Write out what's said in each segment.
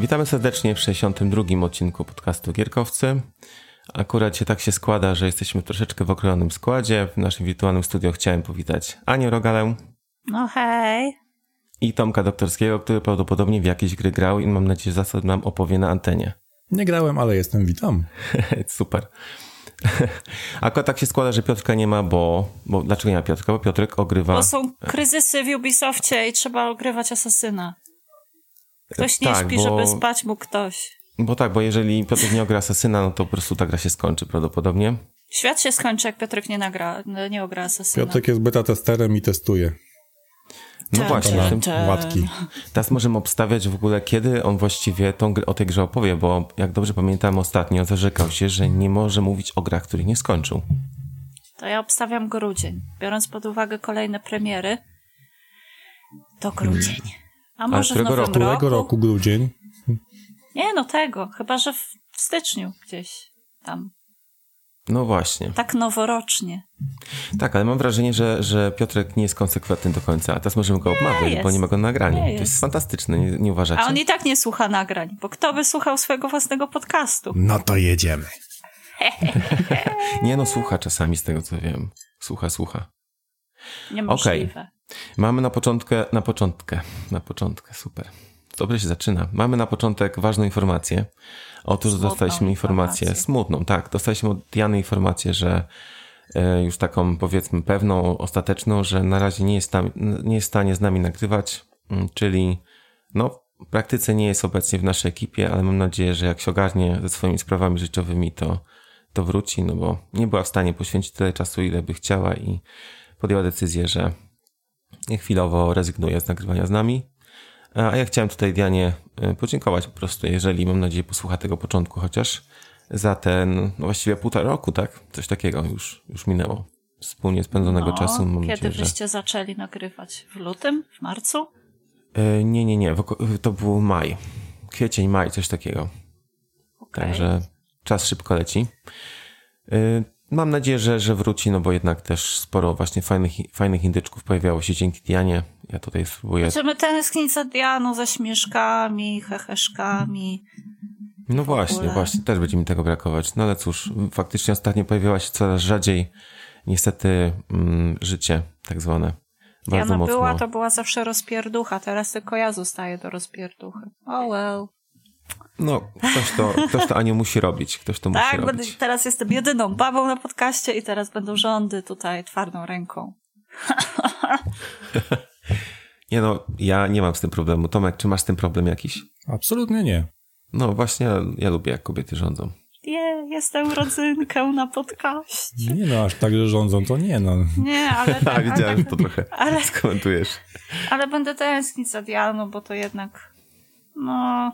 Witamy serdecznie w 62. odcinku podcastu Gierkowcy. Akurat się tak się składa, że jesteśmy troszeczkę w okrojonym składzie. W naszym wirtualnym studio chciałem powitać Anię Rogalę. No hej. I Tomka Doktorskiego, który prawdopodobnie w jakieś gry grał i mam nadzieję, że zasad nam opowie na antenie. Nie grałem, ale jestem, witam. Super. Akurat tak się składa, że Piotrka nie ma, bo, bo dlaczego nie ma Piotrka? Bo Piotrek ogrywa... Bo są kryzysy w Ubisoftie i trzeba ogrywać asasyna. Ktoś nie tak, śpi, bo... żeby spać mógł ktoś. Bo tak, bo jeżeli Piotrek nie ogra asasyna, no to po prostu ta gra się skończy prawdopodobnie. Świat się skończy, jak Piotrek nie nagra, nie ogra asasyna. Piotrek jest beta testerem i testuje. No Ten, właśnie, ten, tym, ten. łatki. teraz możemy obstawiać w ogóle, kiedy on właściwie tą, o tej grze opowie, bo jak dobrze pamiętam ostatnio, zarzekał się, że nie może mówić o grach, których nie skończył. To ja obstawiam grudzień. Biorąc pod uwagę kolejne premiery, to grudzień. A może w którego roku? roku? Którego roku grudzień? Nie, no tego. Chyba, że w, w styczniu gdzieś tam. No właśnie. Tak noworocznie. Tak, ale mam wrażenie, że, że Piotrek nie jest konsekwentny do końca, a teraz możemy go obmawiać, bo nie ma go na nagraniu. Nie To jest. fantastyczne, nie, nie uważacie? A on i tak nie słucha nagrań, bo kto by słuchał swojego własnego podcastu? No to jedziemy. Nie no, słucha czasami z tego, co wiem. Słucha, słucha. Niemożliwe. Mamy na początkę, na początkę, na początkę, super. Dobrze się zaczyna. Mamy na początek ważną informację. Otóż Smutną dostaliśmy informację, informację. smutną, tak. Dostaliśmy od Diany informację, że e, już taką powiedzmy pewną, ostateczną, że na razie nie jest, tam, nie jest w stanie z nami nagrywać, mm, czyli no w praktyce nie jest obecnie w naszej ekipie, ale mam nadzieję, że jak się ogarnie ze swoimi sprawami życiowymi, to, to wróci, no bo nie była w stanie poświęcić tyle czasu, ile by chciała i podjęła decyzję, że chwilowo rezygnuje z nagrywania z nami. A ja chciałem tutaj Dianie e, podziękować po prostu, jeżeli mam nadzieję posłucha tego początku chociaż, za ten no właściwie półtora roku, tak? Coś takiego już, już minęło. Wspólnie spędzonego No, czasu. Mam kiedy nadzieję, że... wyście zaczęli nagrywać? W lutym? W marcu? E, Nie, nie, nie. To był maj. Kwiecień, maj, coś takiego. Okej. Także czas szybko leci. Y, Mam nadzieję, że, że wróci, no bo jednak też sporo właśnie fajnych, fajnych indyczków pojawiało się dzięki Dianie. Ja tutaj spróbuję. Będziemy tęsknić za Dianą, ze śmieszkami, heheszkami. No właśnie, właśnie, też będzie mi tego brakować. No ale cóż, faktycznie ostatnio pojawiała się coraz rzadziej niestety mm, życie tak zwane. Bardzo Diana mocno. była, to była zawsze rozpierducha, teraz tylko ja zostaję do rozpierduchy. Oh well. No, ktoś to, ktoś to Aniu musi robić. Ktoś to musi Tak, będę, robić. teraz jestem jedyną babą na podcaście i teraz będą rządy tutaj twardą ręką. Nie no, ja nie mam z tym problemu. Tomek, czy masz z tym problem jakiś? Absolutnie nie. No właśnie, ja, lubię jak kobiety rządzą. Nie, jestem rodzynkę na podcaście. Nie no, aż tak, że rządzą, to nie no. Nie, ale, A, tak, widziałem, ale, że to trochę ale, skomentujesz. ale będę tęsknić za Dianą, bo to jednak no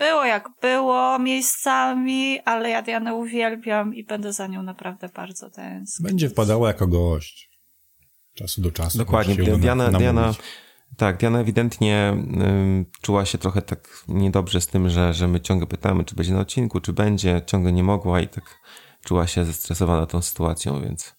było jak było miejscami, ale ja Dianę uwielbiam i będę za nią naprawdę bardzo tęsknić. Będzie wpadała jako gość. Czasu do czasu. Dokładnie. Diana. Diana, tak, Diana ewidentnie ym, czuła się trochę tak niedobrze z tym, że, że my ciągle pytamy, czy będzie na odcinku, czy będzie, ciągle nie mogła i tak czuła się zestresowana tą sytuacją, więc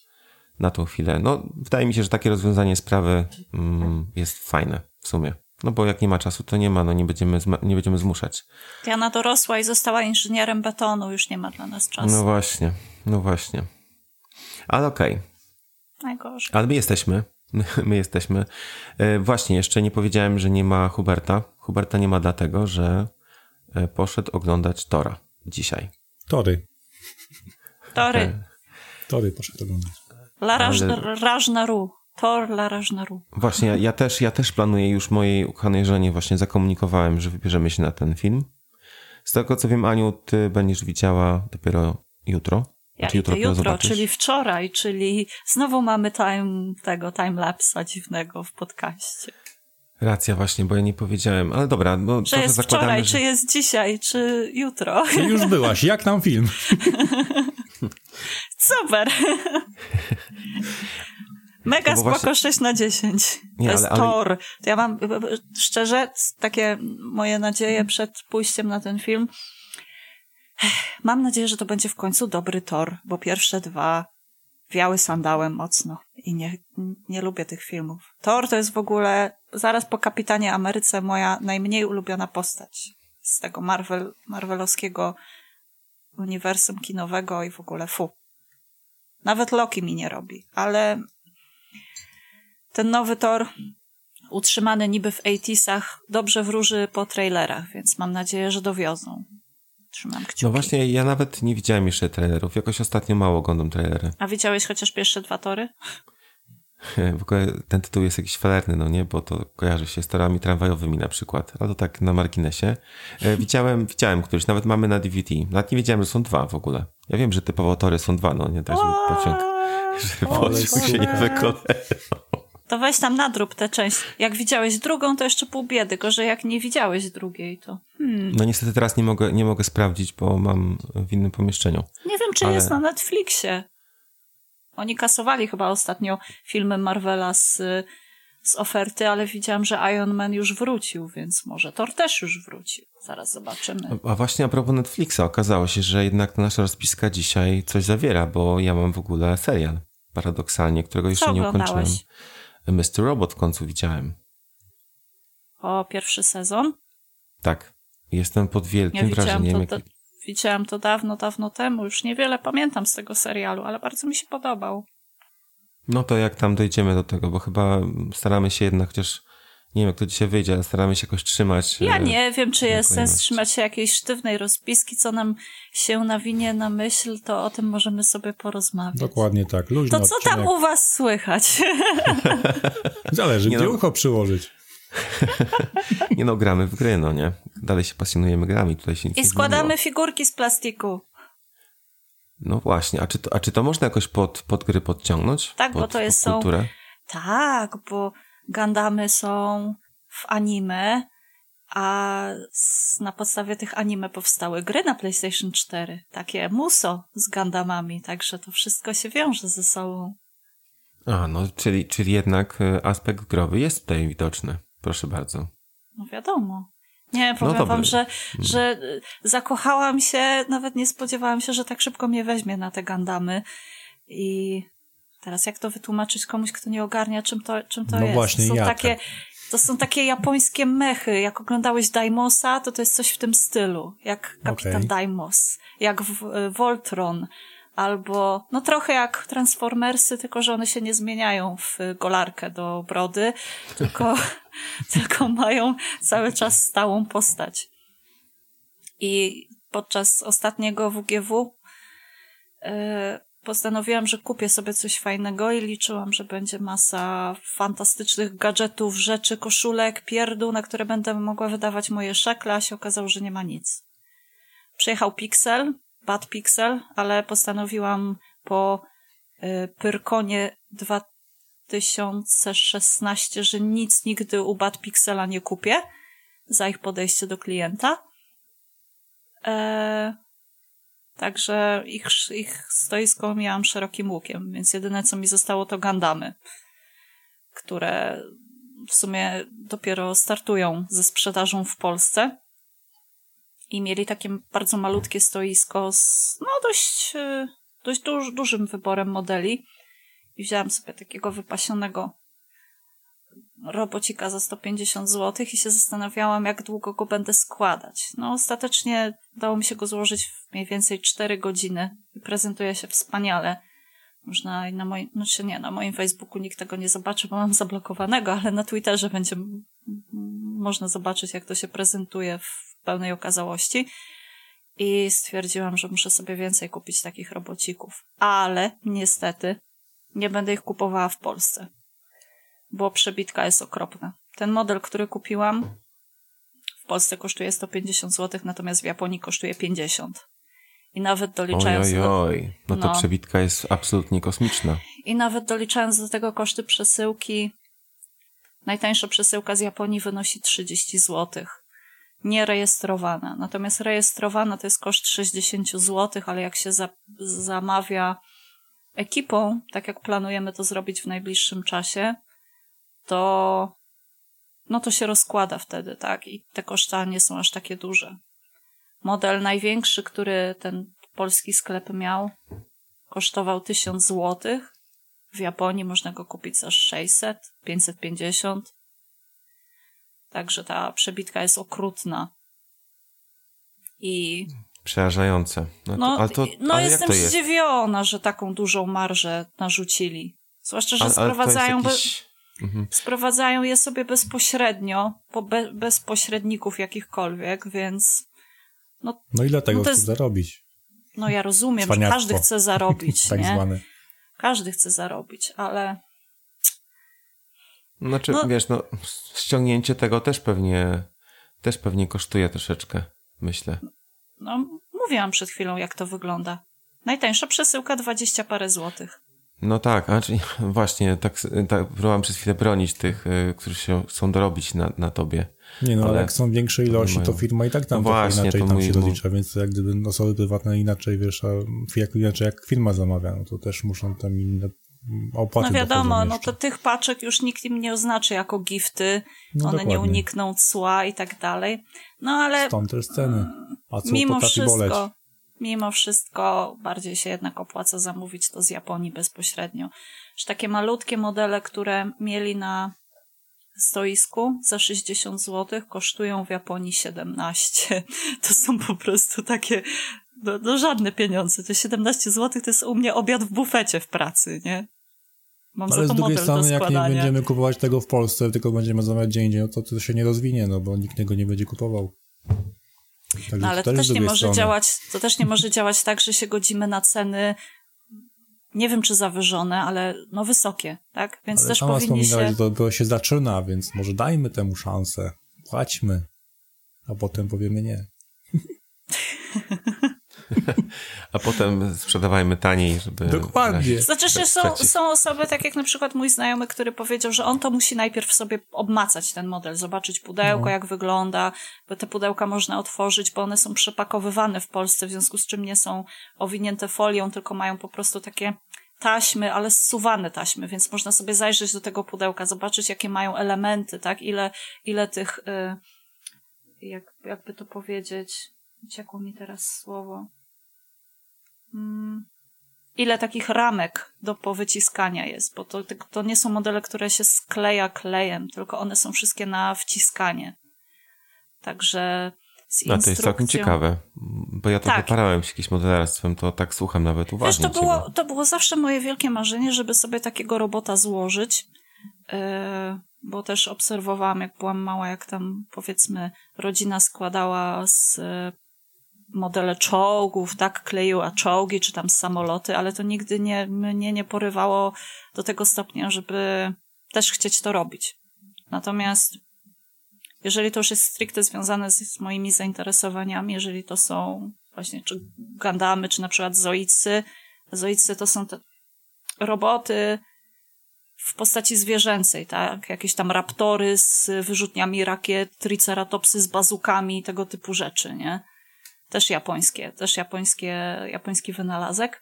na tą chwilę, no wydaje mi się, że takie rozwiązanie sprawy ym, jest fajne w sumie. No bo jak nie ma czasu, to nie ma, no nie będziemy, nie będziemy zmuszać. Diana dorosła i została inżynierem betonu, już nie ma dla nas czasu. No właśnie, no właśnie. Ale okej, Najgorzej. Ale my jesteśmy. My, my jesteśmy. E, właśnie, jeszcze nie powiedziałem, że nie ma Huberta. Huberta nie ma dlatego, że e, poszedł oglądać Tora dzisiaj. Tory. Tory. Tory poszedł oglądać. La Raj- Ale-. Tor La Rajnaru. Właśnie, ja, ja, też, ja też planuję już mojej ukochanej żonie właśnie zakomunikowałem, że wybierzemy się na ten film. Z tego co wiem, Aniu, ty będziesz widziała dopiero jutro. Ja Znaczy, jutro, jutro czyli wczoraj, czyli znowu mamy time, tego timelapsa dziwnego w podcaście. Racja właśnie, bo ja nie powiedziałem. Ale dobra, bo Czy jest wczoraj, że... czy jest dzisiaj, czy jutro. Ty już byłaś, jak tam film? Super! Mega No spoko, właśnie- 6 na 10. Nie, to jest ale- ale- Tor. To ja mam, szczerze, takie moje nadzieje przed pójściem na ten film. Mam nadzieję, że to będzie w końcu dobry Tor, bo pierwsze dwa wiały sandałem mocno. i nie, nie lubię tych filmów. Thor to jest w ogóle zaraz po Kapitanie Ameryce moja najmniej ulubiona postać z tego Marvel, Marvelowskiego uniwersum kinowego i w ogóle fu. Nawet Loki mi nie robi, ale ten nowy Thor utrzymany niby w 80sach dobrze wróży po trailerach, więc mam nadzieję, że dowiozą. Trzymam kciuki. No właśnie, ja nawet nie widziałem jeszcze trailerów. Jakoś ostatnio mało oglądam trailery. A widziałeś chociaż pierwsze dwa tory? W ogóle ten tytuł jest jakiś falerny, no nie? Bo to kojarzy się z torami tramwajowymi na przykład. Ale to tak na marginesie. E, widziałem, widziałem któryś, nawet mamy na DVD. Nawet nie wiedziałem, że są dwa w ogóle. Ja wiem, że typowo tory są dwa, no nie? Tak, żeby pociąg, żeby pociąg się nie wykolewał. To weź tam nadrób tę część. Jak widziałeś drugą, to jeszcze pół biedy. Gorzej jak nie widziałeś drugiej, to... Hmm. No niestety teraz nie mogę, nie mogę sprawdzić, bo mam w innym pomieszczeniu. Nie wiem, czy Ale- jest na Netflixie. Oni kasowali chyba ostatnio filmy Marvela z, z oferty, ale widziałam, że Iron Man już wrócił, więc może Thor też już wrócił. Zaraz zobaczymy. A właśnie a propos Netflixa, okazało się, że jednak ta nasza rozpiska dzisiaj coś zawiera, bo ja mam w ogóle serial, paradoksalnie, którego jeszcze nie ukończyłem. Mr. Robot w końcu widziałem. O, pierwszy sezon? Tak. Jestem pod Ja wielkim widziałam wrażeniem. to, to, widziałam to dawno, dawno temu. Już niewiele pamiętam z tego serialu, ale bardzo mi się podobał. No to jak tam dojdziemy do tego, bo chyba staramy się jednak, chociaż nie wiem jak to dzisiaj wyjdzie, ale staramy się jakoś trzymać. Ja e, nie wiem, czy jest sens trzymać się jakiejś sztywnej rozpiski, co nam się nawinie na myśl, to o tym możemy sobie porozmawiać. Dokładnie tak. Luźny To co tam odcinek. u was słychać? Zależy, Nie gdzie no. ucho przyłożyć. Nie no, gramy w gry, no nie? Dalej się pasjonujemy grami, tutaj się nic I nie składamy zmieniło. figurki z plastiku. No właśnie, a czy to, a czy to można jakoś pod, pod gry podciągnąć? Tak, bo pod, to jest- są-? Tak, bo Gandamy są w anime, a na podstawie tych anime powstały gry na PlayStation 4. Takie muso z Gandamami, także to wszystko się wiąże ze sobą. A, no, czyli, czyli jednak e, aspekt growy jest tutaj widoczny. Proszę bardzo. No wiadomo. Nie, powiem dobra. wam, że, że y, zakochałam się, nawet nie spodziewałam się, że tak szybko mnie weźmie na te Gandamy. I teraz jak to wytłumaczyć komuś, kto nie ogarnia, czym to, czym to No jest? właśnie, to są ja takie, tak. To są takie japońskie mechy. Jak oglądałeś Daimosa, to to jest coś w tym stylu. Jak Kapitan Okej. Daimos, jak w, Voltron, albo no trochę jak Transformersy, tylko że one się nie zmieniają w golarkę do brody, tylko, tylko mają cały czas stałą postać. I podczas ostatniego WGW postanowiłam, że kupię sobie coś fajnego i liczyłam, że będzie masa fantastycznych gadżetów, rzeczy, koszulek, pierdół, na które będę mogła wydawać moje szekle, a się okazało, że nie ma nic. Przyjechał Pixel, Bad Pixel, ale postanowiłam po y, Pyrkonie 2016, że nic nigdy u Bad Pixela nie kupię za ich podejście do klienta. E, także ich, ich stoisko miałam szerokim łukiem, więc jedyne co mi zostało to Gandamy, które w sumie dopiero startują ze sprzedażą w Polsce. I mieli takie bardzo malutkie stoisko z no dość, e, dość duż, dużym wyborem modeli. I wzięłam sobie takiego wypasionego robocika za 150 zł i się zastanawiałam, jak długo go będę składać. No, ostatecznie udało mi się go złożyć w mniej więcej 4 godziny i prezentuje się wspaniale. Można i na moim, znaczy nie, na moim Facebooku nikt tego nie zobaczy, bo mam zablokowanego, ale na Twitterze będzie można zobaczyć, jak to się prezentuje w pełnej okazałości. I stwierdziłam, że muszę sobie więcej kupić takich robocików. Ale niestety nie będę ich kupowała w Polsce bo przebitka jest okropna. Ten model, który kupiłam, w Polsce kosztuje 150 zł, natomiast w Japonii kosztuje 50. I nawet doliczając, oj, do, oj. No to No. przebitka jest absolutnie kosmiczna. i nawet doliczając do tego koszty przesyłki, najtańsza przesyłka z Japonii wynosi 30 zł. Nierejestrowana. Natomiast rejestrowana to jest koszt 60 zł, ale jak się za, zamawia ekipą, tak jak planujemy to zrobić w najbliższym czasie, to no to się rozkłada wtedy, tak? I te koszta nie są aż takie duże. Model największy, który ten polski sklep miał, kosztował 1000 złotych, W Japonii można go kupić za 600, 550. Także ta przebitka jest okrutna. I Przerażające. No, no, to, ale to, no ale jestem to jest? zdziwiona, że taką dużą marżę narzucili. Zwłaszcza, że Ale- ale sprowadzają, jakiś- Mhm. sprowadzają je sobie bezpośrednio, po be, bez pośredników jakichkolwiek, więc No i dlatego No jest- zarobić. no ja rozumiem, że każdy chce zarobić, Tak nie? zwane. Każdy chce zarobić, ale Znaczy, No- wiesz, no, ściągnięcie tego też pewnie, też pewnie kosztuje troszeczkę, myślę. no, mówiłam przed chwilą, jak to wygląda. Najtańsza przesyłka 20 parę złotych. No tak, a czyli właśnie, tak, tak próbowałem przez chwilę bronić tych, y, którzy się chcą dorobić na, na tobie. Nie no, ale Ale- jak są większe ilości, to mają- firma i tak tam No właśnie, inaczej to tam mój- się mój- rozlicza, więc jak gdyby osoby prywatne inaczej, wiesz, a jak, inaczej jak firma zamawia, no to też muszą tam inne opłaty No wiadomo, no to tych paczek już nikt im nie oznaczy jako gifty, No one nie dokładnie. unikną cła i tak dalej. No ale Stąd też ceny. A co mimo potrafi boleć? Mimo wszystko bardziej się jednak opłaca zamówić to z Japonii bezpośrednio. Że takie malutkie modele, które mieli na stoisku za 60 zł, kosztują w Japonii 17. To są po prostu takie, no, no żadne pieniądze. Te 17 zł to jest u mnie obiad w bufecie w pracy, nie? Mam Ale z drugiej strony, jak nie będziemy kupować tego w Polsce, tylko będziemy zamawiać gdzie indziej, no to to się nie rozwinie, no bo nikt tego nie będzie kupował. Także No ale to też nie może strony. działać, to też nie może działać tak, że się godzimy na ceny nie wiem czy zawyżone, ale no wysokie, tak? Więc Ale też sama powinni się... że to dopiero się zaczyna, więc może dajmy temu szansę. Płaćmy. A potem powiemy nie. A potem sprzedawajmy taniej, żeby... Dokładnie. Znaczy, że są, są osoby, tak jak na przykład mój znajomy, który powiedział, że on to musi najpierw sobie obmacać ten model, zobaczyć pudełko, No. jak wygląda, bo te pudełka można otworzyć, bo one są przepakowywane w Polsce, w związku z czym nie są owinięte folią, tylko mają po prostu takie taśmy, ale zsuwane taśmy, więc można sobie zajrzeć do tego pudełka, zobaczyć, jakie mają elementy, tak, ile, ile tych, y, jak, jakby to powiedzieć, uciekło mi teraz słowo, ile takich ramek do powyciskania jest, bo to, to nie są modele, które się skleja klejem, tylko one są wszystkie na wciskanie. Także z No to jest całkiem instrukcją- ciekawe, bo ja trochę Tak. parałem się jakimś modelarstwem, to tak słucham nawet Wiesz, uważnie to było, to było zawsze moje wielkie marzenie, żeby sobie takiego robota złożyć, yy, bo też obserwowałam, jak byłam mała, jak tam powiedzmy rodzina składała z yy, modele czołgów, tak, kleiła czołgi czy tam samoloty, ale to nigdy nie, mnie nie porywało do tego stopnia, żeby też chcieć to robić. Natomiast jeżeli to już jest stricte związane z, z moimi zainteresowaniami, jeżeli to są właśnie czy Gandamy, czy na przykład Zoicy. Zoicy to są te roboty w postaci zwierzęcej, tak? Jakieś tam raptory z wyrzutniami rakiet, triceratopsy z bazukami, tego typu rzeczy, nie? Też japońskie, też japońskie, japoński wynalazek.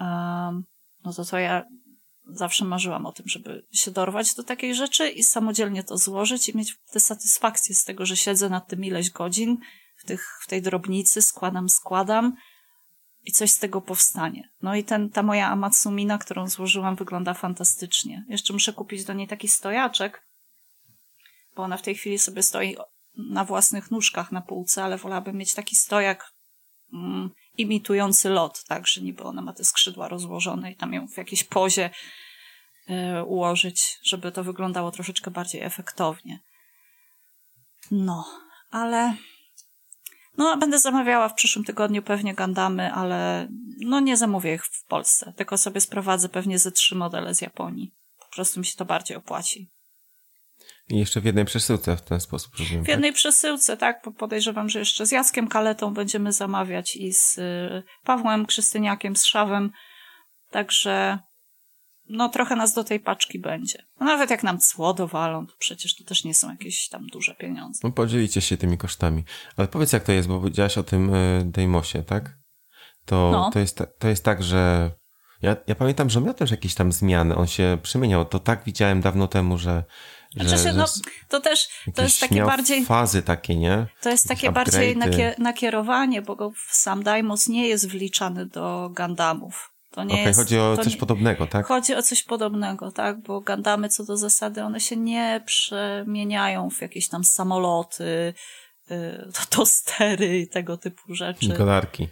Um, no to to ja zawsze marzyłam o tym, żeby się dorwać do takiej rzeczy i samodzielnie to złożyć i mieć tę satysfakcję z tego, że siedzę nad tym ileś godzin w, tych, w tej drobnicy, składam, składam i coś z tego powstanie. No i ten, ta moja Amatsumina, którą złożyłam, wygląda fantastycznie. Jeszcze muszę kupić do niej taki stojaczek, bo ona w tej chwili sobie stoi na własnych nóżkach na półce, ale wolałabym mieć taki stojak mm, imitujący lot, tak, że niby ona ma te skrzydła rozłożone i tam ją w jakiejś pozie y, ułożyć, żeby to wyglądało troszeczkę bardziej efektownie. No, ale no, będę zamawiała w przyszłym tygodniu pewnie Gandamy, ale no nie zamówię ich w Polsce, tylko sobie sprowadzę pewnie ze trzy modele z Japonii. Po prostu mi się to bardziej opłaci. I jeszcze w jednej przesyłce w ten sposób, rozumiem. W jednej przesyłce, tak, bo podejrzewam, że jeszcze z Jackiem Kaletą będziemy zamawiać i z y, Pawłem Krzystyniakiem, z Szawem, także no trochę nas do tej paczki będzie. No, nawet jak nam cło dowalą, to przecież to też nie są jakieś tam duże pieniądze. No podzielicie się tymi kosztami. Ale powiedz jak to jest, bo powiedziałaś o tym y, Deimosie, tak? To, No. to, jest, to jest tak, że ja, ja pamiętam, że miał też jakieś tam zmiany. On się przemieniał. To tak widziałem dawno temu, że, że, Znaczy, że no, to też, to jest takie bardziej... fazy takie, nie? To jest takie bardziej nakierowanie, bo sam Daimos nie jest wliczany do Gundamów. To nie Okej, jest, chodzi o coś nie, podobnego, tak? Chodzi o coś podobnego, tak? Bo Gandamy co do zasady, one się nie przemieniają w jakieś tam samoloty, yy, tostery i tego typu rzeczy. Golarki.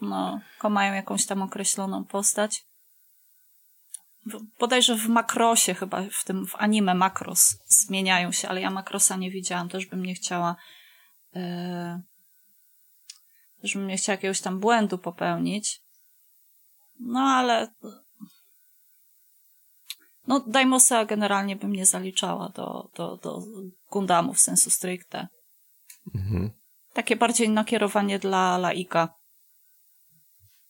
No, tylko mają jakąś tam określoną postać. Bodajże w Makrosie chyba, w tym w anime Makros zmieniają się, ale ja Makrosa nie widziałam, też bym nie chciała yy, też bym nie chciała jakiegoś tam błędu popełnić. No ale no Daimosa generalnie bym nie zaliczała do, do, do Gundamów sensu stricte. Mhm. Takie bardziej nakierowanie dla laika.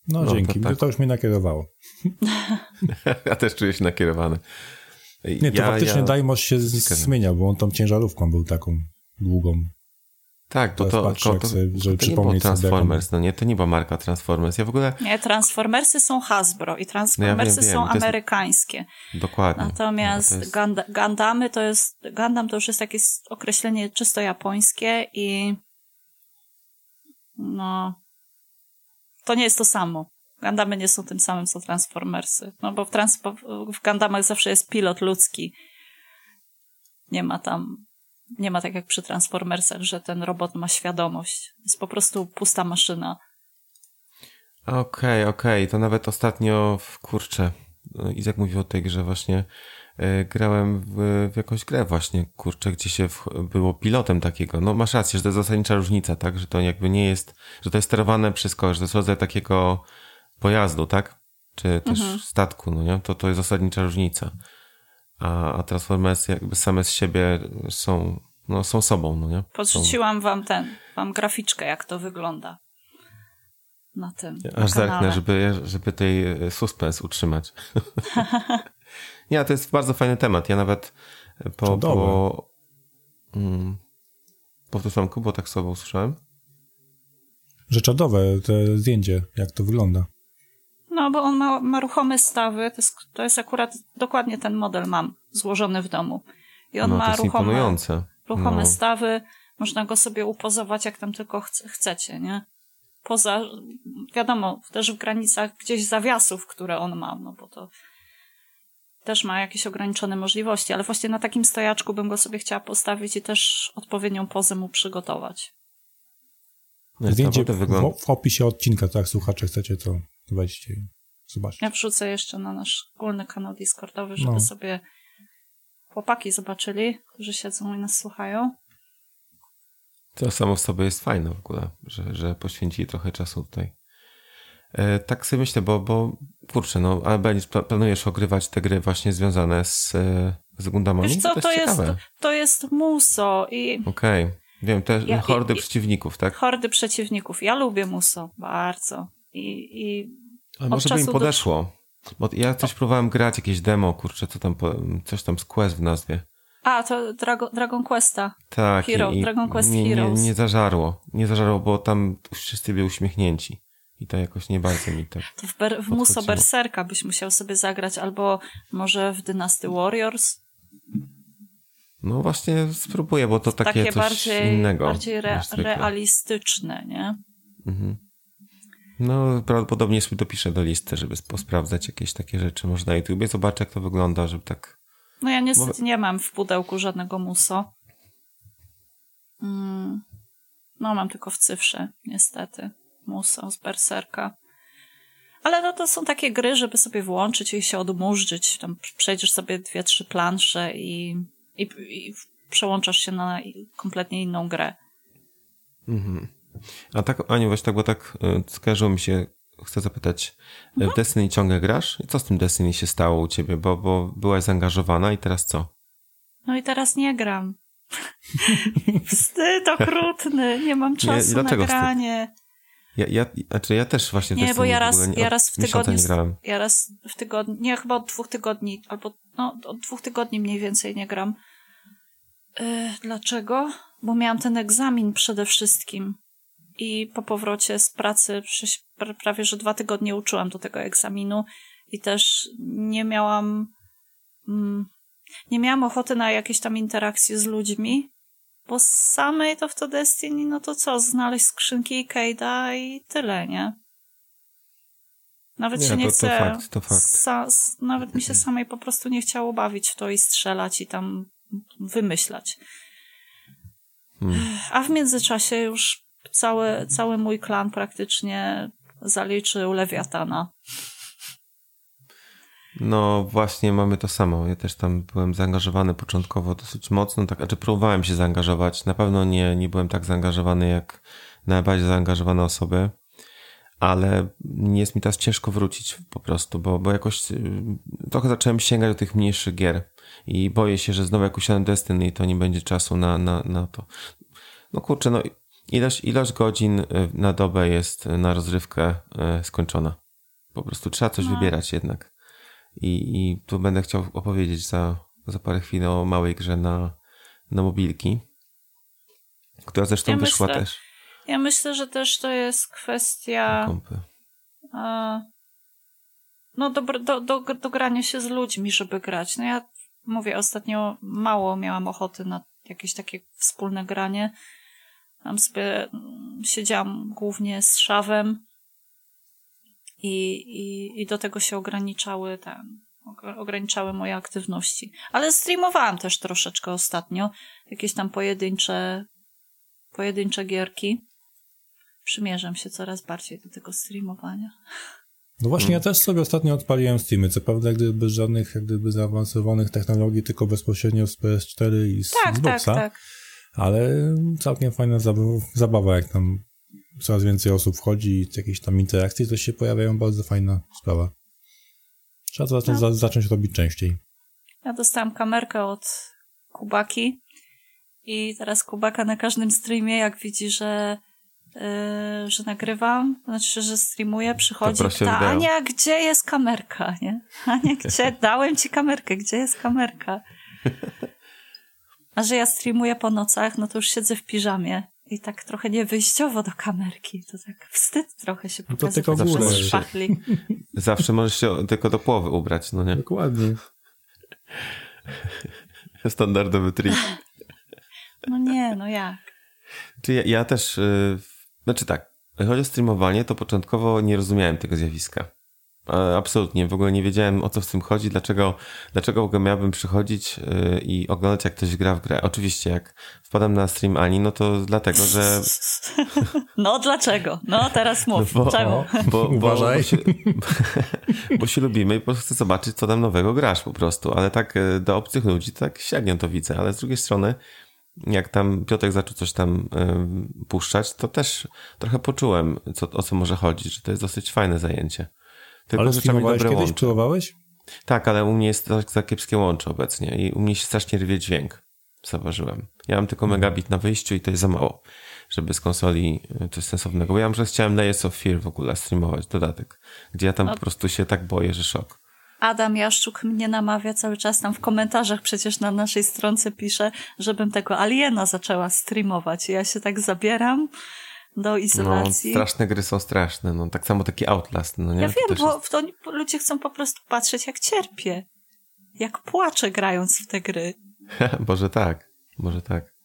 No, No, dzięki, to to, tak. już mnie nakierowało. Ja też czuję się nakierowany. Nie, to ja, faktycznie ja... Daimos się z- Zgadzam. zmieniał, bo on tą ciężarówką był taką długą. Tak, bo Teraz to, patrzę, to, to, sobie- żeby to nie było przypomnieć sobie, Transformers, no nie, to nie była marka Transformers. Ja w ogóle, Nie, Transformersy są Hasbro i Transformersy wiem, są to jest- amerykańskie. dokładnie. Natomiast No, to jest- Ganda, Gandamy to jest, Gundam to już jest takie s- określenie czysto japońskie i no, to nie jest to samo. Gundamy nie są tym samym, co Transformersy. No bo w, transpo, w Gundamach zawsze jest pilot ludzki. Nie ma tam, nie ma tak jak przy Transformersach, że ten robot ma świadomość. Jest po prostu pusta maszyna. Okej, okej, to nawet ostatnio, w kurczę, Izak mówił o tej grze właśnie, grałem w, w jakąś grę właśnie, kurczę, gdzie się w, było pilotem takiego. No masz rację, że to jest zasadnicza różnica, tak, że to jakby nie jest, że to jest sterowane przez kogoś, że to jest rodzaj takiego pojazdu, tak, czy też statku, no nie, to to jest zasadnicza różnica. A, a Transformersy jakby same z siebie są, no są sobą, no nie. Są, Podrzuciłam wam ten, wam graficzkę, jak to wygląda. Na tym. Aż kanale. zerknę, żeby, żeby tej e, suspens utrzymać. Nie, to jest bardzo fajny temat. Ja nawet po... Czadowe. po mm, powtórz Tomku, bo tak słowo usłyszałem. Że czadowe te zdjęcie, jak to wygląda. No, bo on ma, ma ruchome stawy. To jest, to jest akurat dokładnie ten model mam złożony w domu. I on no, to ma jest ruchome, ruchome no. stawy. Można go sobie upozować, jak tam tylko chce, chcecie, nie? Poza, wiadomo, też w granicach gdzieś zawiasów, które on ma, no bo to też ma jakieś ograniczone możliwości, ale właśnie na takim stojaczku bym go sobie chciała postawić i też odpowiednią pozę mu przygotować. No, Zdjęcie to w, wygląda... w opisie odcinka, tak, słuchacze chcecie, to weźcie i zobaczcie. Ja wrzucę jeszcze na nasz wspólny kanał Discordowy, żeby No. sobie chłopaki zobaczyli, którzy siedzą i nas słuchają. To samo w sobie jest fajne w ogóle, że, że poświęcili trochę czasu tutaj. E, tak sobie myślę, bo, bo kurczę, no, ale będziesz, pla- planujesz ogrywać te gry właśnie związane z, e, z Gundamami? Wiesz co, to to jest jest, to jest muso i Okej. Wiem, te Ja- hordy i- przeciwników, tak? hordy przeciwników. Ja lubię muso, bardzo. I, i Ale może by im czasu do- podeszło. Bo ja coś próbowałem grać, jakieś demo, kurczę, co tam, coś tam z Quest w nazwie. A, to Drago, Dragon Questa. Tak, Hero, Dragon Quest nie, nie, Heroes. nie zażarło. Nie zażarło, bo tam wszyscy byli uśmiechnięci. I to jakoś nie bardzo mi tak. To w, ber, w muso. Berserka byś musiał sobie zagrać, albo może w Dynasty Warriors. No właśnie spróbuję, bo to takie, Takie coś bardziej, innego. bardziej re, realistyczne, nie? Mhm. No, prawdopodobnie sobie dopiszę do listy, żeby posprawdzać jakieś takie rzeczy. Może na YouTubie zobaczę, jak to wygląda, żeby tak... No ja niestety Może- nie mam w pudełku żadnego muso. Mm. No mam tylko w cyfrze, niestety. Muso z Berserka. Ale no to są takie gry, żeby sobie włączyć i się odmurzyć. Tam przejdziesz sobie dwie, trzy plansze i, i, i przełączasz się na kompletnie inną grę. Mhm. A tak, Aniu, właśnie tak, bo tak y, skojarzyło mi się, chcę zapytać, y, Mhm. w Destiny ciągle grasz? I co z tym Destiny się stało u ciebie? Bo, bo byłaś zaangażowana i teraz co? No i teraz nie gram. Wstyd okrutny, nie mam czasu na dlaczego wstyd? Ja, ja, znaczy ja też właśnie Nie, bo ja raz, nie, ja raz w tygodniu, ja raz w tygodniu, nie, chyba od dwóch tygodni, albo no, od dwóch tygodni mniej więcej nie gram. Yy, dlaczego? Bo miałam ten egzamin przede wszystkim i po powrocie z pracy prawie, że dwa tygodnie uczyłam do tego egzaminu i też nie miałam mm, nie miałam ochoty na jakieś tam interakcje z ludźmi, bo samej to w to Destiny, no to co, znaleźć skrzynki i Kejda i tyle, nie? Nawet Nie, się nie to- to chce. fakt, to fakt. Sa, nawet mi się samej po prostu nie chciało bawić w to i strzelać i tam wymyślać. Hmm. A w międzyczasie już cały, cały mój klan praktycznie zaliczył Lewiatana. No właśnie mamy to samo. Ja też tam byłem zaangażowany początkowo dosyć mocno, tak, znaczy próbowałem się zaangażować. Na pewno nie, nie byłem tak zaangażowany jak najbardziej zaangażowane osoby, ale jest mi teraz ciężko wrócić po prostu, bo, bo jakoś y, trochę zacząłem sięgać do tych mniejszych gier i boję się, że znowu jak usiadłem Destiny to nie będzie czasu na, na, na to. No kurczę, no ilość, ilość godzin y, na dobę jest na rozrywkę y, skończona. Po prostu trzeba coś No. wybierać jednak. I, I tu będę chciał opowiedzieć za, za parę chwil o małej grze na, na mobilki, która zresztą Ja wyszła myślę- też Ja myślę, że też to jest kwestia kompy. e, no do, do, do, do grania się z ludźmi, żeby grać. No ja mówię, ostatnio mało miałam ochoty na jakieś takie wspólne granie. Tam sobie mm, siedziałam głównie z szawem i, i, i do tego się ograniczały ten, og- ograniczały moje aktywności. Ale streamowałam też troszeczkę ostatnio. Jakieś tam pojedyncze, pojedyncze gierki. Przymierzam się coraz bardziej do tego streamowania. No właśnie, ja też sobie ostatnio odpaliłem Steamy, co prawda gdyby bez żadnych jak gdyby zaawansowanych technologii, tylko bezpośrednio z PS4 i z Tak, tak, Xboxa, tak. ale całkiem fajna zabawa, zabawa, jak tam coraz więcej osób wchodzi i jakieś tam interakcje to się pojawiają, bardzo fajna sprawa. Trzeba to zacząć, No. za, zacząć robić częściej. Ja dostałam kamerkę od Kubaki i teraz Kubaka na każdym streamie, jak widzi, że, yy, że nagrywam, znaczy, że streamuję, przychodzi, prosi o pyta. Ania, gdzie jest kamerka, nie? Ania, gdzie? Dałem ci kamerkę, gdzie jest kamerka? A że ja streamuję po nocach, no to już siedzę w piżamie i tak trochę niewyjściowo do kamerki. To tak wstyd trochę się No to pokazać tylko w górę. bez szpachli. Zawsze możesz się tylko do połowy ubrać, no nie? Dokładnie. Standardowy trik. No nie, no jak? Czy ja, ja też, yy, znaczy tak, chodzi o streamowanie, to początkowo nie rozumiałem tego zjawiska. Absolutnie, w ogóle nie wiedziałem o co w tym chodzi, dlaczego, dlaczego w ogóle miałbym przychodzić yy, i oglądać jak ktoś gra w grę. Oczywiście jak wpadam na stream Ani, no to dlatego, że No dlaczego? No teraz mów. No bo- Czemu? Bo, bo, Uważaj. Bo się, bo się lubimy i po prostu chcę zobaczyć, co tam nowego grasz po prostu. Ale tak e, do obcych ludzi tak średnio to widzę. Ale z drugiej strony, jak tam Piotrek zaczął coś tam y, puszczać, to też trochę poczułem, co, o co może chodzić, że to jest dosyć fajne zajęcie. Tylko, Ale streamowałeś dobre kiedyś? łącze. Próbowałeś? Tak, ale u mnie jest za, za kiepskie łącze obecnie i u mnie się strasznie rwie dźwięk. Zauważyłem. Ja mam tylko megabit na wyjściu i to jest za mało, żeby z konsoli y, coś sensownego. Bo ja może chciałem Layers of Fear w ogóle streamować, dodatek, gdzie ja tam po prostu się tak boję, że szok. Adam Jaszczuk mnie namawia cały czas tam w komentarzach przecież na naszej stronce pisze, żebym tego Aliena zaczęła streamować. I ja się tak zabieram do No, izolacji. straszne gry są straszne, no tak samo taki Outlast, no nie? ja wiem, bo jest- w to ludzie chcą po prostu patrzeć jak cierpię. Jak płaczę grając w te gry. Może tak, może tak.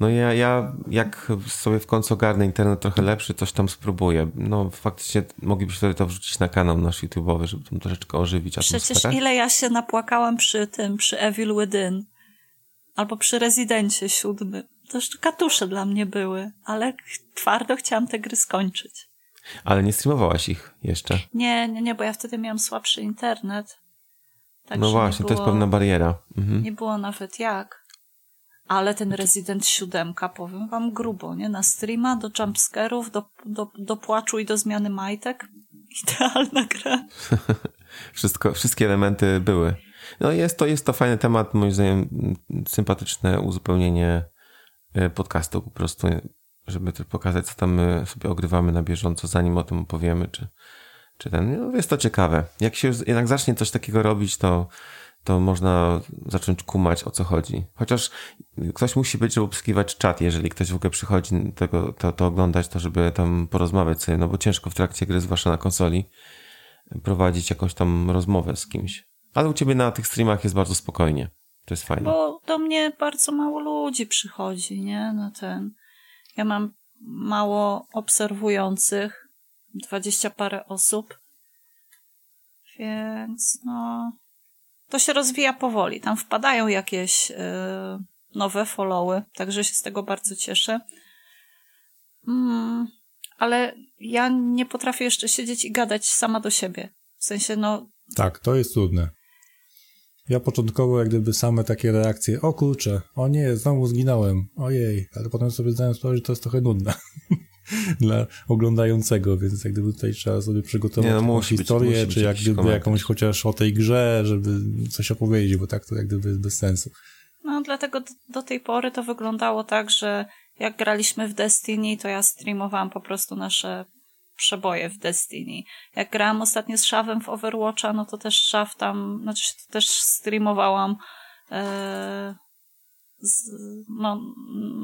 No ja, ja jak sobie w końcu ogarnę internet trochę lepszy, coś tam spróbuję. No faktycznie moglibyśmy to wrzucić na kanał nasz YouTube'owy, żeby tam troszeczkę ożywić Przecież atmosferę. ile ja się napłakałam przy tym, przy Evil Within. Albo przy Rezydencie siódmym. To już katusze dla mnie były, ale twardo chciałam te gry skończyć. Ale nie streamowałaś ich jeszcze. Nie, nie, nie, bo ja wtedy miałam słabszy internet. Także no nie właśnie, to jest było- pewna bariera. Mhm. Nie było nawet jak. Ale ten Resident 7, powiem wam grubo, nie? Na streama, do jumpscarów, do, do, do płaczu i do zmiany majtek. Idealna gra. Wszystko, wszystkie elementy były. No jest to, jest to fajny temat, moim zdaniem sympatyczne uzupełnienie podcastu po prostu, żeby też pokazać, co tam my sobie ogrywamy na bieżąco, zanim o tym opowiemy, czy, czy ten, no jest to ciekawe. Jak się jednak zacznie coś takiego robić, to, to można zacząć kumać, o co chodzi. Chociaż ktoś musi być, żeby obsługiwać czat, jeżeli ktoś w ogóle przychodzi tego, to, to oglądać, to żeby tam porozmawiać sobie, no bo ciężko w trakcie gry, zwłaszcza na konsoli, prowadzić jakąś tam rozmowę z kimś. Ale u ciebie na tych streamach jest bardzo spokojnie. To jest fajne. Bo do mnie bardzo mało ludzi przychodzi, nie? Na ten. Ja mam mało obserwujących, dwadzieścia parę osób. Więc no, to się rozwija powoli. Tam wpadają jakieś y, nowe followy, także się z tego bardzo cieszę. Mm, ale ja nie potrafię jeszcze siedzieć i gadać sama do siebie. W sensie, no. Tak, to jest trudne. Ja początkowo jak gdyby same takie reakcje, o kurczę, o nie, znowu zginąłem, ojej, ale potem sobie zdałem sprawę, że to jest trochę nudne dla oglądającego, więc jak gdyby tutaj trzeba sobie przygotować Nie, no, historię, musi być czy jak gdyby komentarz. jakąś chociaż o tej grze, żeby coś opowiedzieć, bo tak to jak gdyby jest bez sensu. No, dlatego do, do tej pory to wyglądało tak, że jak graliśmy w Destiny, to ja streamowałam po prostu nasze przeboje w Destiny. Jak grałam ostatnio z Szawem w Overwatcha, no to też Szaw tam, znaczy to też streamowałam e, z, no,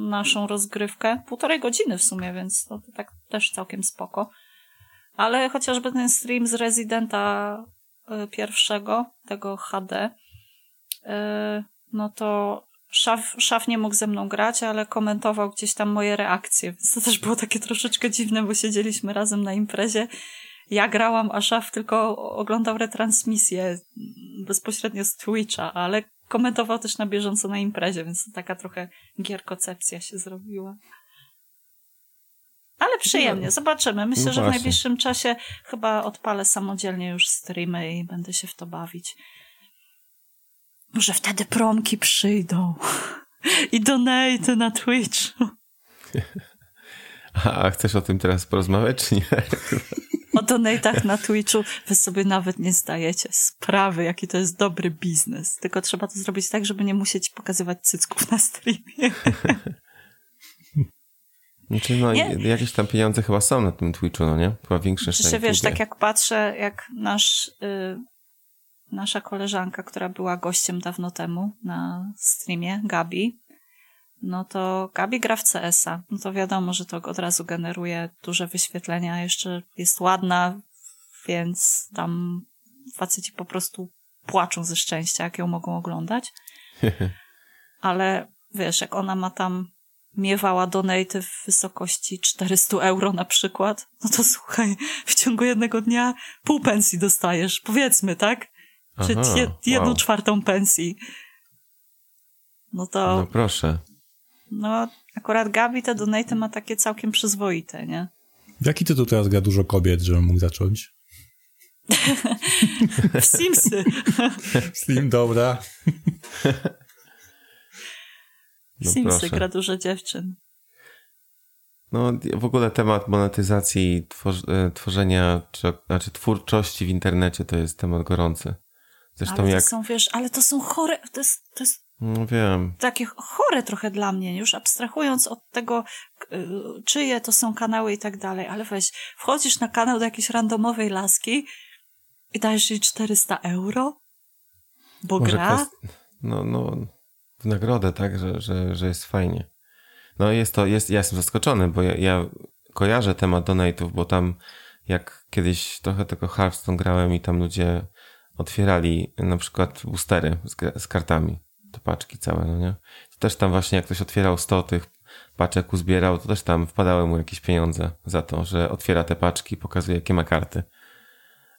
naszą rozgrywkę. Półtorej godziny w sumie, więc to, to tak też całkiem spoko. Ale chociażby ten stream z Residenta e, pierwszego, tego HD, e, no to szaf, szaf nie mógł ze mną grać, ale komentował gdzieś tam moje reakcje, więc to też było takie troszeczkę dziwne, bo siedzieliśmy razem na imprezie. Ja grałam, a szaf tylko oglądał retransmisję bezpośrednio z Twitcha, ale komentował też na bieżąco na imprezie, więc to taka trochę gierkocepcja się zrobiła. Ale przyjemnie, zobaczymy. Myślę, No że w najbliższym czasie chyba odpalę samodzielnie już streamy i będę się w to bawić. Może wtedy promki przyjdą. I donaty na Twitchu. A, chcesz o tym teraz porozmawiać, czy nie? O donatach na Twitchu wy sobie nawet nie zdajecie sprawy, jaki to jest dobry biznes. Tylko trzeba to zrobić tak, żeby nie musieć pokazywać cycków na streamie. Znaczy, no, Nie. jakieś tam pieniądze chyba są na tym Twitchu, no nie? Chyba większe niż wiesz, tak jak patrzę, jak nasz, y, nasza koleżanka, która była gościem dawno temu na streamie, Gabi, no to Gabi gra w CS-a. No to wiadomo, że to od razu generuje duże wyświetlenia, a jeszcze jest ładna, więc tam faceci po prostu płaczą ze szczęścia, jak ją mogą oglądać. Ale wiesz, jak ona ma tam miewała donate w wysokości 400 euro na przykład, no to słuchaj, w ciągu jednego dnia pół pensji dostajesz, powiedzmy, tak? Czy Aha, jedną wow. czwartą pensji. No to, No no, proszę. akurat Gabi te donate ma takie całkiem przyzwoite, nie? W jaki tytuł teraz gra dużo kobiet, żebym mógł zacząć? W Simsy. Slim, dobra. W No Simsy proszę. gra dużo dziewczyn. No w ogóle temat monetyzacji, e, tworzenia, czy, znaczy twórczości w internecie to jest temat gorący. Zresztą Ale jak... to są, wiesz, ale to są chore, to jest, to jest No wiem. takie chore trochę dla mnie, już abstrahując od tego, y, czyje to są kanały i tak dalej, ale weź, wchodzisz na kanał do jakiejś randomowej laski i dajesz jej 400 euro, bo Może gra? kwest- No, no, w nagrodę, tak, że, że, że jest fajnie. No jest to, jest, ja jestem zaskoczony, bo ja, ja kojarzę temat donate'ów, bo tam jak kiedyś trochę tego Hearthstone grałem i tam ludzie otwierali na przykład boostery z, z kartami, te paczki całe, no nie? To też tam właśnie jak ktoś otwierał 100 tych paczek uzbierał, to też tam wpadały mu jakieś pieniądze za to, że otwiera te paczki, pokazuje jakie ma karty.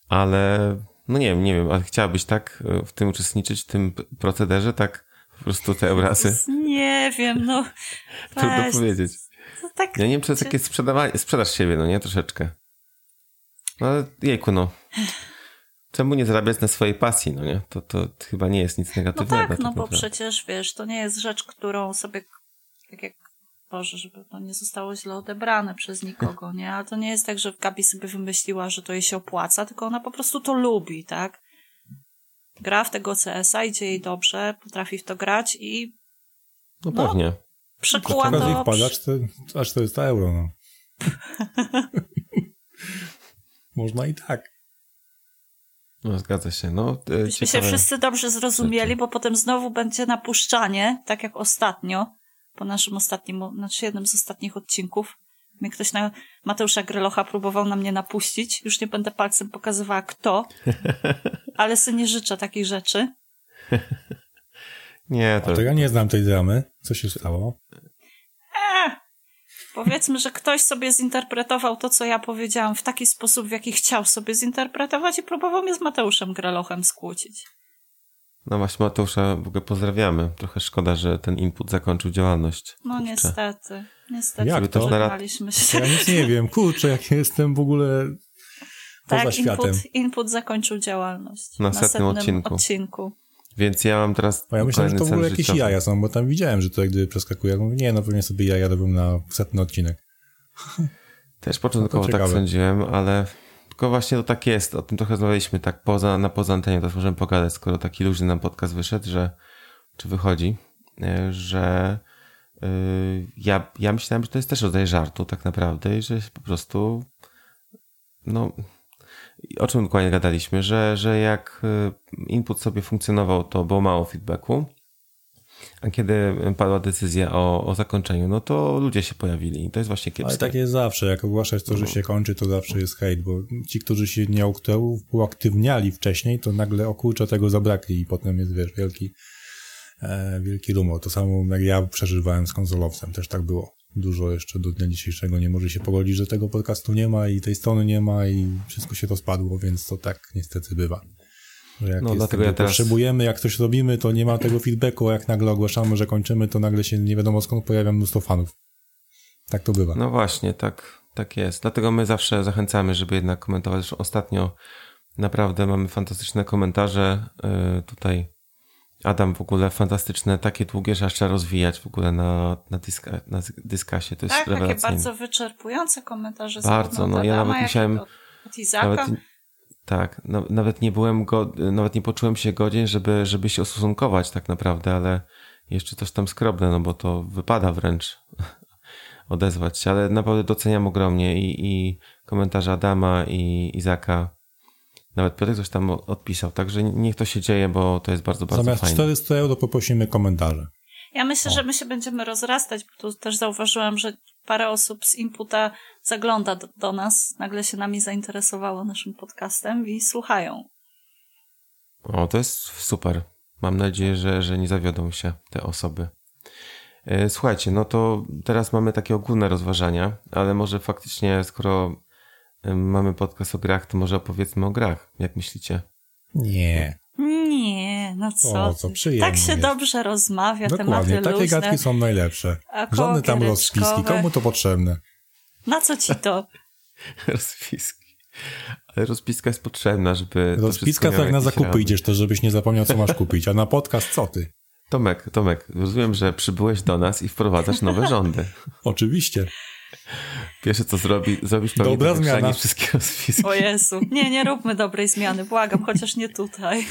Ale no nie wiem, nie wiem, ale chciałabyś tak e, w tym uczestniczyć, w tym procederze, tak po prostu te obrazy? Nie wiem, no. Trudno weź, powiedzieć. to tak, Ja nie wiem, czy to jest takie sprzedawanie, sprzedaż siebie, no nie? Troszeczkę. No ale jejku, no. Czemu nie zarabiać na swojej pasji, no nie? To, to chyba nie jest nic No negatywnego. tak, no bo naprawdę. przecież, wiesz, to nie jest rzecz, którą sobie, tak jak, Boże, żeby to nie zostało źle odebrane przez nikogo, nie? Ale to nie jest tak, że Gabi sobie wymyśliła, że to jej się opłaca, tylko ona po prostu to lubi, tak? Gra w tego CS-a, idzie jej dobrze, potrafi w to grać i No no, pewnie. przekuła to... ich pada czty- aż 400 euro, no. Można i tak. No zgadza się. No, e, Byśmy się ciekawe. wszyscy dobrze zrozumieli, bo potem znowu będzie napuszczanie, tak jak ostatnio, po naszym ostatnim, znaczy jednym z ostatnich odcinków. Mnie ktoś na Mateusza Grylocha próbował na mnie napuścić. Już nie będę palcem pokazywała kto, ale sobie nie życzę takich rzeczy. Nie, to To ja nie znam tej dramy. Co się stało? Powiedzmy, że ktoś sobie zinterpretował to, co ja powiedziałam w taki sposób, w jaki chciał sobie zinterpretować i próbował mnie z Mateuszem Grelochem skłócić. No właśnie Mateusza w ogóle pozdrawiamy. Trochę szkoda, że ten input zakończył działalność. No Kurczę. niestety. Niestety. Jak to? Pożegnaliśmy się. Ja nic nie wiem. Kurczę, jak jestem w ogóle poza Tak, światem. input, input zakończył działalność. Na W setnym odcinku. odcinku. Więc ja mam teraz ja myślałem, że to w ogóle jakieś życiowy. jaja są, bo tam widziałem, że to jak gdyby przeskakuje. Ja mówię, nie, no pewnie sobie jaja robią na setny odcinek. Też początkowo No tak sądziłem, ale tylko właśnie to tak jest. O tym trochę rozmawialiśmy tak poza, na poza antenie, teraz możemy pogadać, skoro taki luźny nam podcast wyszedł, że czy wychodzi, e, że y, ja, ja myślałem, że to jest też rodzaj żartu tak naprawdę i że po prostu no o czym dokładnie gadaliśmy, że, że jak y, input sobie funkcjonował, to było mało feedbacku, a kiedy padła decyzja o, o zakończeniu, no to ludzie się pojawili i to jest właśnie kiepskie. Ale tak jest zawsze, jak ogłaszasz to, że się kończy, to zawsze jest hejt, bo ci, którzy się nie uaktywniali wcześniej, to nagle o kurczę tego zabrakli i potem jest, wiesz, wielki, e, wielki rumor. To samo jak ja przeżywałem z konsolowcem, też tak było. Dużo jeszcze do dnia dzisiejszego nie może się pogodzić, że tego podcastu nie ma i tej strony nie ma i wszystko się rozpadło, więc to tak niestety bywa. Że jak No, dlatego ja teraz- potrzebujemy, jak coś robimy, to nie ma tego feedbacku, a jak nagle ogłaszamy, że kończymy, to nagle się nie wiadomo skąd pojawia mnóstwo fanów. Tak to bywa. No właśnie, tak, tak jest. Dlatego my zawsze zachęcamy, żeby jednak komentować. Zresztą ostatnio naprawdę mamy fantastyczne komentarze. Yy, tutaj Adam w ogóle fantastyczne, takie długie, że aż trzeba rozwijać w ogóle na, na, dyska, na dyskasie. To jest Tak, takie bardzo wyczerpujące komentarze. Bardzo, no ja Adama, nawet musiałem- Od, od Izaka. Nawet, tak, na, nawet nie byłem go, nawet nie poczułem się godzien, żeby, żeby się ustosunkować tak naprawdę, ale jeszcze coś tam skrobne, no bo to wypada wręcz odezwać się, ale naprawdę doceniam ogromnie i, i komentarze Adama i Izaka. Nawet Piotr coś tam odpisał, także niech to się dzieje, bo to jest bardzo, bardzo Zamiast fajne. 400 euro poprosimy komentarze. Ja myślę, że my się będziemy rozrastać, bo tu też zauważyłam, że parę osób z inputa zagląda do, do nas, nagle się nami zainteresowało naszym podcastem i słuchają. O, to jest super. Mam nadzieję, że, że nie zawiodą się te osoby. E, Słuchajcie, no to teraz mamy takie ogólne rozważania, ale może faktycznie, skoro mamy podcast o grach, to może opowiedzmy o grach. Jak myślicie? Nie. Nie, no co, O, co przyjemnie Tak się jest. dobrze rozmawia, Dokładnie, tematy takie luźne. gadki są najlepsze. Żadne tam rozpiski, komu to potrzebne? Na co ci to? Rozpiski. Ale rozpiska jest potrzebna, żeby. to Rozpiska to miało jak na zakupy ramy. idziesz, to żebyś nie zapomniał, co masz kupić, a na podcast co ty? Tomek, Tomek, rozumiem, że przybyłeś do nas i wprowadzasz nowe rządy. Oczywiście. Pierwsze co zrobi, zrobisz pewnie Dobra zmiana. wszystkich rozpiski. O Jezu. Nie, nie róbmy dobrej zmiany, błagam, chociaż nie tutaj.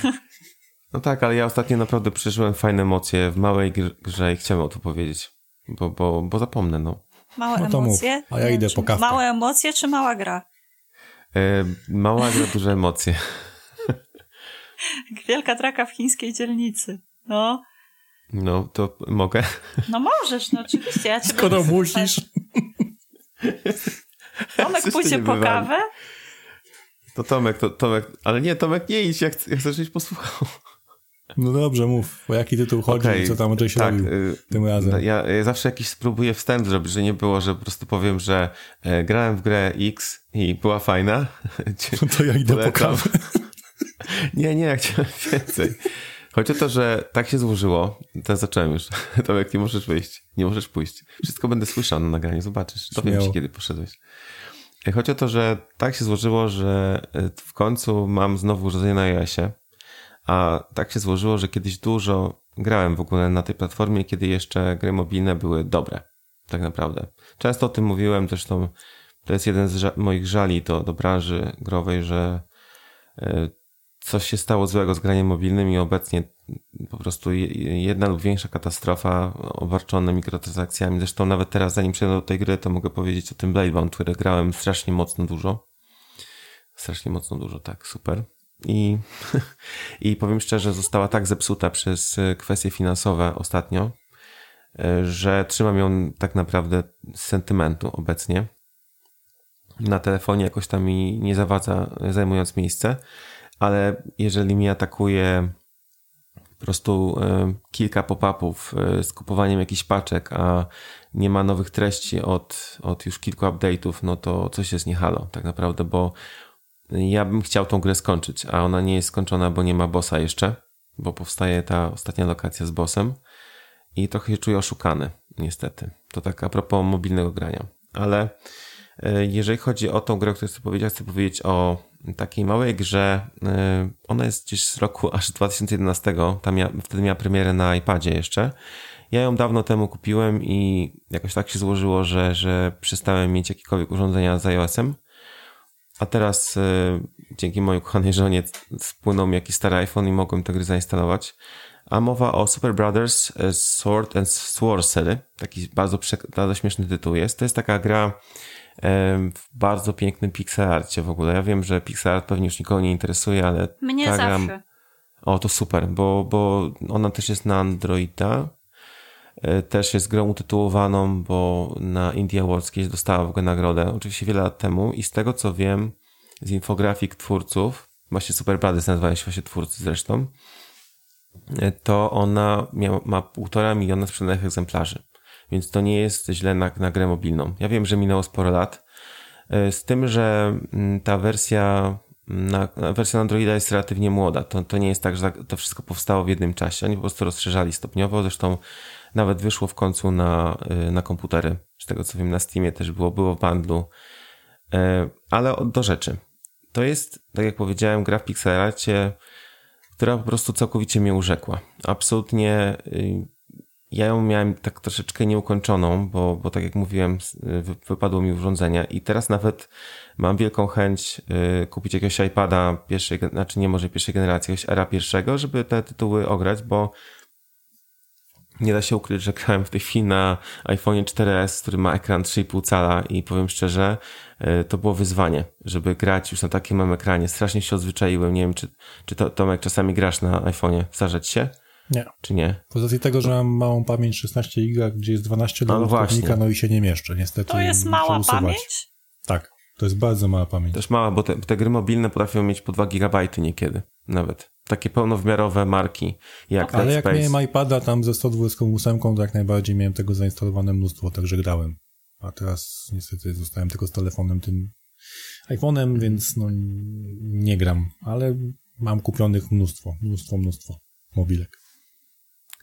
No tak, ale ja ostatnio naprawdę przeżyłem fajne emocje w małej gr- grze i chciałem o to powiedzieć. Bo, bo, bo zapomnę, no. Małe No to mów, emocje? a ja idę po kawkę. Małe emocje czy mała gra? E, mała gra, duże emocje. Wielka draka w chińskiej dzielnicy. No, No, to mogę. no możesz, no oczywiście. Ja Skoro musisz. Tomek Coś pójdzie po kawę? To Tomek, to Tomek, ale nie, Tomek nie idź, ja chcę, ja chcę żebyś posłuchał. No dobrze, mów, o jaki tytuł chodzi Okej, i co tam żeś tak, robił y, tym razem. Ja, ja zawsze jakiś spróbuję wstęp zrobić, że nie było, że po prostu powiem, że e, grałem w grę X i była fajna. No to ja idę po kawę. Nie, nie, ja chciałem więcej. Chodzi o to, że tak się złożyło, teraz zacząłem już, Tomek, nie możesz wyjść, nie możesz pójść. Wszystko będę słyszał na nagraniu, zobaczysz, dowiem ci, kiedy poszedłeś. E, Chodzi o to, że tak się złożyło, że e, w końcu mam znowu urządzenie na iOSie, a tak się złożyło, że kiedyś dużo grałem w ogóle na tej platformie, kiedy jeszcze gry mobilne były dobre, tak naprawdę. Często o tym mówiłem, zresztą to jest jeden z moich żali do, do branży growej, że e, coś się stało złego z graniem mobilnym i obecnie po prostu je- jedna lub większa katastrofa obarczona mikrotransakcjami. Zresztą nawet teraz, zanim przejdę do tej gry, to mogę powiedzieć o tym Bladebound, który grałem strasznie mocno dużo. Strasznie mocno dużo, tak, super. I, I powiem szczerze, została tak zepsuta przez kwestie finansowe ostatnio, że trzymam ją tak naprawdę z sentymentu obecnie. Na telefonie jakoś tam mi nie zawadza, zajmując miejsce, ale jeżeli mi atakuje po prostu e, kilka pop-upów e, z kupowaniem jakichś paczek, a nie ma nowych treści od, od już kilku update'ów, no to coś jest nie halo tak naprawdę, bo ja bym chciał tą grę skończyć, a ona nie jest skończona, bo nie ma bossa jeszcze, bo powstaje ta ostatnia lokacja z bossem i trochę się czuję oszukany, niestety. To tak a propos mobilnego grania. Ale jeżeli chodzi o tą grę, o której chcę powiedzieć, chcę powiedzieć o takiej małej grze. E, ona jest gdzieś z roku aż 2011. Tam ja, wtedy miała premierę na iPadzie jeszcze. Ja ją dawno temu kupiłem i jakoś tak się złożyło, że, że przestałem mieć jakiekolwiek urządzenia z iOS-em. A teraz y, dzięki mojej kochanej żonie spłynął mi jakiś stary iPhone i mogłem tę gry zainstalować. A mowa o Super Brothers e, Sword and Sorcery. Taki bardzo, bardzo śmieszny tytuł jest. To jest taka gra w bardzo pięknym pixelarcie w ogóle. Ja wiem, że pixelart pewnie już nikogo nie interesuje, ale Mnie ta zawsze. O, to super, bo, bo ona też jest na Androida. E, też jest grą utytułowaną, bo na Indie Awards kiedyś dostała w ogóle nagrodę, oczywiście wiele lat temu i z tego co wiem z infografik twórców, właśnie Super Brothers nazywają się właśnie twórcy zresztą, e, to ona ma półtora miliona sprzedanych egzemplarzy. Więc to nie jest źle na, na grę mobilną. Ja wiem, że minęło sporo lat, e, z tym, że mm, ta wersja na, wersja Androida jest relatywnie młoda. To, to nie jest tak, że to wszystko powstało w jednym czasie. Oni po prostu rozszerzali stopniowo. Zresztą nawet wyszło w końcu na, y, na komputery. Z tego co wiem, na Steamie też było, było w bundlu. E, ale do rzeczy. To jest, tak jak powiedziałem, gra w pixelarcie, która po prostu całkowicie mnie urzekła. Absolutnie y, ja ją miałem tak troszeczkę nieukończoną, bo, bo tak jak mówiłem, wypadło mi urządzenia i teraz nawet mam wielką chęć y, kupić jakiegoś iPada pierwszej, znaczy nie może pierwszej generacji, jakiegoś era pierwszego, żeby te tytuły ograć, bo nie da się ukryć, że grałem w tej chwili na iPhone 4S, który ma ekran 3,5 cala i powiem szczerze, y, to było wyzwanie, żeby grać już na takim ekranie. Strasznie się odzwyczaiłem. Nie wiem, czy, czy to, Tomek czasami grasz na iPhone'ie. Zdarzać się? Nie. Czy nie? Poza tego, że mam małą pamięć 16 giga, gdzie jest 12 do no, no i się nie mieszczę, niestety. To jest mała pamięć? Tak, to jest bardzo mała pamięć. Też mała, bo te, te gry mobilne potrafią mieć po 2 gigabajty niekiedy, nawet. Takie pełnowymiarowe marki, jak Ale jak Space. miałem iPada tam ze 128, to jak najbardziej miałem tego zainstalowane mnóstwo, także grałem. A teraz niestety zostałem tylko z telefonem tym iPhone'em, więc no nie gram, ale mam kupionych mnóstwo, mnóstwo, mnóstwo mobilek.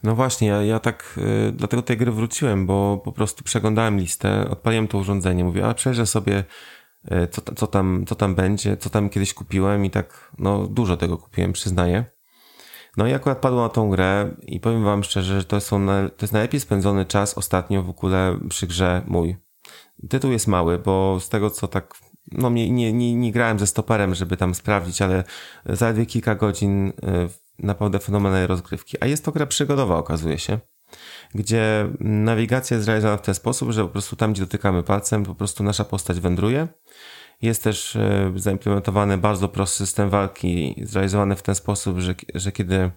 No właśnie, ja, ja tak y, dlatego tej gry wróciłem, bo po prostu przeglądałem listę, odpaliłem to urządzenie, mówię, a przejrzę sobie y, co, co, tam, co tam będzie, co tam kiedyś kupiłem i tak, no dużo tego kupiłem, przyznaję. No i akurat padło na tą grę i powiem wam szczerze, że to, są, to jest najlepiej spędzony czas ostatnio w ogóle przy grze mój. Tytuł jest mały, bo z tego co tak, no nie, nie, nie, nie grałem ze stoperem, żeby tam sprawdzić, ale zaledwie kilka godzin y, naprawdę fenomenalnej rozgrywki. A jest to gra przygodowa, okazuje się, gdzie nawigacja jest realizowana w ten sposób, że po prostu tam, gdzie dotykamy palcem, po prostu nasza postać wędruje. Jest też e, zaimplementowany bardzo prosty system walki, zrealizowany w ten sposób, że, że kiedy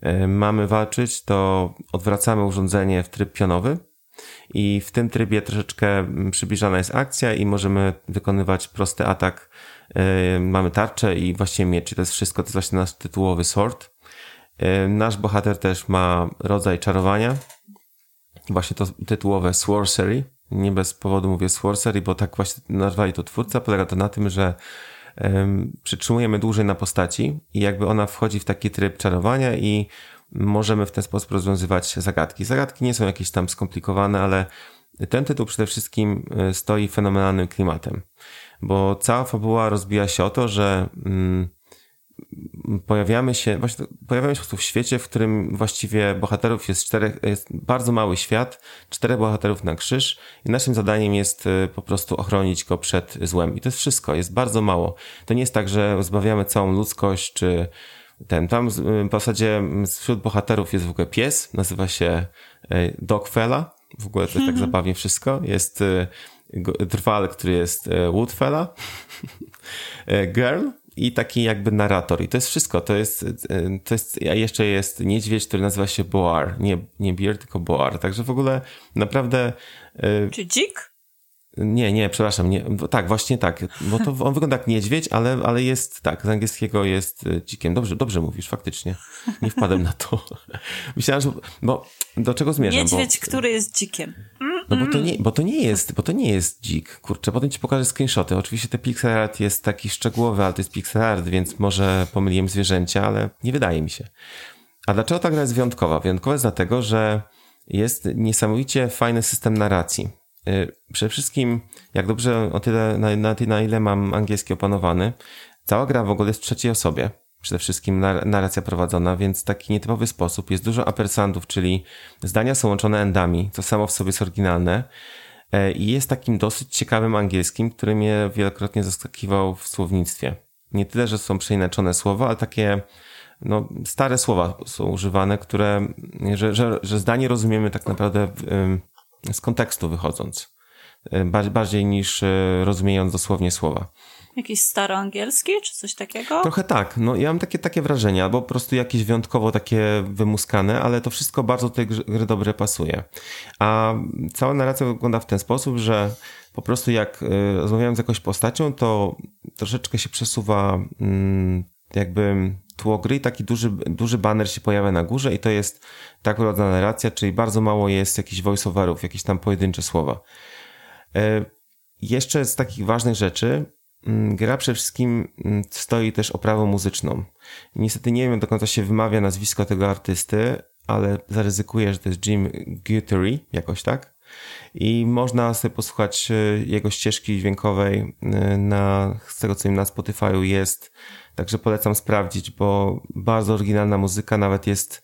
e, mamy walczyć, to odwracamy urządzenie w tryb pionowy i w tym trybie troszeczkę przybliżana jest akcja i możemy wykonywać prosty atak mamy tarczę i właściwie miecz, to jest wszystko, to jest właśnie nasz tytułowy sword. E, nasz bohater też ma rodzaj czarowania, właśnie to tytułowe sorcery. Nie bez powodu mówię sorcery, bo tak właśnie nazwali to twórca. Polega to na tym, że przytrzymujemy dłużej na postaci i jakby ona wchodzi w taki tryb czarowania i możemy w ten sposób rozwiązywać zagadki. Zagadki nie są jakieś tam skomplikowane, ale ten tytuł przede wszystkim e, stoi fenomenalnym klimatem bo cała fabuła rozbija się o to, że mm, pojawiamy się, właśnie pojawiamy się w świecie, w którym właściwie bohaterów jest czterech, jest bardzo mały świat, czterech bohaterów na krzyż i naszym zadaniem jest y, po prostu ochronić go przed złem. I to jest wszystko, jest bardzo mało. To nie jest tak, że zbawiamy całą ludzkość, czy ten, tam y, w zasadzie wśród bohaterów jest w ogóle pies, nazywa się y, Dogfella, w ogóle to jest tak zabawnie wszystko, jest drwal, który jest e, Woodfella, e, Girl i taki jakby narrator. I to jest wszystko. To jest, e, to jest, a jeszcze jest niedźwiedź, który nazywa się Boar. Nie, nie Bear, tylko Boar. Także w ogóle naprawdę... Czy dzik? Nie, nie, przepraszam, nie. Tak, właśnie tak, bo to on wygląda jak niedźwiedź, ale, ale jest, tak, z angielskiego jest dzikiem. Dobrze, dobrze mówisz, faktycznie. Nie wpadłem na to. Myślałem, że, bo do czego zmierzam? Niedźwiedź, bo, który jest dzikiem. No bo to, nie, bo to nie jest, bo to nie jest dzik. Kurczę, potem ci pokażę screenshoty. Oczywiście ten pixel art jest taki szczegółowy, ale to jest pixel art, więc może pomyliłem zwierzęcia, ale nie wydaje mi się. A dlaczego ta gra jest wyjątkowa? Wyjątkowa jest dlatego, że jest niesamowicie fajny system narracji. Y, przede wszystkim, jak dobrze o tyle, na, na, na ile mam angielski opanowany, cała gra w ogóle jest w trzeciej osobie. Przede wszystkim narracja prowadzona, więc taki nietypowy sposób. Jest dużo apersandów, czyli zdania są łączone endami, co samo w sobie jest oryginalne. E, I jest takim dosyć ciekawym angielskim, który mnie wielokrotnie zaskakiwał w słownictwie. Nie tyle, że są przeinaczone słowa, ale takie no, stare słowa są używane, które, że, że, że zdanie rozumiemy tak naprawdę z kontekstu wychodząc, e, bardziej niż e, rozumiejąc dosłownie słowa. Jakiś staroangielski, czy coś takiego? Trochę tak. No, ja mam takie, takie wrażenie, albo po prostu jakieś wyjątkowo takie wymuskane, ale to wszystko bardzo do tej gry dobrze pasuje. A cała narracja wygląda w ten sposób, że po prostu jak e, rozmawiałem z jakąś postacią, to troszeczkę się przesuwa mm, jakby tło gry i taki duży, duży banner się pojawia na górze i to jest tak urodzona narracja, czyli bardzo mało jest jakichś voiceoverów, jakieś tam pojedyncze słowa. E, jeszcze z takich ważnych rzeczy, gra przede wszystkim mm, stoi też oprawą muzyczną. Niestety nie wiem do końca się wymawia nazwisko tego artysty, ale zaryzykuję, że to jest Jim Guthrie, jakoś tak. I można sobie posłuchać e, jego ścieżki dźwiękowej e, na, z tego co im na Spotify'u jest Także polecam sprawdzić, bo bardzo oryginalna muzyka, nawet jest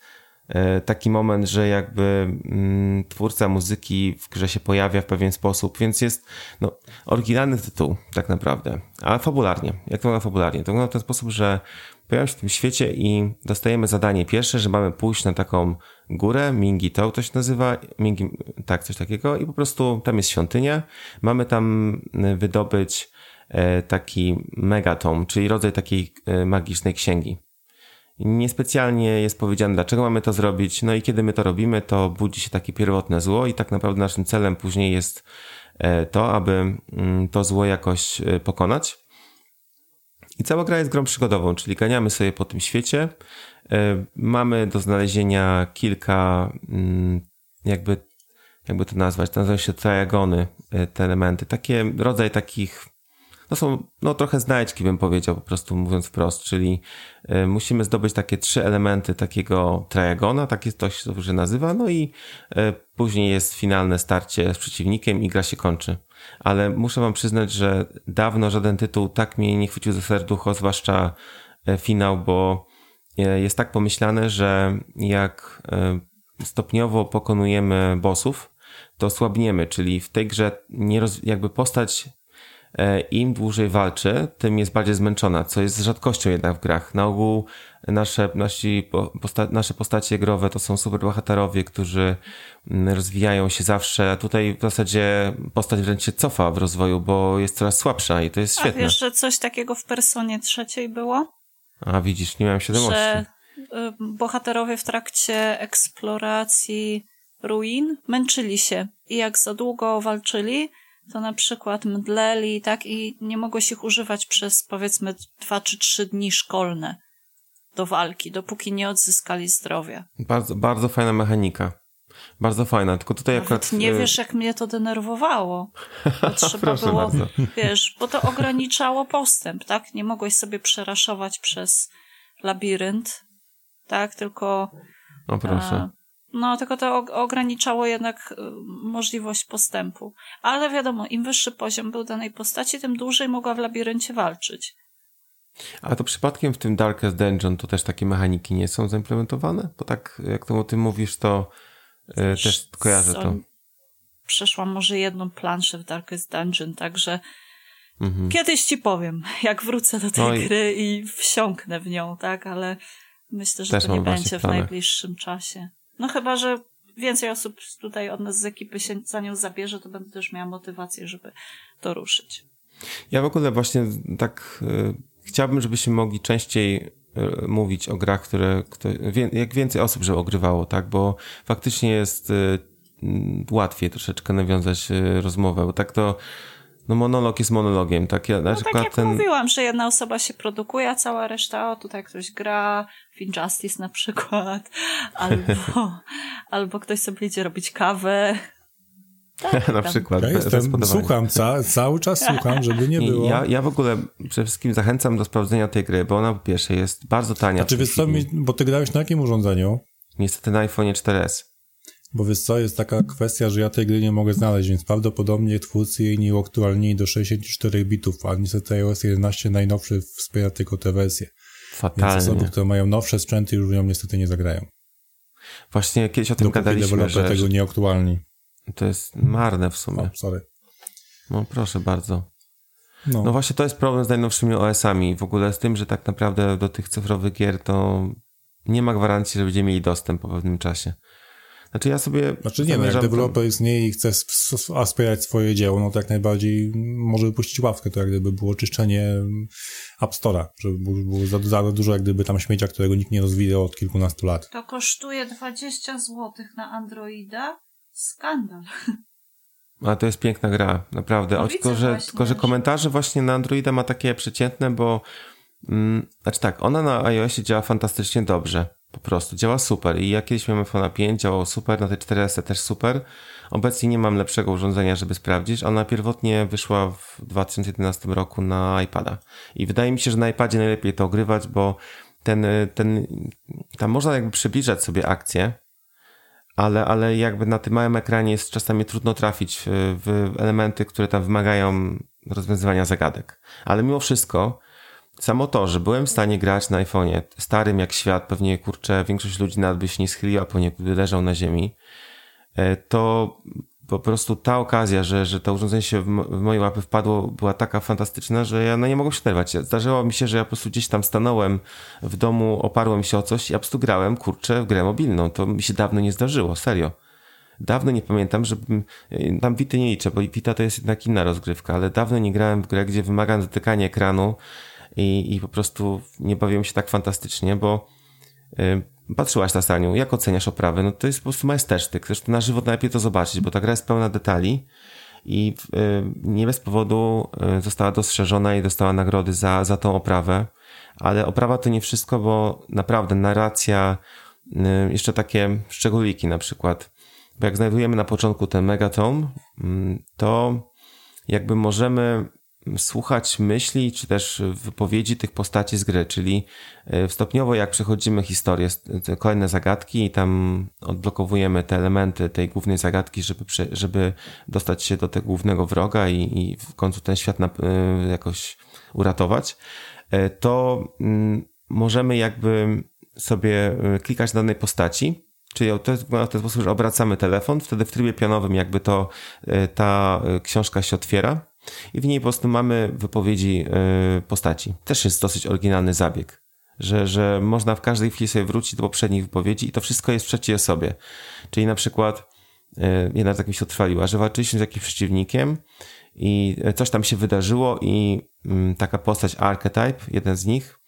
taki moment, że jakby mm, twórca muzyki w grze się pojawia w pewien sposób, więc jest no, oryginalny tytuł tak naprawdę, ale fabularnie. Jak to wygląda fabularnie? To wygląda w ten sposób, że pojawiamy się w tym świecie i dostajemy zadanie pierwsze, że mamy pójść na taką górę, Mingi to się nazywa, Mingi, tak, coś takiego i po prostu tam jest świątynia, mamy tam wydobyć E, taki megatom, czyli rodzaj takiej e, magicznej księgi. Niespecjalnie jest powiedziane, dlaczego mamy to zrobić, no i kiedy my to robimy, to budzi się takie pierwotne zło i tak naprawdę naszym celem później jest e, to, aby mm, to zło jakoś pokonać. I cała gra jest grą przygodową, czyli ganiamy sobie po tym świecie. Mamy do znalezienia kilka, mm, jakby, jakby to nazwać, to nazywa się triagony, te elementy. Takie, rodzaj takich to są no, trochę znajdźki, bym powiedział, po prostu mówiąc wprost, czyli y, musimy zdobyć takie trzy elementy takiego triagona, tak jest to się dobrze nazywa, no i y, później jest finalne starcie z przeciwnikiem i gra się kończy. Ale muszę wam przyznać, że dawno żaden tytuł tak mnie nie chwycił za serducho, zwłaszcza y, finał, bo jest tak pomyślane, że jak stopniowo pokonujemy bossów, to słabniemy, czyli w tej grze nie roz, jakby postać im dłużej walczy, tym jest bardziej zmęczona, co jest rzadkością jednak w grach. Na ogół nasze, nasi posta nasze postacie growe to są superbohaterowie, którzy mm, rozwijają się zawsze, tutaj w zasadzie postać wręcz się cofa w rozwoju, bo jest coraz słabsza i to jest świetne. A wiesz, że coś takiego w Personie trzeciej było? A widzisz, nie miałem świadomości. Że y, bohaterowie w trakcie eksploracji ruin męczyli się i jak za długo walczyli, to na przykład mdleli, tak, i nie mogłeś ich używać przez powiedzmy dwa czy trzy dni szkolne do walki, dopóki nie odzyskali zdrowia. Bardzo, bardzo fajna mechanika. Bardzo fajna, tylko tutaj Nawet akurat... nie wiesz, jak mnie to denerwowało. Trzeba było, bardzo. wiesz, bo to ograniczało postęp, tak? Nie mogłeś sobie przeraszować przez labirynt, tak? Tylko... O proszę. A, no, tylko to ograniczało jednak y, możliwość postępu. Ale wiadomo, im wyższy poziom był danej postaci, tym dłużej mogła w labiryncie walczyć. A to przypadkiem w tym Darkest Dungeon to też takie mechaniki nie są zaimplementowane? Bo tak, jak to o tym mówisz, to y, też kojarzę to. Przeszłam może jedną planszę w Darkest Dungeon, także mhm. kiedyś ci powiem, jak wrócę do tej no i... gry i wsiąknę w nią, tak? Ale myślę, że też to nie będzie w najbliższym czasie. No chyba, że więcej osób tutaj od nas z ekipy się za nią zabierze, to będę też miała motywację, żeby to ruszyć. Ja w ogóle właśnie tak y, chciałbym, żebyśmy mogli częściej y, mówić o grach, które, które, jak więcej osób, żeby ogrywało, tak, bo faktycznie jest y, mm, łatwiej troszeczkę nawiązać y, rozmowę, bo tak to no monolog jest monologiem. Tak, ja, no tak jak ten... mówiłam, że jedna osoba się produkuje, a cała reszta, o tutaj ktoś gra, w Injustice na przykład, albo, albo ktoś sobie idzie robić kawę, tak, na przykład. Ja jestem, słucham, ca, cały czas słucham, żeby nie było. Ja, ja w ogóle przede wszystkim zachęcam do sprawdzenia tej gry, bo ona po pierwsze jest bardzo tania. A czy wiesz co, bo ty grałeś na jakim urządzeniu? Niestety na iPhone 4S. Bo wiesz co, jest taka kwestia, że ja tej gry nie mogę znaleźć, więc prawdopodobnie twórcy jej nie uaktualnili do 64 bitów, a niestety iOS 11 najnowszy wspiera tylko tę wersję. Fatalnie. Więc osoby, które mają nowsze sprzęty już ją niestety nie zagrają. Właśnie kiedyś o tym Dopóki gadaliśmy, że... tego nie aktualni. To jest marne w sumie. O, sorry. No proszę bardzo. No. no. właśnie to jest problem z najnowszymi OS-ami. W ogóle z tym, że tak naprawdę do tych cyfrowych gier to nie ma gwarancji, że będziemy mieli dostęp po pewnym czasie. Znaczy ja sobie... Znaczy nie, no jak deweloper istnieje i chce wspierać swoje dzieło, no to jak najbardziej może wypuścić ławkę, to jak gdyby było czyszczenie App Store'a, żeby było za, za dużo jak gdyby tam śmiecia, którego nikt nie rozwijał od kilkunastu lat. To kosztuje 20 zł na Androida, Skandal. A to jest piękna gra, naprawdę. No tylko, że, tylko, że komentarze właśnie na Androida ma takie przeciętne, bo mm, znaczy tak, ona na iOSie działa fantastycznie dobrze. Po prostu działa super. I ja kiedyś miałem iPhone 5, działał super, na tej 4S też super. Obecnie nie mam lepszego urządzenia, żeby sprawdzić. Ona pierwotnie wyszła w 2011 roku na iPada. I wydaje mi się, że na iPadzie najlepiej to ogrywać, bo ten, ten, tam można jakby przybliżać sobie akcje, ale, ale jakby na tym małym ekranie jest czasami trudno trafić w elementy, które tam wymagają rozwiązywania zagadek. Ale mimo wszystko, samo to, że byłem w stanie grać na iPhone'ie starym jak świat, pewnie kurczę, większość ludzi nawet by się nie schyliła, po gdyby leżał na ziemi, e, to po prostu ta okazja, że, że to urządzenie się w, w moje łapy wpadło, była taka fantastyczna, że ja no nie mogłem się oderwać. Zdarzyło mi się, że ja po prostu gdzieś tam stanąłem w domu, oparłem się o coś i ja po prostu grałem, kurczę, w grę mobilną. To mi się dawno nie zdarzyło, serio. Dawno nie pamiętam, żebym, y, tam Vita nie liczę, bo Vita to jest jednak inna rozgrywka, ale dawno nie grałem w grę, gdzie wymagam dotykania ekranu i, i po prostu nie bawiłem się tak fantastycznie, bo y, Patrzyłaś na Staniu, jak oceniasz oprawę? No to jest po prostu majstersztyk. Zresztą na żywo najlepiej to zobaczyć, bo ta gra jest pełna detali i y, nie bez powodu y, została dostrzeżona i dostała nagrody za, za tą oprawę. Ale oprawa to nie wszystko, bo naprawdę narracja, y, jeszcze takie szczególiki na przykład. Bo jak znajdujemy na początku ten megatom, mm, to jakby możemy słuchać myśli, czy też wypowiedzi tych postaci z gry, czyli e, stopniowo jak przechodzimy historię, kolejne zagadki i tam odblokowujemy te elementy tej głównej zagadki, żeby, żeby dostać się do tego głównego wroga i, i w końcu ten świat na, e, jakoś uratować, e, to mm, możemy jakby sobie klikać na danej postaci, Czyli to jest w ten sposób, że obracamy telefon, wtedy w trybie pionowym jakby to ta książka się otwiera i w niej po prostu mamy wypowiedzi e, postaci. Też jest dosyć oryginalny zabieg, że, że można w każdej chwili sobie wrócić do poprzednich wypowiedzi i to wszystko jest w trzeciej osobie. Czyli na przykład e, jedna tak mi się utrwaliła, że walczyliśmy z jakimś przeciwnikiem i coś tam się wydarzyło i mm, taka postać Archetype, jeden z nich,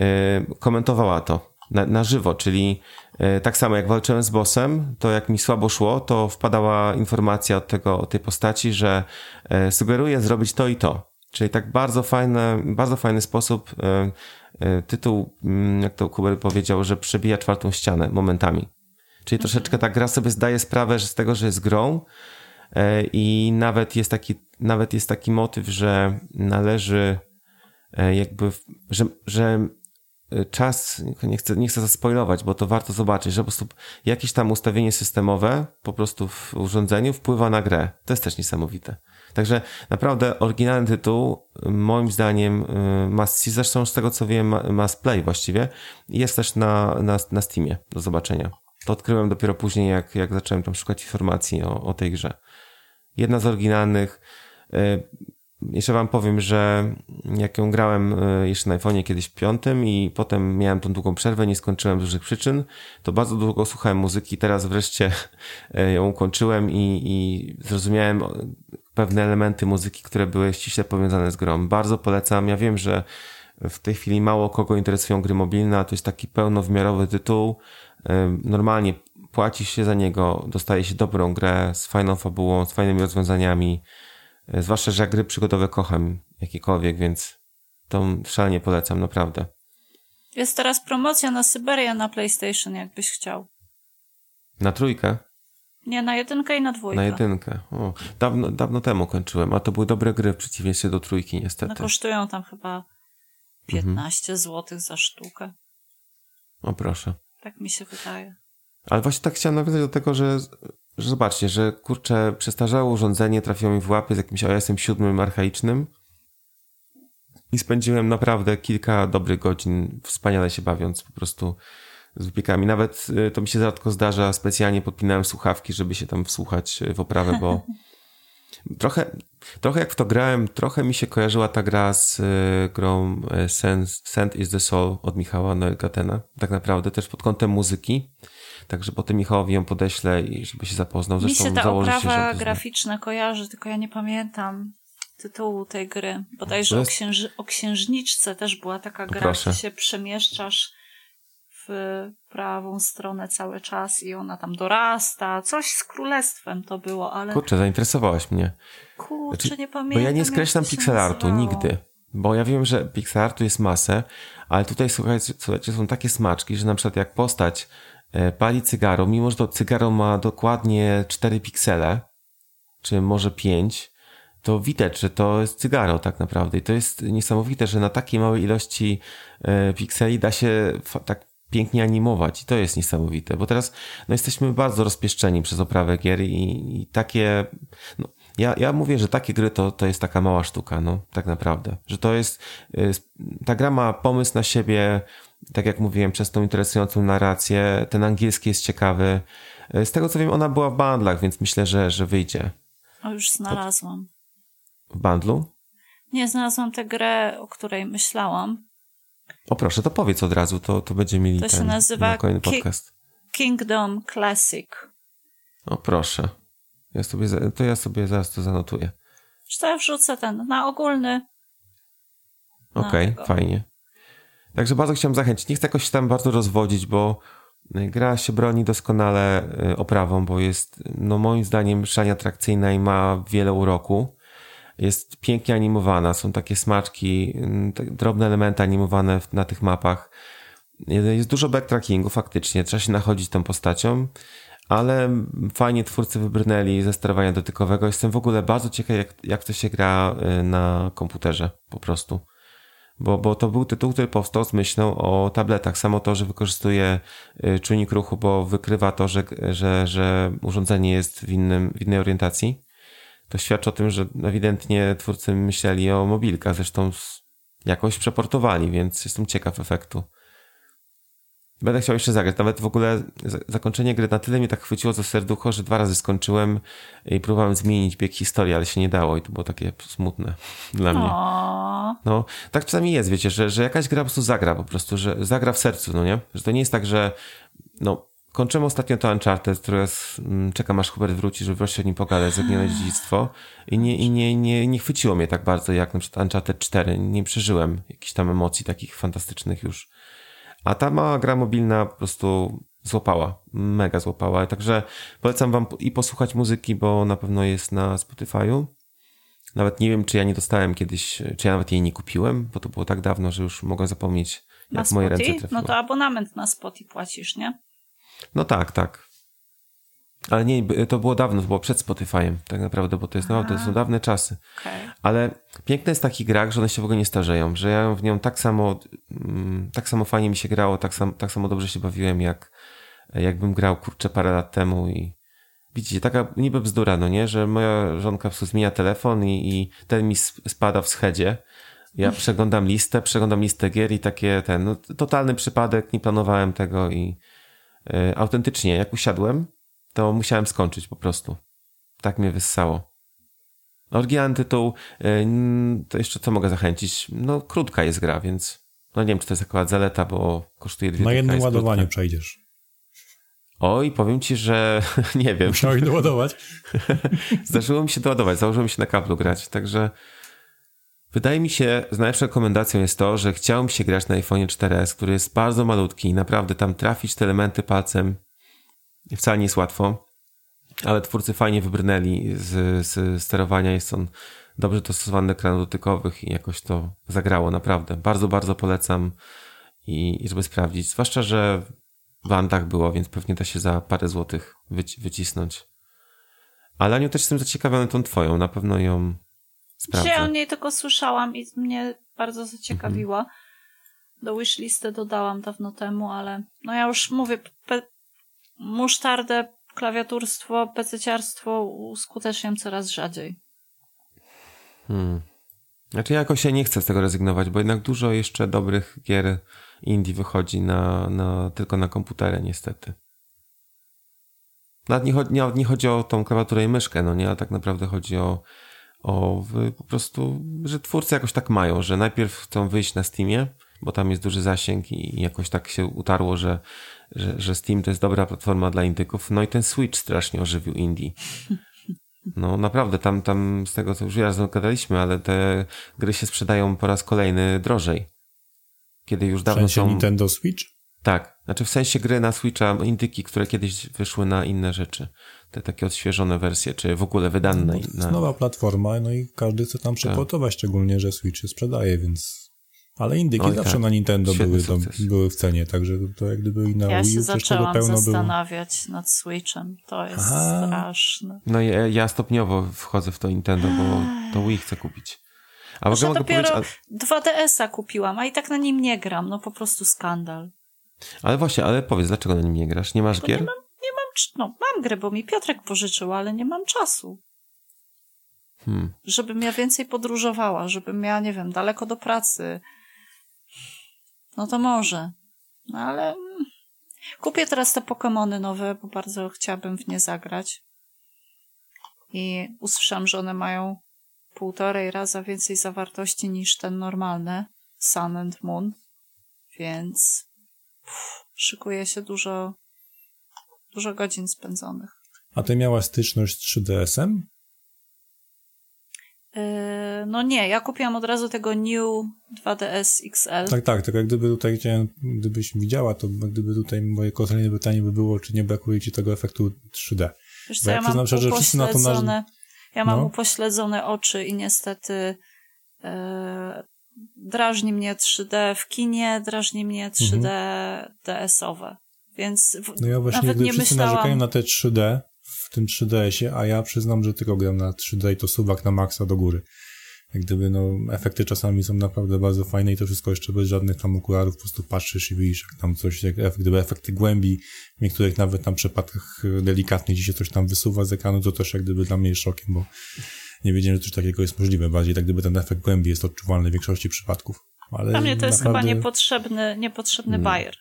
e, komentowała to na, na żywo, czyli E, tak samo jak walczyłem z bossem, to jak mi słabo szło, to wpadała informacja od tego, od tej postaci, że e, sugeruje zrobić to i to. Czyli tak bardzo fajny, bardzo fajny sposób e, tytuł, mm, jak to Kuber powiedział, że przebija czwartą ścianę momentami. Czyli mhm. troszeczkę ta gra sobie zdaje sprawę że z tego, że jest grą i nawet jest taki, nawet jest taki motyw, że należy jakby, że, że czas, nie chcę, nie chcę zaspoilować, bo to warto zobaczyć, że po prostu jakieś tam ustawienie systemowe po prostu w urządzeniu wpływa na grę. To jest też niesamowite. Także naprawdę oryginalny tytuł, moim zdaniem y, must see, zresztą z tego co wiem must play właściwie, jest też na, na, na Steamie do zobaczenia. To odkryłem dopiero później, jak, jak zacząłem tam szukać informacji o, o tej grze. Jedna z oryginalnych, y, jeszcze wam powiem, że jak ją grałem e, jeszcze na iPhone'ie kiedyś piątym i potem miałem tą długą przerwę, nie skończyłem z różnych przyczyn, to bardzo długo słuchałem muzyki, teraz wreszcie e, ją ukończyłem i, i zrozumiałem pewne elementy muzyki, które były ściśle powiązane z grą. Bardzo polecam. Ja wiem, że w tej chwili mało kogo interesują gry mobilne, a to jest taki pełnowymiarowy tytuł. E, normalnie płaci się za niego, dostaje się dobrą grę z fajną fabułą, z fajnymi rozwiązaniami. E, zwłaszcza, że gry przygodowe kocham jakiekolwiek, więc to szalenie polecam, naprawdę. Jest teraz promocja na Syberię na PlayStation, jakbyś chciał. Na trójkę? Nie, na jedynkę i na dwójkę. Na jedynkę. O, dawno, dawno temu kończyłem, a to były dobre gry w przeciwieństwie do trójki, niestety. No kosztują tam chyba 15 mhm. zł za sztukę. O proszę. Tak mi się wydaje. Ale właśnie tak chciałem nawiązać do tego, że, że zobaczcie, że kurczę, przestarzałe urządzenie trafiło mi w łapy z jakimś OS-em siódmym archaicznym i spędziłem naprawdę kilka dobrych godzin wspaniale się bawiąc po prostu z wypiekami. Nawet y, to mi się rzadko zdarza, specjalnie podpinałem słuchawki, żeby się tam wsłuchać y, w oprawę, bo trochę, trochę jak w to grałem, trochę mi się kojarzyła ta gra z y, grą Sand is the Soul od Michała Noelgatena. Tak naprawdę też pod kątem muzyki. Także potem Michałowi ją podeślę i żeby się zapoznał. Zresztą mi się ta oprawa się, graficzna kojarzy, tylko ja nie pamiętam tytułu tej gry. Bodajże jest... o, księży, o księżniczce też była taka gra, Proszę. gdzie się przemieszczasz w prawą stronę cały czas i ona tam dorasta. Coś z królestwem to było, ale... Kurczę, zainteresowałaś mnie. Kurczę, znaczy, nie pamiętam. Bo ja nie skreślam pixelartu nigdy. Bo ja wiem, że pixelartu jest masę, ale tutaj słuchajcie, słuchajcie, są takie smaczki, że na przykład jak postać pali cygaro, mimo że to cygaro ma dokładnie 4 piksele, czy może 5, to widać, że to jest cygaro tak naprawdę. I to jest niesamowite, że na takiej małej ilości e, pikseli da się tak pięknie animować i to jest niesamowite, bo teraz no, jesteśmy bardzo rozpieszczeni przez oprawę gier i, i takie, no, ja, ja mówię, że takie gry to, to jest taka mała sztuka, no, tak naprawdę, że to jest, y, ta gra ma pomysł na siebie, tak jak mówiłem, przez tą interesującą narrację, ten angielski jest ciekawy, y, z tego co wiem, ona była w bandlach, więc myślę, że, że wyjdzie. O, już znalazłam. W bandlu? Nie, znalazłam tę grę, o której myślałam. O proszę, to powiedz od razu, to, to będzie mieli To się ten, nazywa kolejny podcast. Kingdom Classic. O proszę. Ja sobie, to ja sobie zaraz to zanotuję. Czy to ja wrzucę ten na ogólny. Okej, okay, fajnie. Także bardzo chciałem zachęcić. Nie chcę jakoś tam bardzo rozwodzić, bo gra się broni doskonale y, oprawą, bo jest no moim zdaniem szalenie atrakcyjna i ma wiele uroku. Jest pięknie animowana, są takie smaczki, drobne elementy animowane na tych mapach. Jest dużo backtrackingu faktycznie, trzeba się nachodzić tą postacią, ale fajnie twórcy wybrnęli ze sterowania dotykowego. Jestem w ogóle bardzo ciekaw, jak, jak to się gra y, na komputerze po prostu. Bo, bo to był tytuł, który powstał z myślą o tabletach. Samo to, że wykorzystuje y, czujnik ruchu, bo wykrywa to, że, że, że urządzenie jest w, innym, w innej orientacji to świadczy o tym, że ewidentnie twórcy myśleli o mobilkach, zresztą jakoś przeportowali, więc jestem ciekaw efektu. Będę chciał jeszcze zagrać. Nawet w ogóle zakończenie gry na tyle mnie tak chwyciło za serducho, że dwa razy skończyłem i próbowałem zmienić bieg historii, ale się nie dało i to było takie smutne dla mnie. No, tak czasami jest, wiecie, że, że jakaś gra po prostu zagra po prostu, że zagra w sercu, no nie? Że to nie jest tak, że no, Kończymy ostatnio to Uncharted, które mm, czekam aż Hubert wróci, żeby wreszcie o nim pogadać, zagnione dziedzictwo. I, nie, i nie, nie, nie chwyciło mnie tak bardzo jak na przykład Uncharted 4. Nie przeżyłem jakichś tam emocji takich fantastycznych już. A ta mała gra mobilna po prostu złapała. Mega złapała. Także polecam wam i posłuchać muzyki, bo na pewno jest na Spotify'u. Nawet nie wiem, czy ja nie dostałem kiedyś, czy ja nawet jej nie kupiłem, bo to było tak dawno, że już mogłem zapomnieć, jak na moje ręce trafiło. No to abonament na Spotify płacisz, nie? No tak, tak. Ale nie, to było dawno, to było przed Spotify'em, tak naprawdę, bo to jest naprawdę, to są dawne czasy. Okay. Ale piękne jest taki grach, że one się w ogóle nie starzeją, że ja w nią tak samo, mm, tak samo fajnie mi się grało, tak, sam, tak samo dobrze się bawiłem, jak jakbym grał, kurczę, parę lat temu i widzicie, taka niby bzdura, no nie, że moja żonka po prostu zmienia telefon i, i ten mi spada w schedzie. Ja przeglądam listę, przeglądam listę gier i takie ten, no, totalny przypadek, nie planowałem tego i E, autentycznie, jak usiadłem, to musiałem skończyć po prostu. Tak mnie wyssało. Oryginalny tytuł, e, to jeszcze co mogę zachęcić? No, krótka jest gra, więc no nie wiem, czy to jest akurat zaleta, bo kosztuje dwie Na jednym ładowaniu krótka. przejdziesz. Oj, powiem ci, że nie wiem. Musiałeś doładować? Zdarzyło mi się doładować, założyło mi się na kablu grać, także Wydaje mi się, że najlepszą rekomendacją jest to, że chciałem się grać na iPhone 4S, który jest bardzo malutki i naprawdę tam trafić te elementy palcem Wcale nie jest łatwo, ale twórcy fajnie wybrnęli z, z sterowania. Jest on dobrze dostosowany do ekranów dotykowych i jakoś to zagrało, naprawdę. Bardzo, bardzo polecam i, i żeby sprawdzić. Zwłaszcza, że w Antach było, więc pewnie da się za parę złotych wyci wycisnąć. Ale Aniu też jestem zaciekawiony tą twoją, na pewno ją sprawdzę. Dzisiaj o niej tylko słyszałam i mnie bardzo zaciekawiła. Mhm. Do wishlisty dodałam dawno temu, ale no ja już mówię, musztardę, klawiaturstwo, pececiarstwo uskuteczniam coraz rzadziej. Hmm. Znaczy ja jakoś się nie chcę z tego rezygnować, bo jednak dużo jeszcze dobrych gier indie wychodzi na, na, tylko na komputery niestety. Nawet nie, chodzi, nie, nie chodzi o tą klawiaturę i myszkę, no nie, ale tak naprawdę chodzi o, o po prostu, że twórcy jakoś tak mają, że najpierw chcą wyjść na Steamie, bo tam jest duży zasięg i jakoś tak się utarło, że, że, że Steam to jest dobra platforma dla indyków. No i ten Switch strasznie ożywił indie. No naprawdę, tam, tam z tego co już raz gadaliśmy, ale te gry się sprzedają po raz kolejny drożej. Kiedy już dawno w sensie są... Nintendo Switch? Tak, znaczy w sensie gry na Switcha, indyki, które kiedyś wyszły na inne rzeczy. Te takie odświeżone wersje, czy w ogóle wydane no, na... To jest nowa platforma, no i każdy chce tam przeportować, tak. szczególnie, że Switch się sprzedaje, więc... Ale indyki no zawsze tak. na Nintendo były, to, były w cenie, także to jak gdyby i na ja Wii się zaczęłam pełno zastanawiać było. nad Switchem, to jest Aha. straszne. No ja, ja stopniowo wchodzę w to Nintendo, bo to Wii chcę kupić. A w ogóle dopiero powiedzieć, 2DS-a kupiłam, a i tak na nim nie gram, no po prostu skandal. Ale właśnie, ale powiedz, dlaczego na nim nie grasz? Nie masz bo gier? Nie mam, nie mam, no mam grę, bo mi Piotrek pożyczył, ale nie mam czasu. Hmm. Żebym ja więcej podróżowała, żebym miała, nie wiem, daleko do pracy. No to może. No ale mm, kupię teraz te Pokémony nowe, bo bardzo chciałabym w nie zagrać. I usłyszałam, że one mają półtorej raza więcej zawartości niż ten normalny Sun and Moon, więc pff, szykuje się dużo, dużo godzin spędzonych. A ty miałaś styczność z 3DS-em? Yy, no nie, ja kupiłam od razu tego New 2DS XL. Tak, tak, tak jak gdyby tutaj gdybyś widziała, to gdyby tutaj moje kolejne pytanie by było, czy nie brakuje ci tego efektu 3D. Wiesz co, ja, ja mam przyznam, że wszyscy na to na... Ja mam no. upośledzone oczy i niestety e, drażni mnie 3D w kinie, drażni mnie 3D mhm. DS-owe. Więc w, no ja właśnie, nawet nie wszyscy myślałam... narzekają na te 3D w tym 3DS-ie, a ja przyznam, że tylko gram na 3D i to suwak na maksa do góry jak gdyby no, efekty czasami są naprawdę bardzo fajne i to wszystko jeszcze bez żadnych tam okularów, po prostu patrzysz i widzisz jak tam coś, jak gdyby efekty głębi, w niektórych nawet tam przypadkach delikatnie ci się coś tam wysuwa z ekranu, to też jak gdyby dla mnie jest szokiem, bo nie wiedziałem, że coś takiego jest możliwe, bardziej tak gdyby ten efekt głębi jest odczuwalny w większości przypadków. Ale dla mnie to jest naprawdę... chyba niepotrzebny, niepotrzebny hmm. bajer.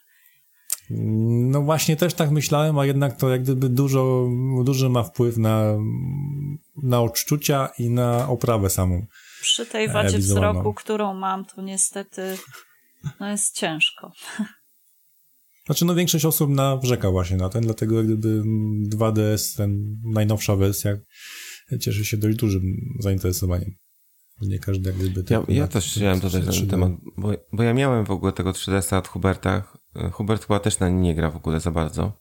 No właśnie też tak myślałem, a jednak to jak gdyby dużo, duży ma wpływ na, na odczucia i na oprawę samą przy tej e, wadzie wzroku, którą mam, to niestety no jest ciężko. Znaczy, no większość osób narzeka właśnie na ten, dlatego jak gdyby 2DS, ten najnowsza wersja, cieszy się dość dużym zainteresowaniem. Nie każdy jak gdyby... Ja, ja też chciałem na ten temat, bo, bo ja miałem w ogóle tego 3DS od Huberta. Hubert chyba też na nie gra w ogóle za bardzo.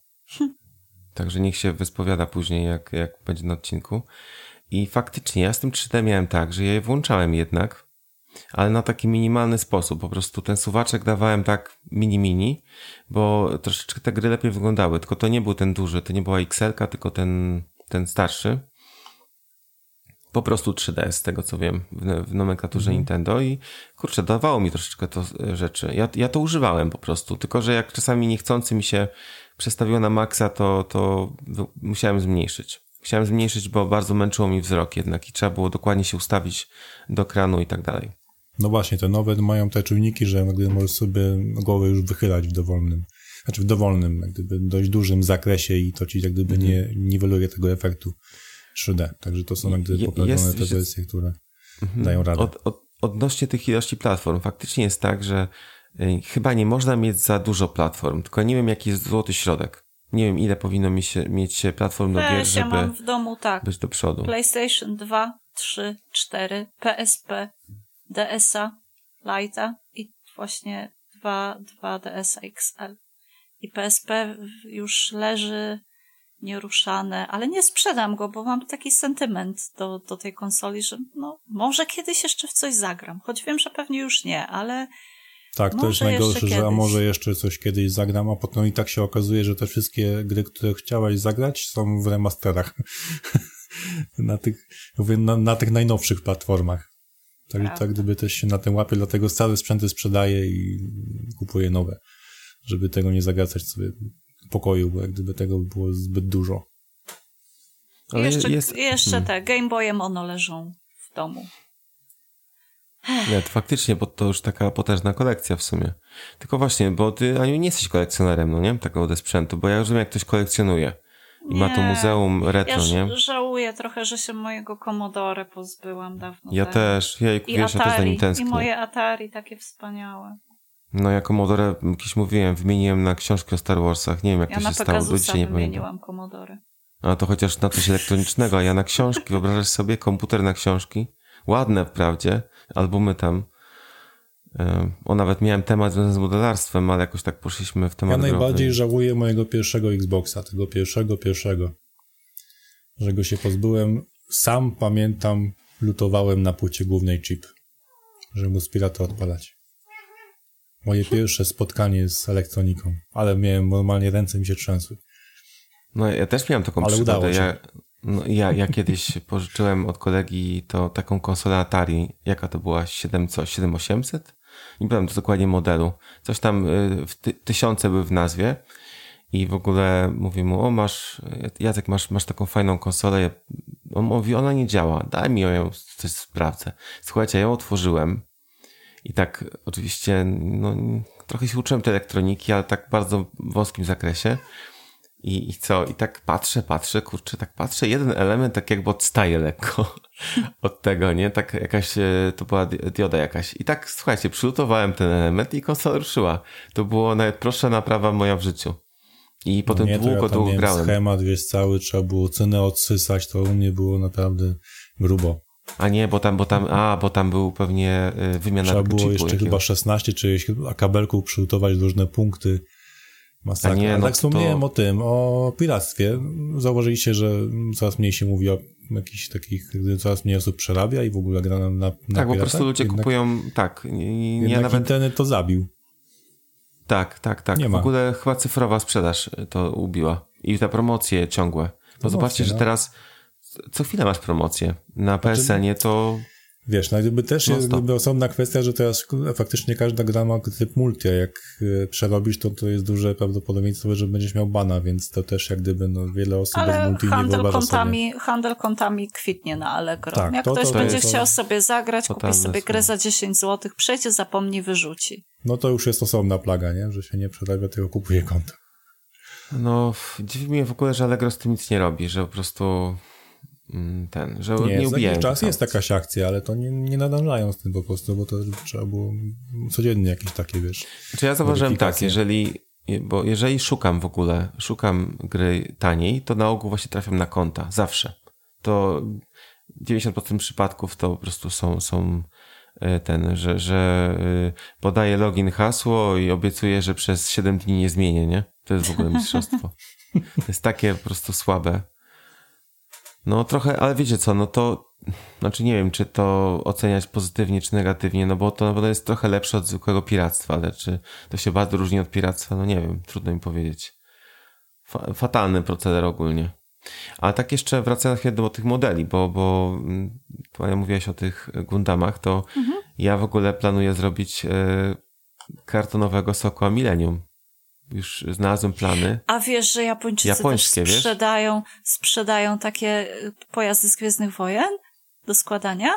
Także niech się wyspowiada później, jak, jak będzie na odcinku. I faktycznie ja z tym 3D miałem tak, że ja je włączałem jednak, ale na taki minimalny sposób. Po prostu ten suwaczek dawałem tak mini-mini, bo troszeczkę te gry lepiej wyglądały. Tylko to nie był ten duży, to nie była XL, tylko ten, ten starszy. Po prostu 3D z tego co wiem w, w nomenklaturze mhm. Nintendo i kurczę, dawało mi troszeczkę to e, rzeczy. Ja, ja to używałem po prostu, tylko że jak czasami niechcący mi się przestawiło na maksa, to, to musiałem zmniejszyć. Chciałem zmniejszyć, bo bardzo męczyło mi wzrok jednak i trzeba było dokładnie się ustawić do kranu i tak dalej. No właśnie, te nowe mają te czujniki, że możesz sobie głowę już wychylać w dowolnym, znaczy w dowolnym, jak gdyby dość dużym zakresie i to ci jak gdyby mm. nie niweluje tego efektu 3D. Także to są jak gdyby poprawione te wersje, które mm dają radę. Od, od, odnośnie tych ilości platform, faktycznie jest tak, że y, chyba nie można mieć za dużo platform, tylko nie wiem jaki jest złoty środek. Nie wiem, ile powinno mi się, mieć platform do gier, żeby ja mam w domu tak. być do przodu. PlayStation 2, 3, 4, PSP, DSa, Lite'a i właśnie 2, 2 DSa XL. I PSP już leży nieruszane, ale nie sprzedam go, bo mam taki sentyment do, do tej konsoli, że no, może kiedyś jeszcze w coś zagram. Choć wiem, że pewnie już nie, ale tak, to jest najgorsze, że a może jeszcze coś kiedyś zagram, a potem i tak się okazuje, że te wszystkie gry, które chciałaś zagrać, są w remasterach. na, tych, na, na tych najnowszych platformach. Tak, tak, gdyby też się na tym łapie, dlatego stare sprzęty sprzedaje i kupuje nowe, żeby tego nie zagracać sobie pokoju, bo jak gdyby tego było zbyt dużo. Ale jeszcze, jest... jeszcze hmm. te Game Boye Mono leżą w domu. Nie, to faktycznie, bo to już taka potężna kolekcja w sumie. Tylko właśnie, bo ty, Aniu, nie jesteś kolekcjonerem, no nie? Takiego sprzętu, bo ja rozumiem, jak ktoś kolekcjonuje. I nie, ma to muzeum retro, ja nie? żałuję trochę, że się mojego Commodore pozbyłam dawno Ja temu. też, ja, wiesz, Atari, ja też za nim tęsknię. I moje Atari takie wspaniałe. No ja Commodore, kiedyś mówiłem, wymieniłem na książki o Star Warsach. Nie wiem, jak ja to się stało, do dzisiaj nie wymieniłam Commodore. A to chociaż na coś elektronicznego, a ja na książki. Wyobrażasz sobie komputer na książki? Ładne wprawdzie, albumy tam. O, nawet miałem temat związany z modelarstwem, ale jakoś tak poszliśmy w temat. Ja najbardziej żałuję mojego pierwszego Xboxa, tego pierwszego, pierwszego. Że go się pozbyłem. Sam pamiętam, lutowałem na płycie głównej chip, żeby móc pirata odpalać. Moje pierwsze spotkanie z elektroniką, ale miałem normalnie ręce mi się trzęsły. No ja też miałem taką ale przygodę. Udało się. Ja, no, ja, ja kiedyś pożyczyłem od kolegi to taką konsolę Atari, jaka to była? 7 coś, 7800? Nie pamiętam dokładnie modelu. Coś tam y, w ty, tysiące były w nazwie. I w ogóle mówi mu, o masz, Jacek, masz, masz taką fajną konsolę. On mówi, ona nie działa, daj mi ją, coś sprawdzę. Słuchajcie, ja ją otworzyłem i tak oczywiście, no, trochę się uczyłem tej elektroniki, ale tak bardzo wąskim zakresie. I, I co? I tak patrzę, patrzę, kurczę, tak patrzę, jeden element tak jakby odstaje lekko od tego, nie? Tak jakaś, e, to była dioda jakaś. I tak, słuchajcie, przylutowałem ten element i konsola ruszyła. To było najprostsza naprawa moja w życiu. I potem nie, długo, ja długo grałem. schemat, wiesz, cały, trzeba było cenę odsysać, to u mnie było naprawdę grubo. A nie, bo tam, bo tam, a, bo tam był pewnie y, wymiana Trzeba było jeszcze chyba 16 czy a kabelków przylutować różne punkty. Masakra. A nie, no tak wspomniałem to... o tym, o piractwie. Zauważyliście, że coraz mniej się mówi o jakichś takich, coraz mniej osób przerabia i w ogóle gra na, na Tak, po prostu ludzie jednak, kupują, tak. Nie, jednak nawet... internet to zabił. Tak, tak, tak. Nie w ma. ogóle chyba cyfrowa sprzedaż to ubiła. I te promocje ciągłe. Bo promocje, zobaczcie, no. że teraz co chwilę masz promocję. Na znaczy, PSN-ie to Wiesz, no gdyby też jest gdyby osobna kwestia, że teraz faktycznie każda gra ma typ multi, a jak e, przerobisz, to to jest duże prawdopodobieństwo, że będziesz miał bana, więc to też jak gdyby no, wiele osób Ale bez multi nie wyobraża kontami, sobie. handel kontami kwitnie na Allegro. Tak, jak to, ktoś to, to będzie jest, chciał sobie zagrać, kupi sobie grę za 10 zł, przejdzie, zapomni, wyrzuci. No to już jest osobna plaga, nie? Że się nie przerabia, tylko kupuje konto. No, dziwi mnie w ogóle, że Allegro z tym nic nie robi, że po prostu ten, że nie, nie ubijają. czas jest jakaś akcja, ale to nie, nie nadążają z tym po prostu, bo to trzeba było codziennie jakieś takie, wiesz. Czy ja zauważyłem tak, jeżeli, bo jeżeli szukam w ogóle, szukam gry taniej, to na ogół właśnie trafiam na konta, zawsze. To 90% przypadków to po prostu są, są e, ten, że, że e, podaję login, hasło i obiecuję, że przez 7 dni nie zmienię, nie? To jest w ogóle mistrzostwo. To jest takie po prostu słabe. No trochę, ale wiecie co, no to znaczy nie wiem, czy to oceniać pozytywnie, czy negatywnie, no bo to na pewno jest trochę lepsze od zwykłego piractwa, ale czy to się bardzo różni od piractwa, no nie wiem, trudno mi powiedzieć. Fa fatalny proceder ogólnie. A tak jeszcze wracając chwilę do tych modeli, bo, bo mm, ja mówiłaś o tych Gundamach, to mhm. ja w ogóle planuję zrobić y, kartonowego Sokła Millennium już znalazłem plany. A wiesz, że Japończycy Japońskie, też sprzedają, wiesz? sprzedają takie y, pojazdy z Gwiezdnych Wojen do składania?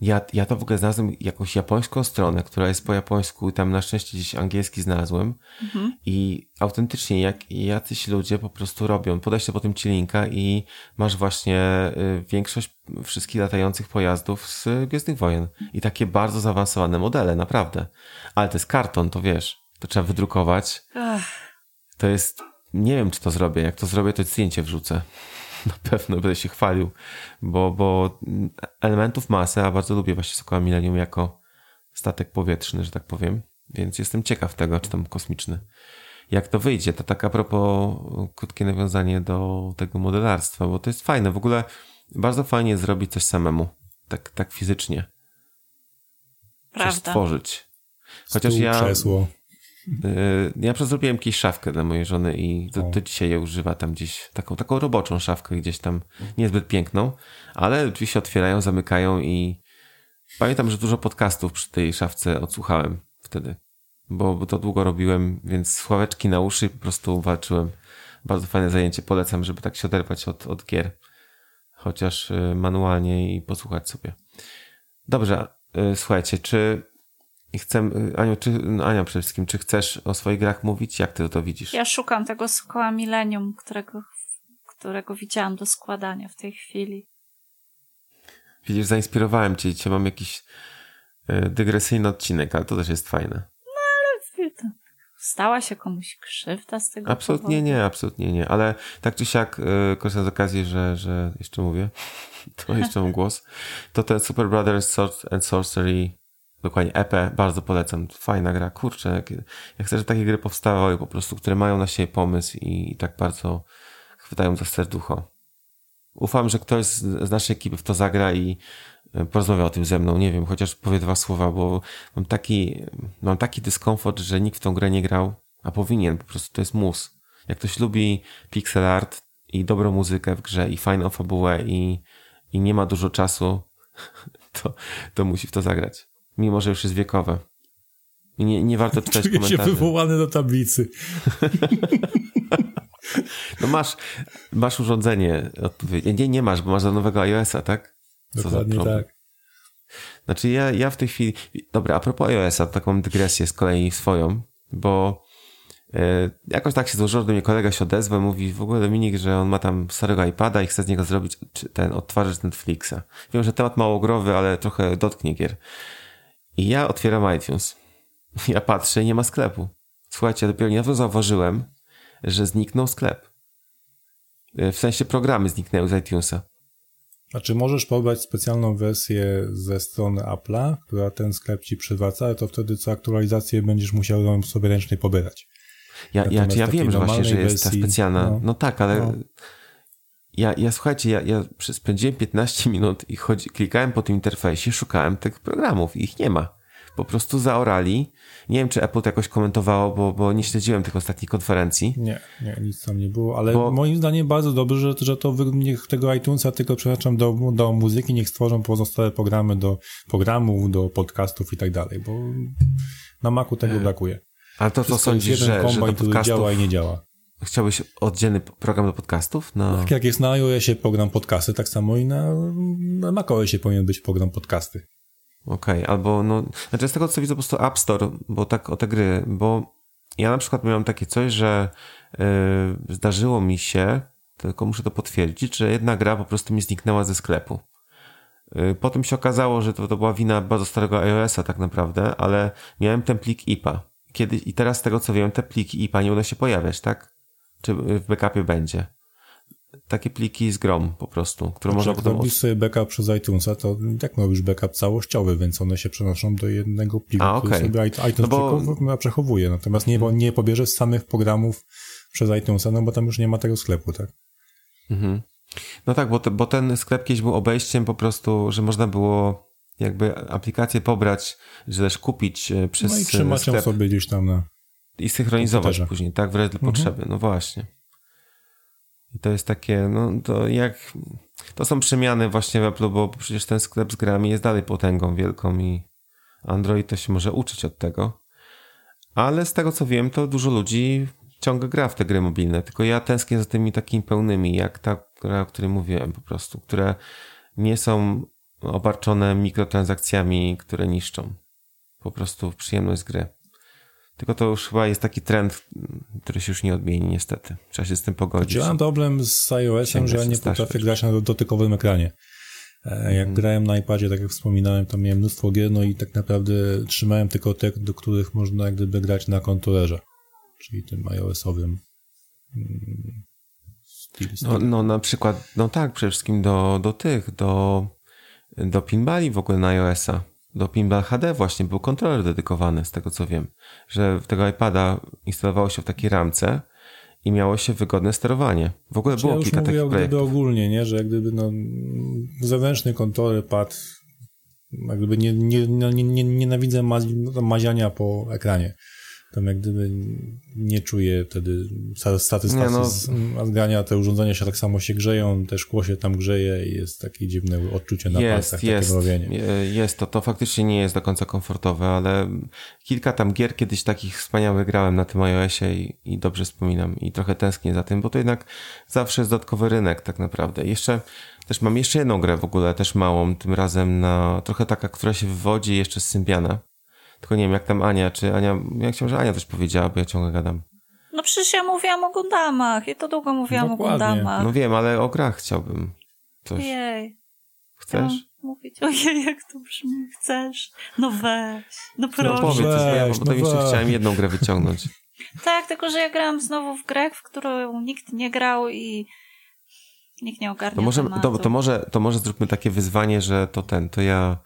Ja, ja to w ogóle znalazłem jakąś japońską stronę, która jest po japońsku i tam na szczęście gdzieś angielski znalazłem mhm. i autentycznie jak jacyś ludzie po prostu robią, podejście po tym ci linka i masz właśnie y, większość wszystkich latających pojazdów z Gwiezdnych Wojen i takie bardzo zaawansowane modele, naprawdę. Ale to jest karton, to wiesz to trzeba wydrukować. Ach. To jest, nie wiem czy to zrobię, jak to zrobię to zdjęcie wrzucę. Na pewno będę się chwalił, bo, bo elementów masy, a bardzo lubię właśnie Sokoła Millennium jako statek powietrzny, że tak powiem, więc jestem ciekaw tego, czy tam kosmiczny. jak to wyjdzie. To tak a propos krótkie nawiązanie do tego modelarstwa, bo to jest fajne. W ogóle bardzo fajnie zrobić coś samemu, tak, tak fizycznie. Prawda. Coś stworzyć. Chociaż Stół, ja. krzesło. Y, Ja zrobiłem jakąś szafkę dla mojej żony i do, do dzisiaj je używa tam gdzieś, taką, taką roboczą szafkę gdzieś tam, niezbyt piękną, ale się otwierają, zamykają i pamiętam, że dużo podcastów przy tej szafce odsłuchałem wtedy, bo, bo to długo robiłem, więc sławeczki na uszy po prostu walczyłem. Bardzo fajne zajęcie, polecam, żeby tak się oderwać od, od gier, chociaż y, manualnie i posłuchać sobie. Dobrze, y, słuchajcie, czy chcę, y, Aniu, czy, no Ania przede wszystkim, czy chcesz o swoich grach mówić? Jak ty to widzisz? Ja szukam tego skoła Millennium, którego, którego widziałam do składania w tej chwili. Widzisz, zainspirowałem cię. Dzisiaj mam jakiś y, dygresyjny odcinek, ale to też jest fajne. Stała się komuś krzywda z tego Absolutnie powodu? nie, absolutnie nie, ale tak czy siak, y, korzystam z okazji, że, że jeszcze mówię, to jeszcze mam głos, to ten Super Brothers Sword and Sorcery, dokładnie EP, bardzo polecam, fajna gra, kurczę, jak, jak chcę, że takie gry powstawały po prostu, które mają na siebie pomysł i, i tak bardzo chwytają za serducho. Ufam, że ktoś z, z naszej ekipy w to zagra i y, porozmawia o tym ze mną, nie wiem, chociaż powie dwa słowa, bo mam taki, mam taki dyskomfort, że nikt w tą grę nie grał, a powinien, po prostu to jest mus. Jak ktoś lubi pixel art i dobrą muzykę w grze i fajną fabułę i, i nie ma dużo czasu, to, to musi w to zagrać. Mimo, że już jest wiekowe. I nie, nie warto czytać Czuję się komentarzy. wywołany do tablicy. No masz, masz urządzenie odpowiednie. Nie, nie masz, bo masz do nowego iOS-a, tak? Co Dokładnie tak. Znaczy ja, ja w tej chwili... Dobra, a propos iOS-a, taką dygresję z kolei swoją, bo e, jakoś tak się złożyło, do mnie kolega się odezwał, mówi w ogóle Dominik, że on ma tam starego iPada i chce z niego zrobić ten odtwarzacz Netflixa. Wiem, że temat mało growy, ale trochę dotknie gier. I ja otwieram iTunes. Ja patrzę i nie ma sklepu. Słuchajcie, dopiero niedawno zauważyłem, że zniknął sklep. E, W sensie programy zniknęły z iTunesa. Znaczy możesz pobrać specjalną wersję ze strony Apple'a, która ten sklep ci przywraca, ale to wtedy co aktualizację będziesz musiał ją sobie ręcznie pobierać. Ja, ja, czy ja wiem, że właśnie, że jest ta wersji, specjalna. No, no. tak, ale No. Ja, ja słuchajcie, ja, ja spędziłem 15 minut i chodzi, klikałem po tym interfejsie, szukałem tych programów i ich nie ma. Po prostu zaorali. Nie wiem, czy Apple to jakoś komentowało, bo, bo nie śledziłem tych ostatnich konferencji. Nie, nie, nic tam nie było, ale Bo- moim zdaniem bardzo dobrze, że, że to wy- niech tego iTunesa tylko przeznaczam do, do muzyki, niech stworzą pozostałe programy do programów, do podcastów i tak dalej, bo na Macu tego brakuje. Ale to co sądzisz, że, że do podcastów działa i nie działa. Chciałbyś oddzielny program do podcastów? No, Tak jak jest na iOSie program podcasty, tak samo i na, na macOSie powinien być program podcasty. Okej, albo no, znaczy z tego co widzę po prostu App Store, bo tak o te gry, bo ja na przykład miałem takie coś, że yy, zdarzyło mi się, tylko muszę to potwierdzić, że jedna gra po prostu mi zniknęła ze sklepu. Yy, potem się okazało, że to, to była wina bardzo starego iOS-a tak naprawdę, ale miałem ten plik IPA. Kiedy, I teraz z tego co wiem, te pliki IPA nie będą się pojawiać, tak? Czy w backupie będzie? Takie pliki z grom po prostu, które można Jak potem... robisz sobie backup przez iTunesa, to jak robisz backup całościowy, więc one się przenoszą do jednego pliku, A, okej. sobie iTunes No bo- przechowuje-. Natomiast nie, nie pobierzesz samych programów przez iTunesa, no bo tam już nie ma tego sklepu, tak? Mhm. No tak, bo, te, bo ten sklep kiedyś był obejściem po prostu, że można było jakby aplikację pobrać, że też kupić e, przez No i trzymać ją sobie gdzieś tam na... i synchronizować komputerze. później, tak, w razie dla Mhm. potrzeby. No właśnie. I to jest takie, no to jak... To są przemiany właśnie w Apple, bo przecież ten sklep z grami jest dalej potęgą wielką i Android to się może uczyć od tego. Ale z tego co wiem, to dużo ludzi ciągle gra w te gry mobilne, tylko ja tęsknię za tymi takimi pełnymi, jak ta gra, o której mówiłem po prostu, które nie są obarczone mikrotransakcjami, które niszczą. Po prostu przyjemność z gry. Tylko to już chyba jest taki trend, który się już nie odmieni niestety. Trzeba się z tym pogodzić. Ja mam problem z iOS-em, że ja nie potrafię grać na dotykowym ekranie. E, Jak grałem na iPadzie, tak jak wspominałem, to miałem mnóstwo gier, no i tak naprawdę trzymałem tylko te, do których można jak gdyby grać na kontrolerze, czyli tym iOS-owym mm. No, no na przykład, no tak, przede wszystkim do, do tych, do, do pinbali w ogóle na iOS-a. Do Pinball HD właśnie był kontroler dedykowany, z tego co wiem, że tego iPada instalowało się w takiej ramce i miało się wygodne sterowanie. W ogóle Czy było ja kilka mówię takich o gdyby projektów. ogólnie, nie? Że jak gdyby no, zewnętrzny kontroler pad, jak gdyby nie, nie, nie, nie, nienawidzę maz, maziania po ekranie. Tam jak gdyby nie czuję wtedy sa- satysfakcji no. z mazgania. Te urządzenia się tak samo się grzeją, te szkło się tam grzeje i jest takie dziwne odczucie na Jest, palcach, jest, takie mrowienie. je- jest to. To faktycznie nie jest do końca komfortowe, ale kilka tam gier kiedyś takich wspaniałych grałem na tym iOSie i, i dobrze wspominam i trochę tęsknię za tym, bo to jednak zawsze jest dodatkowy rynek tak naprawdę. Jeszcze też mam jeszcze jedną grę w ogóle, też małą, tym razem na trochę taka, która się wywodzi jeszcze z Symbiana. Tylko nie wiem, jak tam Ania, czy Ania, ja chciałem, że Ania coś powiedziała, bo ja ciągle gadam. No przecież ja mówiłam o Gundamach i to długo mówiłam Dokładnie. o Gundamach. No wiem, ale o grach chciałbym coś. Jej. Chcesz? Chciałam mówić, ojej, jak to brzmi, chcesz? No weź, no No proszę. powiedz coś, bo ja Weź, potem no jeszcze weź. chciałem jedną grę wyciągnąć. Tak, tylko że ja grałam znowu w grę, w którą nikt nie grał i nikt nie ogarnia To może, tematu. to, to, może, to może zróbmy takie wyzwanie, że to ten, to ja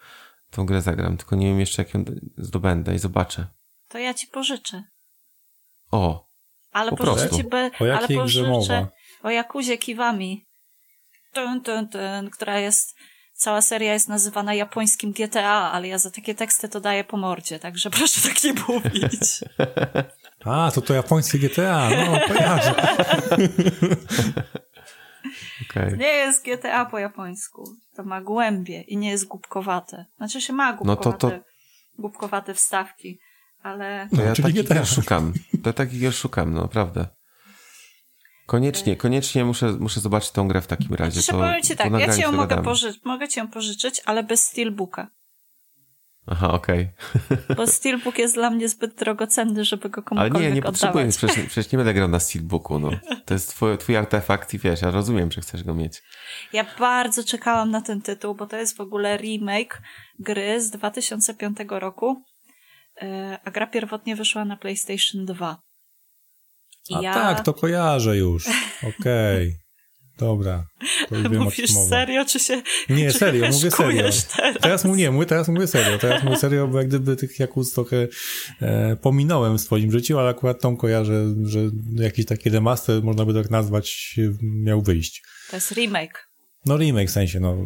tą grę zagram, tylko nie wiem jeszcze jak ją zdobędę i zobaczę. To ja ci pożyczę. O, Ale Po pożyczę prostu. ci be, O ale jakiej grze pożyczę mowa? o Jakuzie Kiwami. Tun, tun, tun, która jest cała seria jest nazywana japońskim GTA, ale ja za takie teksty to daję po mordzie, także proszę tak nie mówić. A, to to japońskie GTA, no kojarzę. okej. Nie jest GTA po japońsku. To ma głębie i nie jest głupkowate. Znaczy się ma No to- głupkowate, to- głupkowate wstawki, ale To ja czyli takich GTA. gier szukam. To takich gier szukam, no naprawdę. Koniecznie, koniecznie muszę, muszę zobaczyć tą grę w takim razie. Znaczy, To, powiem ci tak, ja ci ją mogę, poży- mogę ci ją pożyczyć, ale bez steelbooka. Aha, okej. Bo steelbook jest dla mnie zbyt drogocenny, żeby go Ale komukolwiek nie, nie potrzebuję, przecież, przecież nie będę grał na Steelbooku, no. To jest twój, twój artefakt i wiesz, ja rozumiem, że chcesz go mieć. Ja bardzo czekałam na ten tytuł, bo to jest w ogóle remake gry z 2005 roku, e, a gra pierwotnie wyszła na PlayStation 2. I A ja... tak, to kojarzę już. Okej. Dobra. Mówisz serio, czy się Nie, czy serio, mówię serio. Teraz? Teraz mu nie mówię, teraz mówię serio. Teraz mówię serio, bo jak gdyby tych Jakuz trochę e, pominąłem w swoim życiu, ale akurat tą kojarzę, że jakiś taki remaster, można by tak nazwać, miał wyjść. To jest remake. No remake w sensie, no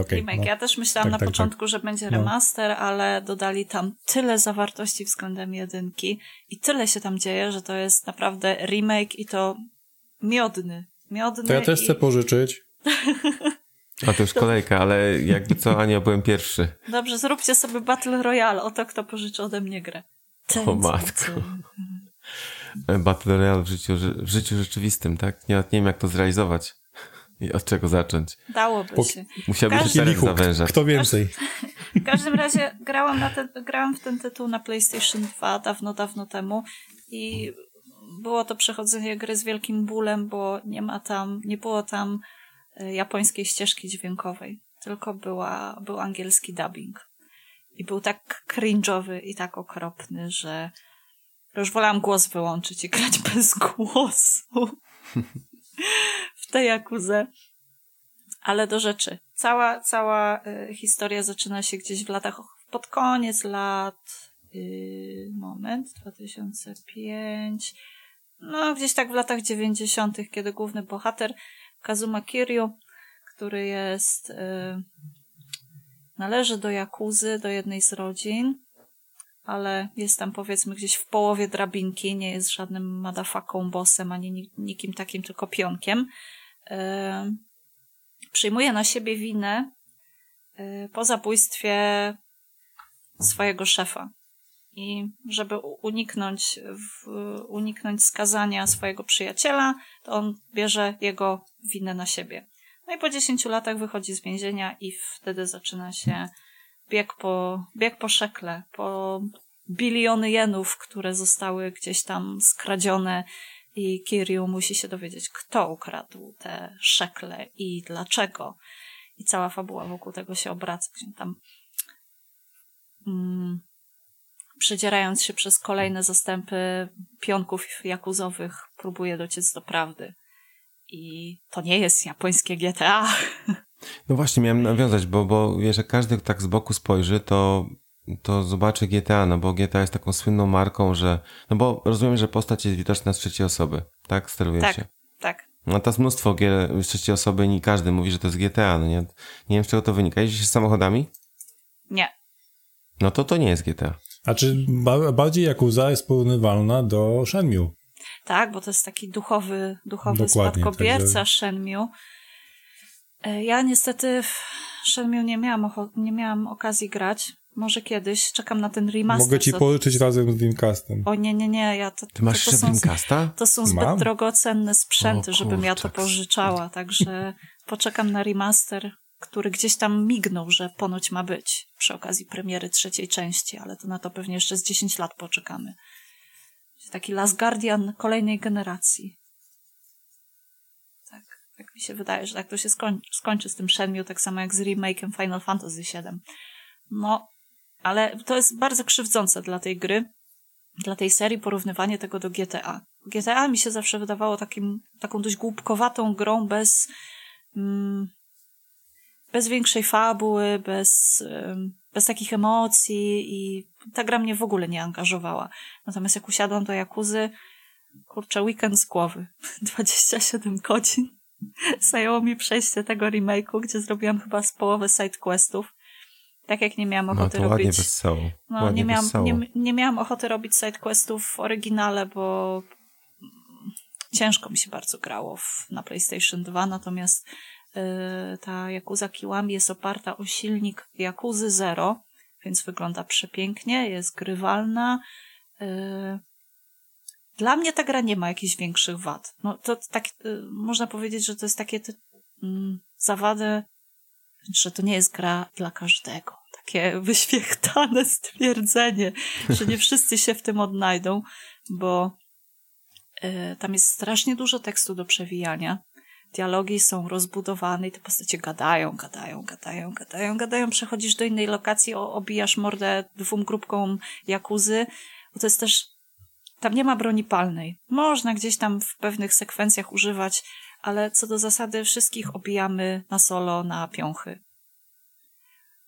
okej. remake. no. Ja też myślałam Tak, na tak, początku, że będzie No. remaster, ale dodali tam tyle zawartości względem jedynki i tyle się tam dzieje, że to jest naprawdę remake i to miodny. Miodny To ja też i... chcę pożyczyć. A to już kolejka, ale jakby co, Ania, byłem pierwszy. Dobrze, zróbcie sobie Battle Royale. Oto kto pożyczy ode mnie grę. Cyn, O matko. Battle Royale w życiu, w życiu rzeczywistym, tak? Nie, nie wiem, jak to zrealizować. I od czego zacząć. Dałoby Po- się. Musiałby się teren zawężać. kto więcej. W każdym razie grałam, na ten, grałam w ten tytuł na PlayStation 2 dawno, dawno temu i było to przechodzenie gry z wielkim bólem, bo nie ma tam, nie było tam e, japońskiej ścieżki dźwiękowej, tylko była, był angielski dubbing. I był tak cringe'owy i tak okropny, że już wolałam głos wyłączyć i grać bez głosu w tę Jakuzę. Ale do rzeczy. Cała, cała y, historia zaczyna się gdzieś w latach, pod koniec lat, y, moment, 2005, no gdzieś tak w latach 90., kiedy główny bohater Kazuma Kiryu, który jest, y, należy do Jakuzy, do jednej z rodzin, ale jest tam powiedzmy gdzieś w połowie drabinki, nie jest żadnym madafaką, bossem, ani ni- nikim takim, tylko pionkiem. Y, przyjmuje na siebie winę y, po zabójstwie swojego szefa. I żeby uniknąć, w, uniknąć skazania swojego przyjaciela, to on bierze jego winę na siebie. No i po 10 latach wychodzi z więzienia i wtedy zaczyna się bieg po, bieg po szekle, po biliony jenów, które zostały gdzieś tam skradzione i Kiryu musi się dowiedzieć, kto ukradł te szekle i dlaczego. I cała fabuła wokół tego się obraca. Tam mm, przedzierając się przez kolejne zastępy pionków jakuzowych, próbuje dociec do prawdy. I to nie jest japońskie GTA. No właśnie, miałem nawiązać, bo, bo wiesz, jak każdy tak z boku spojrzy, to, to zobaczy GTA, no bo GTA jest taką słynną marką, że, no bo rozumiem, że postać jest widoczna z trzeciej osoby, tak? Steruje Tak, się. tak. No to jest mnóstwo gier z trzeciej osoby i nie każdy mówi, że to jest GTA, no nie? Nie wiem, z czego to wynika. Jeździsz z samochodami? Nie. No to to nie jest GTA. A czy ba bardziej Yakuza jest porównywalna do Shenmue? Tak, bo to jest taki duchowy, duchowy Dokładnie, spadkobierca także- Shenmue. E, Ja niestety w Shenmue nie miałam, nie miałam okazji grać. Może kiedyś. Czekam na ten remaster. Mogę ci co- pożyczyć razem z Dreamcastem. O nie, nie, nie. Ja to, Ty masz to, jeszcze to są, Dreamcasta? to są zbyt Mam. drogocenne sprzęty, O żebym ja to pożyczała. Także poczekam na remaster, który gdzieś tam mignął, że ponoć ma być przy okazji premiery trzeciej części, ale to na to pewnie jeszcze z 10 lat poczekamy. Taki Last Guardian kolejnej generacji. Tak, tak mi się wydaje, że tak to się skończy, skończy z tym Shenmue, tak samo jak z remake'em Final Fantasy VII. No, ale to jest bardzo krzywdzące dla tej gry, dla tej serii porównywanie tego do GTA. GTA mi się zawsze wydawało takim, taką dość głupkowatą grą bez, mm, bez większej fabuły, bez, bez takich emocji i ta gra mnie w ogóle nie angażowała. Natomiast jak usiadłam do Jakuzy, kurczę, weekend z głowy. 27 godzin. Zajęło mi przejście tego remake'u, gdzie zrobiłam chyba z połowę sidequestów. Tak jak nie miałam No ochoty to ładnie robić... wesoło. No, ładnie nie miałam, wesoło. nie, nie miałam ochoty robić sidequestów w oryginale, bo ciężko mi się bardzo grało w, na PlayStation 2, natomiast ta Yakuza Kiwami jest oparta o silnik Yakuzy Zero, więc wygląda przepięknie, jest grywalna. Y, dla mnie ta gra nie ma jakichś większych wad. No to tak, y, można powiedzieć, że to jest takie mm, zawady, że to nie jest gra dla każdego. Takie wyświechtane stwierdzenie, że nie wszyscy się w tym odnajdą, bo tam jest strasznie dużo tekstu do przewijania. Dialogi są rozbudowane i te postacie gadają, gadają, gadają, gadają, gadają. Przechodzisz do innej lokacji, obijasz mordę dwóm grupkom jakuzy, bo to jest też tam nie ma broni palnej. Można gdzieś tam w pewnych sekwencjach używać, ale co do zasady wszystkich obijamy na solo, na piąchy.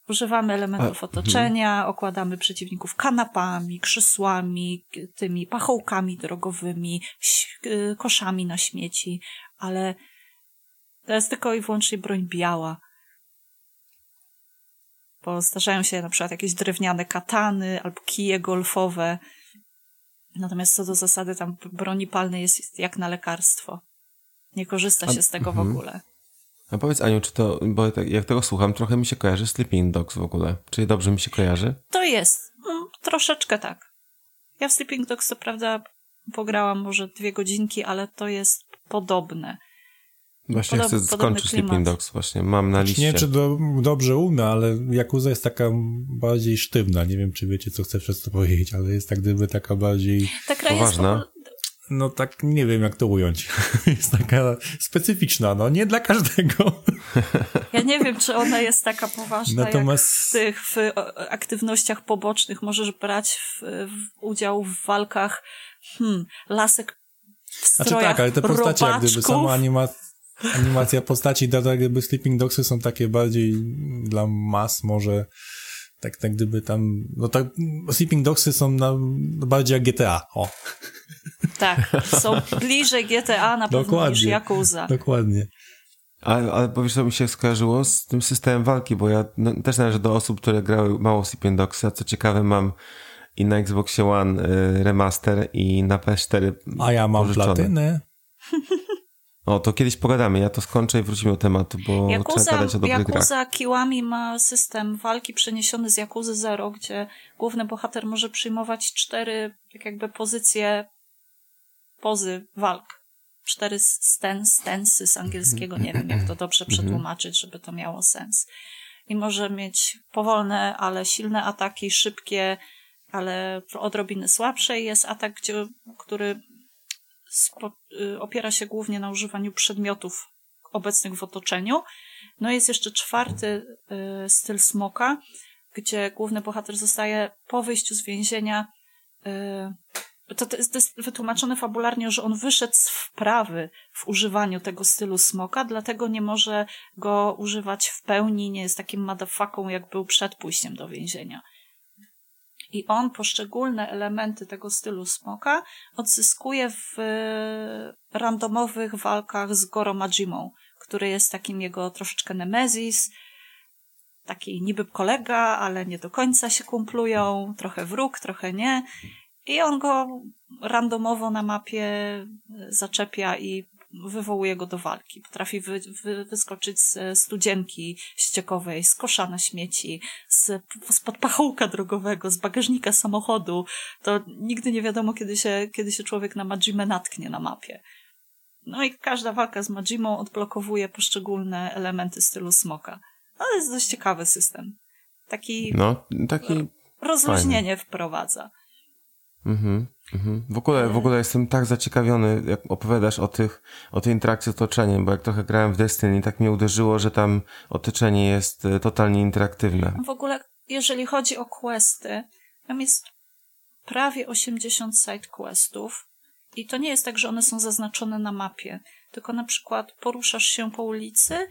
Używamy elementów A, otoczenia, okładamy przeciwników kanapami, krzesłami, tymi pachołkami drogowymi, y, koszami na śmieci, ale to jest tylko i wyłącznie broń biała. Bo zdarzają się na przykład jakieś drewniane katany albo kije golfowe. Natomiast co do zasady, tam broni palnej jest jak na lekarstwo. Nie korzysta A- się z tego w mhm. ogóle. A powiedz Aniu, czy to, bo jak tego słucham, trochę mi się kojarzy Sleeping Dogs w ogóle. Czy dobrze mi się kojarzy? To jest. No, troszeczkę tak. Ja w Sleeping Dogs co prawda pograłam może dwie godzinki, ale to jest podobne. Właśnie Podob- chcę skończyć. Sleeping Dogs właśnie. Mam na liście. Nie wiem, czy do, dobrze umie, ale Yakuza jest taka bardziej sztywna. Nie wiem, czy wiecie, co chcę przez to powiedzieć, ale jest tak gdyby taka bardziej... Ta gra Poważna? No tak, nie wiem, jak to ująć. jest taka specyficzna, no nie dla każdego. Ja nie wiem, czy ona jest taka poważna, Natomiast- jak w tych w aktywnościach pobocznych możesz brać w, w udział w walkach hmm, lasek w Znaczy strojach tak, ale te postacie, jak gdyby robaczków. sama anima... animacja postaci, da- tak jakby Sleeping Dogsy są takie bardziej dla mas może... Tak, tak gdyby tam, no tak, Sleeping Dogsy są na, bardziej jak GTA, o, Tak, są bliżej GTA na pewno niż Dokładnie. Yakuza. dokładnie. Ale, ale powiesz, co mi się skojarzyło z tym systemem walki, bo ja no, też należę do osób, które grały mało Sleeping Dogs, a co ciekawe mam i na Xboxie One y, remaster i na PS4 A ja mam pożyczone. platynę. O, to kiedyś pogadamy, ja to skończę i wrócimy do tematu, bo trzeba Yakuza, gadać o dobrych grach. Yakuza Kiwami ma system walki przeniesiony z Yakuzy Zero, gdzie główny bohater może przyjmować cztery tak jakby pozycje, pozy walk. Cztery sten, stensy z angielskiego, nie wiem jak to dobrze przetłumaczyć, żeby to miało sens. I może mieć powolne, ale silne ataki, szybkie, ale odrobinę słabsze. Jest atak, gdzie, który opiera się głównie na używaniu przedmiotów obecnych w otoczeniu. No jest jeszcze czwarty y, styl smoka, gdzie główny bohater zostaje po wyjściu z więzienia y, to, to, jest, to jest wytłumaczone fabularnie, że on wyszedł z wprawy w używaniu tego stylu smoka, dlatego nie może go używać w pełni, nie jest takim motherfucką, jak był przed pójściem do więzienia. I on poszczególne elementy tego stylu smoka odzyskuje w randomowych walkach z Goro Majimą, który jest takim jego troszeczkę nemezis, taki niby kolega, ale nie do końca się kumplują, trochę wróg, trochę nie. I on go randomowo na mapie zaczepia i wywołuje go do walki. Potrafi wy, wy, wyskoczyć z studzienki ściekowej, z kosza na śmieci, z, spod pachołka drogowego, z bagażnika samochodu. To nigdy nie wiadomo, kiedy się, kiedy się człowiek na Majimę natknie na mapie. No i każda walka z Majimą odblokowuje poszczególne elementy stylu smoka. No, to jest dość ciekawy system. Taki, no, taki rozluźnienie fajny. wprowadza. Mhm, mhm. W ogóle, w ogóle jestem tak zaciekawiony, jak opowiadasz o tych, o tej interakcji z otoczeniem, bo jak trochę grałem w Destiny, tak mnie uderzyło, że tam otoczenie jest e, totalnie interaktywne. W ogóle, jeżeli chodzi o questy, tam jest prawie 80 side questów i to nie jest tak, że one są zaznaczone na mapie, tylko na przykład poruszasz się po ulicy,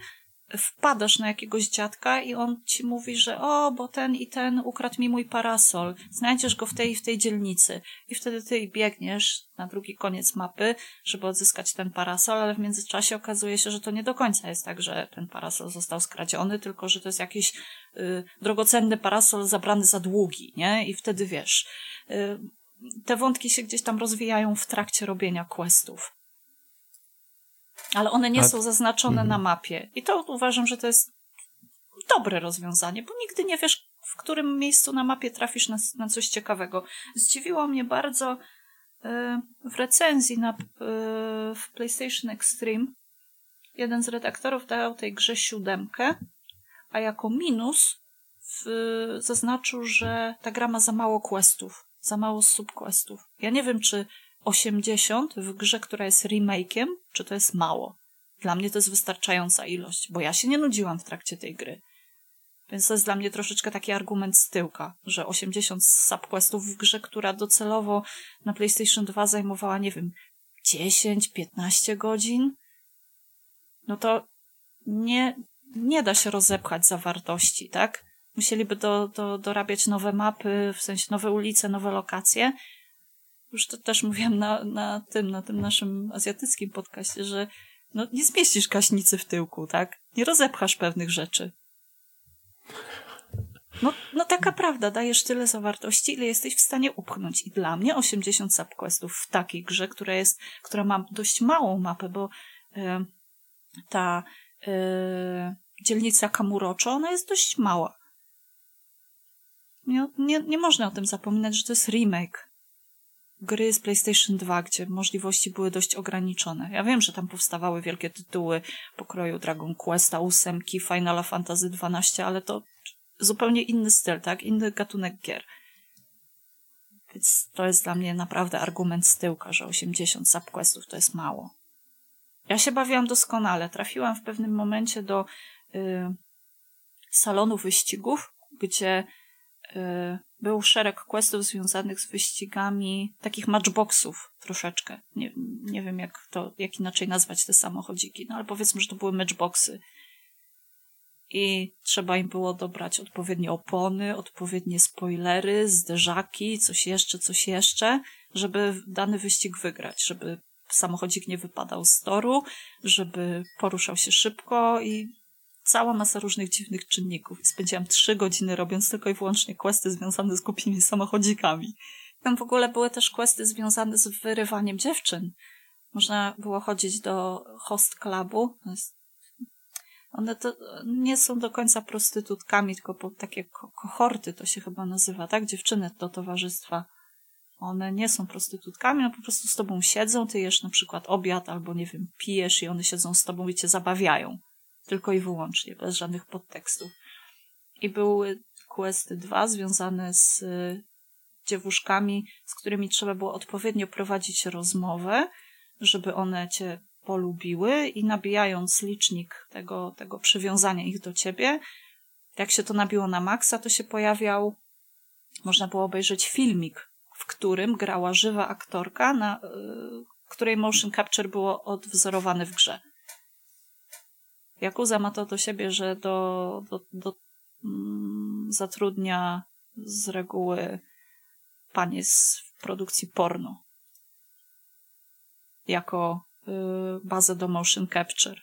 wpadasz na jakiegoś dziadka i on ci mówi, że o, bo ten i ten ukradł mi mój parasol, znajdziesz go w tej w tej dzielnicy. I wtedy ty biegniesz na drugi koniec mapy, żeby odzyskać ten parasol, ale w międzyczasie okazuje się, że to nie do końca jest tak, że ten parasol został skradziony, tylko że to jest jakiś y, drogocenny parasol zabrany za długi, nie? I wtedy wiesz, y, te wątki się gdzieś tam rozwijają w trakcie robienia questów ale one nie A... są zaznaczone mhm. na mapie. I to uważam, że to jest dobre rozwiązanie, bo nigdy nie wiesz, w którym miejscu na mapie trafisz na, na coś ciekawego. Zdziwiło mnie bardzo yy, w recenzji na, yy, w PlayStation Extreme jeden z redaktorów dał tej grze siódemkę, a jako minus w, zaznaczył, że ta gra ma za mało questów, za mało subquestów. Ja nie wiem, czy 80 w grze, która jest remake'iem, czy to jest mało? Dla mnie to jest wystarczająca ilość, bo ja się nie nudziłam w trakcie tej gry. Więc to jest dla mnie troszeczkę taki argument z tyłka, że 80 subquestów w grze, która docelowo na PlayStation 2 zajmowała, nie wiem, 10-15 godzin, no to nie, nie da się rozepchać zawartości, tak? Musieliby do, do, dorabiać nowe mapy, w sensie nowe ulice, nowe lokacje już to też mówiłam na, na tym, na tym naszym azjatyckim podcaście, że no, nie zmieścisz kaśnicy w tyłku, tak? Nie rozepchasz pewnych rzeczy. No, no taka prawda, dajesz tyle zawartości, ile jesteś w stanie upchnąć. I dla mnie 80 subquestów w takiej grze, która jest, która ma dość małą mapę, bo y, ta y, dzielnica Kamurocho, ona jest dość mała. Nie, nie, nie można o tym zapominać, że to jest remake gry z PlayStation 2, gdzie możliwości były dość ograniczone. Ja wiem, że tam powstawały wielkie tytuły pokroju Dragon Questa, ósemki, Final Fantasy XII, ale to zupełnie inny styl, tak? Inny gatunek gier. Więc to jest dla mnie naprawdę argument z tyłka, że 80 subquestów to jest mało. Ja się bawiłam doskonale. Trafiłam w pewnym momencie do y, salonu wyścigów, gdzie y, był szereg questów związanych z wyścigami, takich matchboxów troszeczkę. Nie, nie wiem, jak to, jak inaczej nazwać te samochodziki, no ale powiedzmy, że to były matchboxy. I trzeba im było dobrać odpowiednie opony, odpowiednie spoilery, zderzaki, coś jeszcze, coś jeszcze, żeby dany wyścig wygrać, żeby samochodzik nie wypadał z toru, żeby poruszał się szybko i cała masa różnych dziwnych czynników. Spędziłam trzy godziny robiąc tylko i wyłącznie questy związane z głupimi samochodzikami. Tam w ogóle były też questy związane z wyrywaniem dziewczyn. Można było chodzić do host clubu. One to nie są do końca prostytutkami, tylko po takie kohorty to się chyba nazywa, tak? Dziewczyny do towarzystwa. One nie są prostytutkami, no po prostu z tobą siedzą, ty jesz na przykład obiad albo nie wiem, pijesz i one siedzą z tobą i cię zabawiają. Tylko i wyłącznie, bez żadnych podtekstów. I były questy dwa związane z y, dziewuszkami, z którymi trzeba było odpowiednio prowadzić rozmowę, żeby one cię polubiły i nabijając licznik tego, tego przywiązania ich do ciebie, jak się to nabiło na maksa, to się pojawiał, można było obejrzeć filmik w którym grała żywa aktorka, na, y, której motion capture było odwzorowane w grze. Yakuza ma to do siebie, że do, do, do mm, zatrudnia z reguły panie z produkcji porno jako y, bazę do motion capture.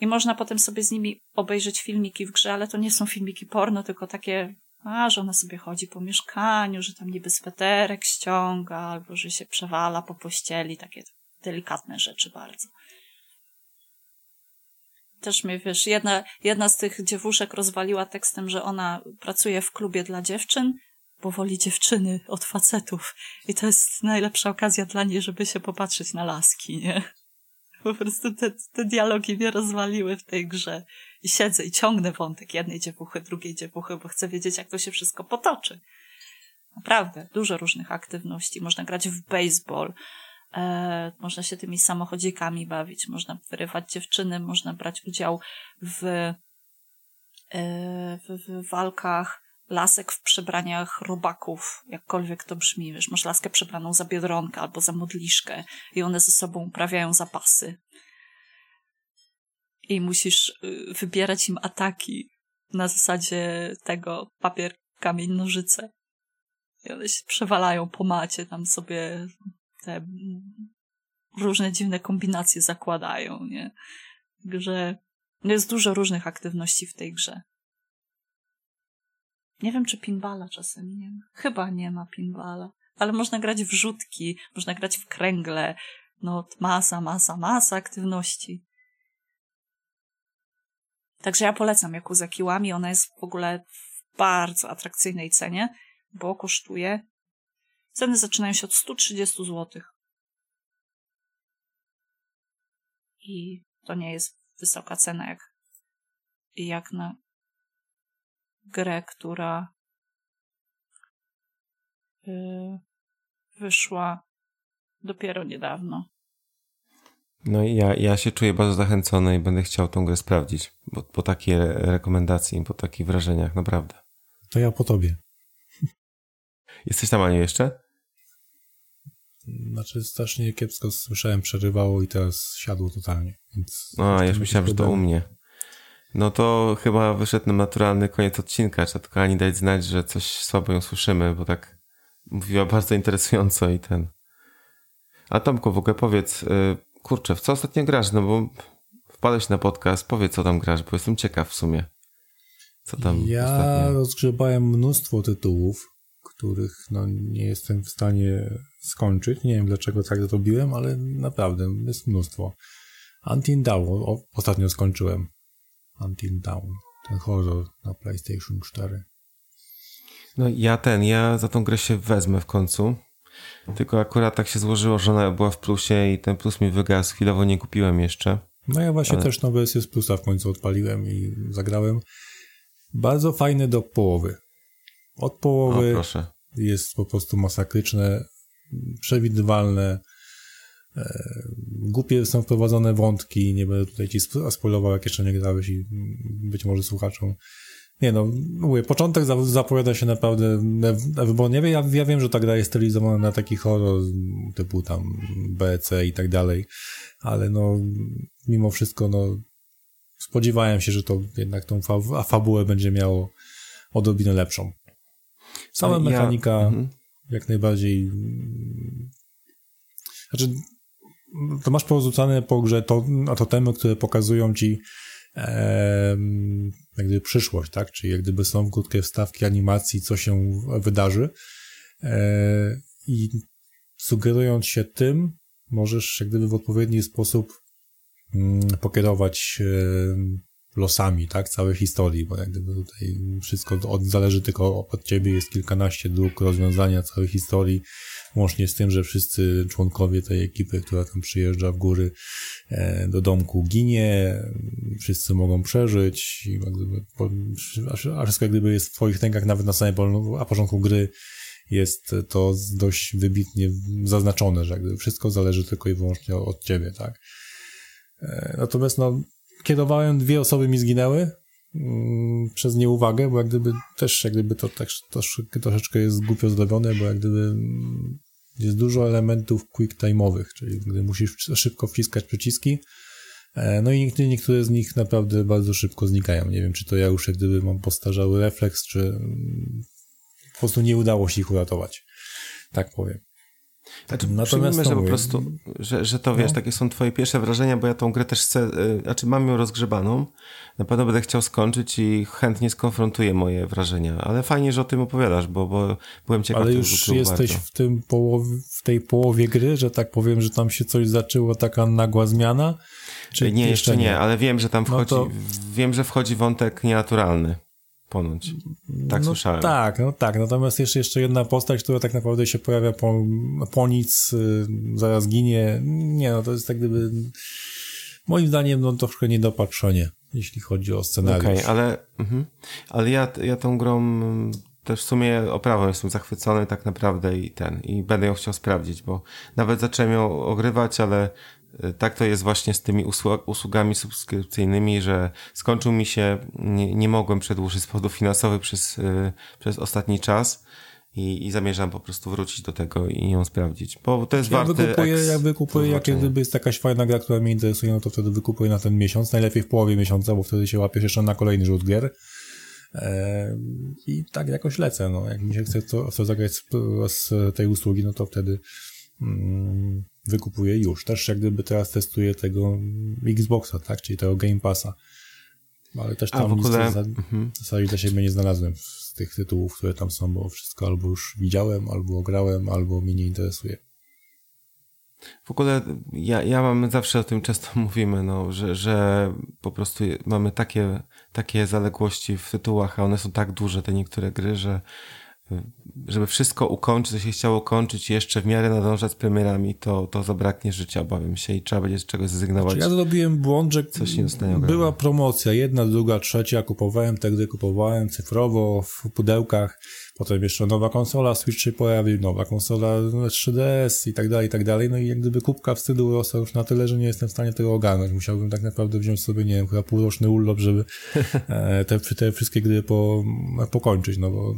I można potem sobie z nimi obejrzeć filmiki w grze, ale to nie są filmiki porno, tylko takie, a, że ona sobie chodzi po mieszkaniu, że tam niby sweterek ściąga, albo że się przewala po pościeli, takie delikatne rzeczy bardzo. Też mnie, wiesz, jedna, jedna z tych dziewuszek rozwaliła tekstem, że ona pracuje w klubie dla dziewczyn, bo woli dziewczyny od facetów. I to jest najlepsza okazja dla niej, żeby się popatrzeć na laski, nie? Po prostu te, te dialogi mnie rozwaliły w tej grze. I siedzę i ciągnę wątek jednej dziewuchy, drugiej dziewuchy, bo chcę wiedzieć, jak to się wszystko potoczy. Naprawdę, dużo różnych aktywności. Można grać w baseball, e, można się tymi samochodzikami bawić, można wyrywać dziewczyny, można brać udział w, e, w, w walkach lasek w przebraniach robaków, jakkolwiek to brzmi, wiesz, masz laskę przebraną za biedronkę albo za modliszkę i one ze sobą uprawiają zapasy. I musisz y, wybierać im ataki na zasadzie tego papier, kamień, nożyce. I one się przewalają po macie, tam sobie te różne dziwne kombinacje zakładają, nie? Także jest dużo różnych aktywności w tej grze. Nie wiem, czy pinballa czasem nie ma. Chyba nie ma pinballa. Ale można grać w rzutki, można grać w kręgle. No, masa, masa, masa aktywności. Także ja polecam Yakuza Kiłami. Ona jest w ogóle w bardzo atrakcyjnej cenie, bo kosztuje... Ceny zaczynają się od 130 zł. I to nie jest wysoka cena jak, jak na grę, która y, wyszła dopiero niedawno. No i ja, ja się czuję bardzo zachęcony i będę chciał tą grę sprawdzić, bo po takie rekomendacje, po takich wrażeniach, naprawdę. To ja po tobie. Jesteś tam, Aniu, jeszcze? Znaczy strasznie kiepsko słyszałem, przerywało i teraz siadło totalnie. Więc A, ja już myślałem, że to u mnie. No to chyba wyszedł nam naturalny koniec odcinka. Trzeba tylko Ani dać znać, że coś słabo ją słyszymy, bo tak mówiła bardzo interesująco i ten. A Tomku, w ogóle powiedz, yy, kurczę, w co ostatnio grasz? No bo wpadłeś na podcast, powiedz co tam grasz, bo jestem ciekaw w sumie. Co tam Ja ostatnio? rozgrzebałem mnóstwo tytułów, których no, nie jestem w stanie skończyć. Nie wiem dlaczego tak zrobiłem, ale naprawdę jest mnóstwo. Until Dawn ostatnio skończyłem. Until Dawn. Ten horror na PlayStation 4. No ja ten, ja za tą grę się wezmę w końcu. Tylko akurat tak się złożyło, że ona była w plusie i ten plus mi wygasł. Chwilowo nie kupiłem jeszcze. No ja właśnie ale... też nową wersję z plusa w końcu odpaliłem i zagrałem. Bardzo fajny do połowy. Od połowy o, jest po prostu masakryczne, przewidywalne, E, głupie są wprowadzone wątki, nie będę tutaj ci spoilował, jak jeszcze nie grałeś i być może słuchaczom. Nie no, mówię, początek zapowiada się naprawdę wybornie. Ja, ja wiem, że ta gra jest stylizowana na taki horror typu tam BC i tak dalej, ale no mimo wszystko no spodziewałem się, że to jednak tą fa fabułę będzie miało odrobinę lepszą. Sama mechanika ja... mhm. jak najbardziej znaczy to masz porzucane po grze to, to temy, które pokazują ci e, jak gdyby przyszłość, tak? Czyli jak gdyby są krótkie wstawki animacji, co się wydarzy e, i sugerując się tym, możesz jak gdyby w odpowiedni sposób mm, pokierować e, losami, tak, całej historii, bo jak gdyby tutaj wszystko od, zależy tylko od ciebie, jest kilkanaście dróg rozwiązania całej historii, łącznie z tym, że wszyscy członkowie tej ekipy, która tam przyjeżdża w góry e, do domku ginie, wszyscy mogą przeżyć, i jak gdyby, a wszystko jak gdyby jest w twoich rękach nawet na samym a początku gry jest to dość wybitnie zaznaczone, że jakby wszystko zależy tylko i wyłącznie od ciebie, tak. E, natomiast no, kierowałem, dwie osoby mi zginęły mm, przez nieuwagę, bo jak gdyby też jak gdyby to tak troszeczkę, jest głupio zrobione, bo jak gdyby mm, jest dużo elementów quick time'owych, czyli gdy musisz szybko wciskać przyciski, e, no i niektóre z nich naprawdę bardzo szybko znikają. Nie wiem, czy to ja już jak gdyby mam postarzały refleks, czy mm, po prostu nie udało się ich uratować. Tak powiem. Znaczy, Natomiast że po prostu, że, że to wiesz, no. takie są twoje pierwsze wrażenia, bo ja tą grę też chcę, yy, znaczy mam ją rozgrzebaną, na pewno będę chciał skończyć i chętnie skonfrontuję moje wrażenia, ale fajnie, że o tym opowiadasz, bo, bo byłem ciekaw. Ale już jesteś w, tym połowie, w tej połowie gry, że tak powiem, że tam się coś zaczęło, taka nagła zmiana? Czy nie, jeszcze nie, nie, ale wiem, że tam no wchodzi, no to... wiem, że wchodzi wątek nienaturalny. Ponoć. Tak no, słyszałem. Tak, no tak. Natomiast jeszcze, jeszcze jedna postać, która tak naprawdę się pojawia po, po nic, y, zaraz ginie. Nie, no to jest tak gdyby moim zdaniem no troszkę niedopatrzenie, jeśli chodzi o scenariusz. Okej, okay, ale, mhm. ale ja, ja tą grą też w sumie oprawą jestem zachwycony tak naprawdę i ten, i będę ją chciał sprawdzić, bo nawet zacząłem ją ogrywać, ale tak to jest właśnie z tymi usługami subskrypcyjnymi, że skończył mi się, nie, nie mogłem przedłużyć z powodów finansowych przez, y, przez ostatni czas i, i zamierzam po prostu wrócić do tego i ją sprawdzić, bo to jest ja warte wykupuję, Ja wykupuję, jak gdyby jest jakaś fajna gra, która mnie interesuje, no to wtedy wykupuję na ten miesiąc, najlepiej w połowie miesiąca, bo wtedy się łapiesz jeszcze na kolejny rzut gier. I tak jakoś lecę, no. Jak mi się chce to, to zagrać z, z tej usługi, no to wtedy mm, wykupuję już. Też jak gdyby teraz testuję tego Xboxa, tak? Czyli tego Game Passa. Ale też tam A, w ogóle... za, mhm. dla siebie nie znalazłem z tych tytułów, które tam są, bo wszystko albo już widziałem, albo grałem, albo mnie nie interesuje. W ogóle ja, ja mam, zawsze o tym często mówimy, no, że, że po prostu mamy takie, takie zaległości w tytułach, a one są tak duże, te niektóre gry, że żeby wszystko ukończyć, co się chciało kończyć jeszcze w miarę nadążać z premierami, to, to zabraknie życia, obawiam się i trzeba będzie z czegoś zrezygnować. Znaczy ja zrobiłem błąd, że coś nie była promocja, jedna, druga, trzecia, kupowałem te gry, kupowałem cyfrowo, w pudełkach, potem jeszcze nowa konsola, Switch się pojawił, nowa konsola 3DS i tak dalej, i tak dalej, no i jak gdyby kubka wstydu rosła już na tyle, że nie jestem w stanie tego ogarnąć. Musiałbym tak naprawdę wziąć sobie, nie wiem, chyba półroczny urlop, żeby e, te, te wszystkie gry po, pokończyć, no bo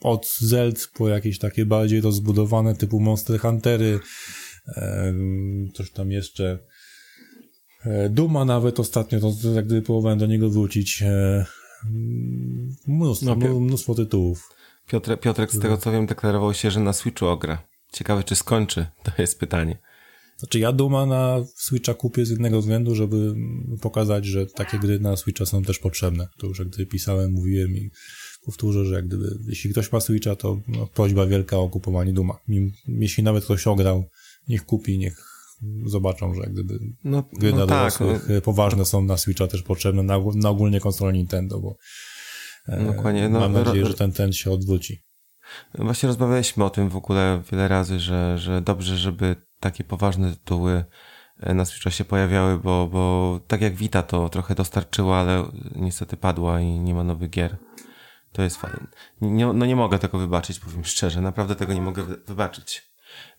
od Zeld po jakieś takie bardziej rozbudowane typu Monster Huntery, coś tam jeszcze. E, Duma nawet ostatnio, to jak gdyby próbowałem do niego wrócić. E, mnóstwo, no, mnóstwo tytułów. Piotr, Piotrek, z tego co wiem, deklarował się, że na Switchu ogra. Ciekawe, czy skończy, to jest pytanie. Znaczy ja Duma na Switcha kupię z jednego względu, żeby pokazać, że takie gry na Switcha są też potrzebne. To już jak gdy pisałem, mówiłem i powtórzę, że jak gdyby, jeśli ktoś ma Switcha, to no, prośba wielka o kupowanie Duma. Jeśli nawet ktoś ograł, niech kupi, niech zobaczą, że jak gdyby no, gry no tak, dorosłych no. poważne są na Switcha też potrzebne, na, na ogólnie konsolę Nintendo, bo e, no, mam nadzieję, że ten ten się odwróci. Właśnie rozmawialiśmy o tym w ogóle wiele razy, że, że dobrze, żeby takie poważne tytuły e, na Switcha się pojawiały, bo, bo tak jak Vita to trochę dostarczyła, ale niestety padła i nie ma nowych gier. To jest fajne. Nie, no nie mogę tego wybaczyć, powiem szczerze. Naprawdę tego nie mogę wybaczyć.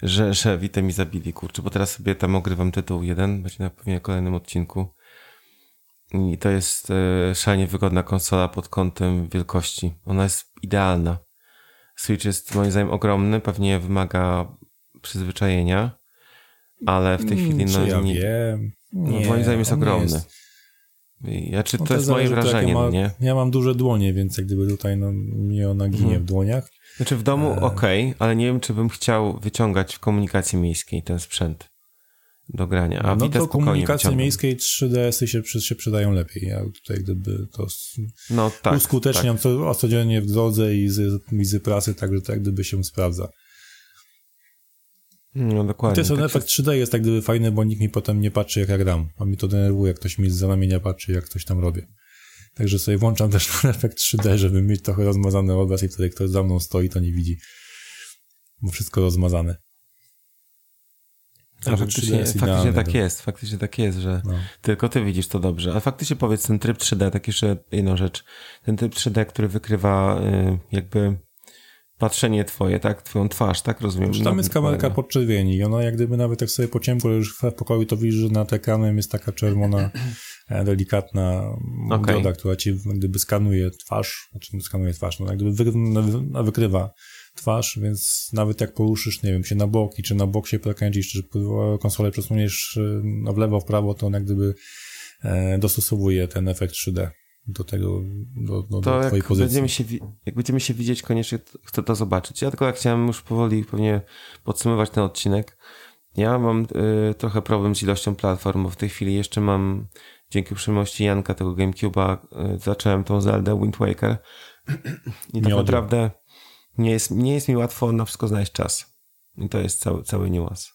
Że, że Witę mi zabili, kurczę, bo teraz sobie tam ogrywam tytuł jeden, będzie na pewnie kolejnym odcinku. I to jest e, szalenie wygodna konsola pod kątem wielkości. Ona jest idealna. Switch jest moim zdaniem ogromny, pewnie wymaga przyzwyczajenia, ale w tej chwili no, ja nie, wiem. Nie, no, moim zdaniem jest ogromny. Jest ja, czy no to, to jest moje wrażenie, ma, nie? Ja mam duże dłonie, więc jak gdyby tutaj no, mnie ona ginie hmm. w dłoniach. Znaczy w domu e... okej, okay, ale nie wiem, czy bym chciał wyciągać w komunikacji miejskiej ten sprzęt do grania. A no to komunikacji miejskiej 3DS-y się, się przydają lepiej. Ja tutaj gdyby to no, tak, uskuteczniam tak. Co, codziennie w drodze i z, i z pracy, także to jak gdyby się sprawdza. No dokładnie. I ten tak efekt 3D jest tak gdyby fajny, bo nikt mi potem nie patrzy jak ja gram. A mi to denerwuje, jak ktoś mi z ramienia patrzy, jak coś tam robię. Także sobie włączam też ten efekt 3D, żeby mieć trochę rozmazany obraz i wtedy ktoś za mną stoi, to nie widzi. Bo wszystko rozmazane. A faktycznie, faktycznie tak jest, faktycznie tak jest, że no. tylko ty widzisz to dobrze. A faktycznie powiedz, ten tryb 3D, tak jeszcze jedną rzecz. Ten tryb 3D, który wykrywa y, jakby patrzenie twoje, tak? Twoją twarz, tak? Rozumiem. Znaczy, tam jest kamerka podczerwieni i ona jak gdyby nawet jak sobie po ciemku już w pokoju, to widzisz, że nad ekranem jest taka czerwona e, delikatna Okej. dioda, która ci gdyby skanuje twarz, znaczy nie skanuje twarz, no jak gdyby wy, no, wykrywa twarz, więc nawet jak poruszysz, nie wiem, się na boki, czy na bok się przekręcisz, czy konsolę przesuniesz e, no, w lewo, w prawo, to on jak gdyby e, dostosowuje ten efekt 3D do tego, do, do, To do twojej jak pozycji. będziemy, się, jak będziemy się widzieć, koniecznie chcę to zobaczyć. Ja tylko jak chciałem już powoli pewnie podsumować ten odcinek. Ja mam y, trochę problem z ilością platform, bo w tej chwili jeszcze mam, dzięki uprzejmości Janka, tego Gamecube'a, y, zacząłem tą Zeldę Wind Waker i tak naprawdę nie jest, nie jest mi łatwo na wszystko znaleźć czas. I to jest cały, cały niuans.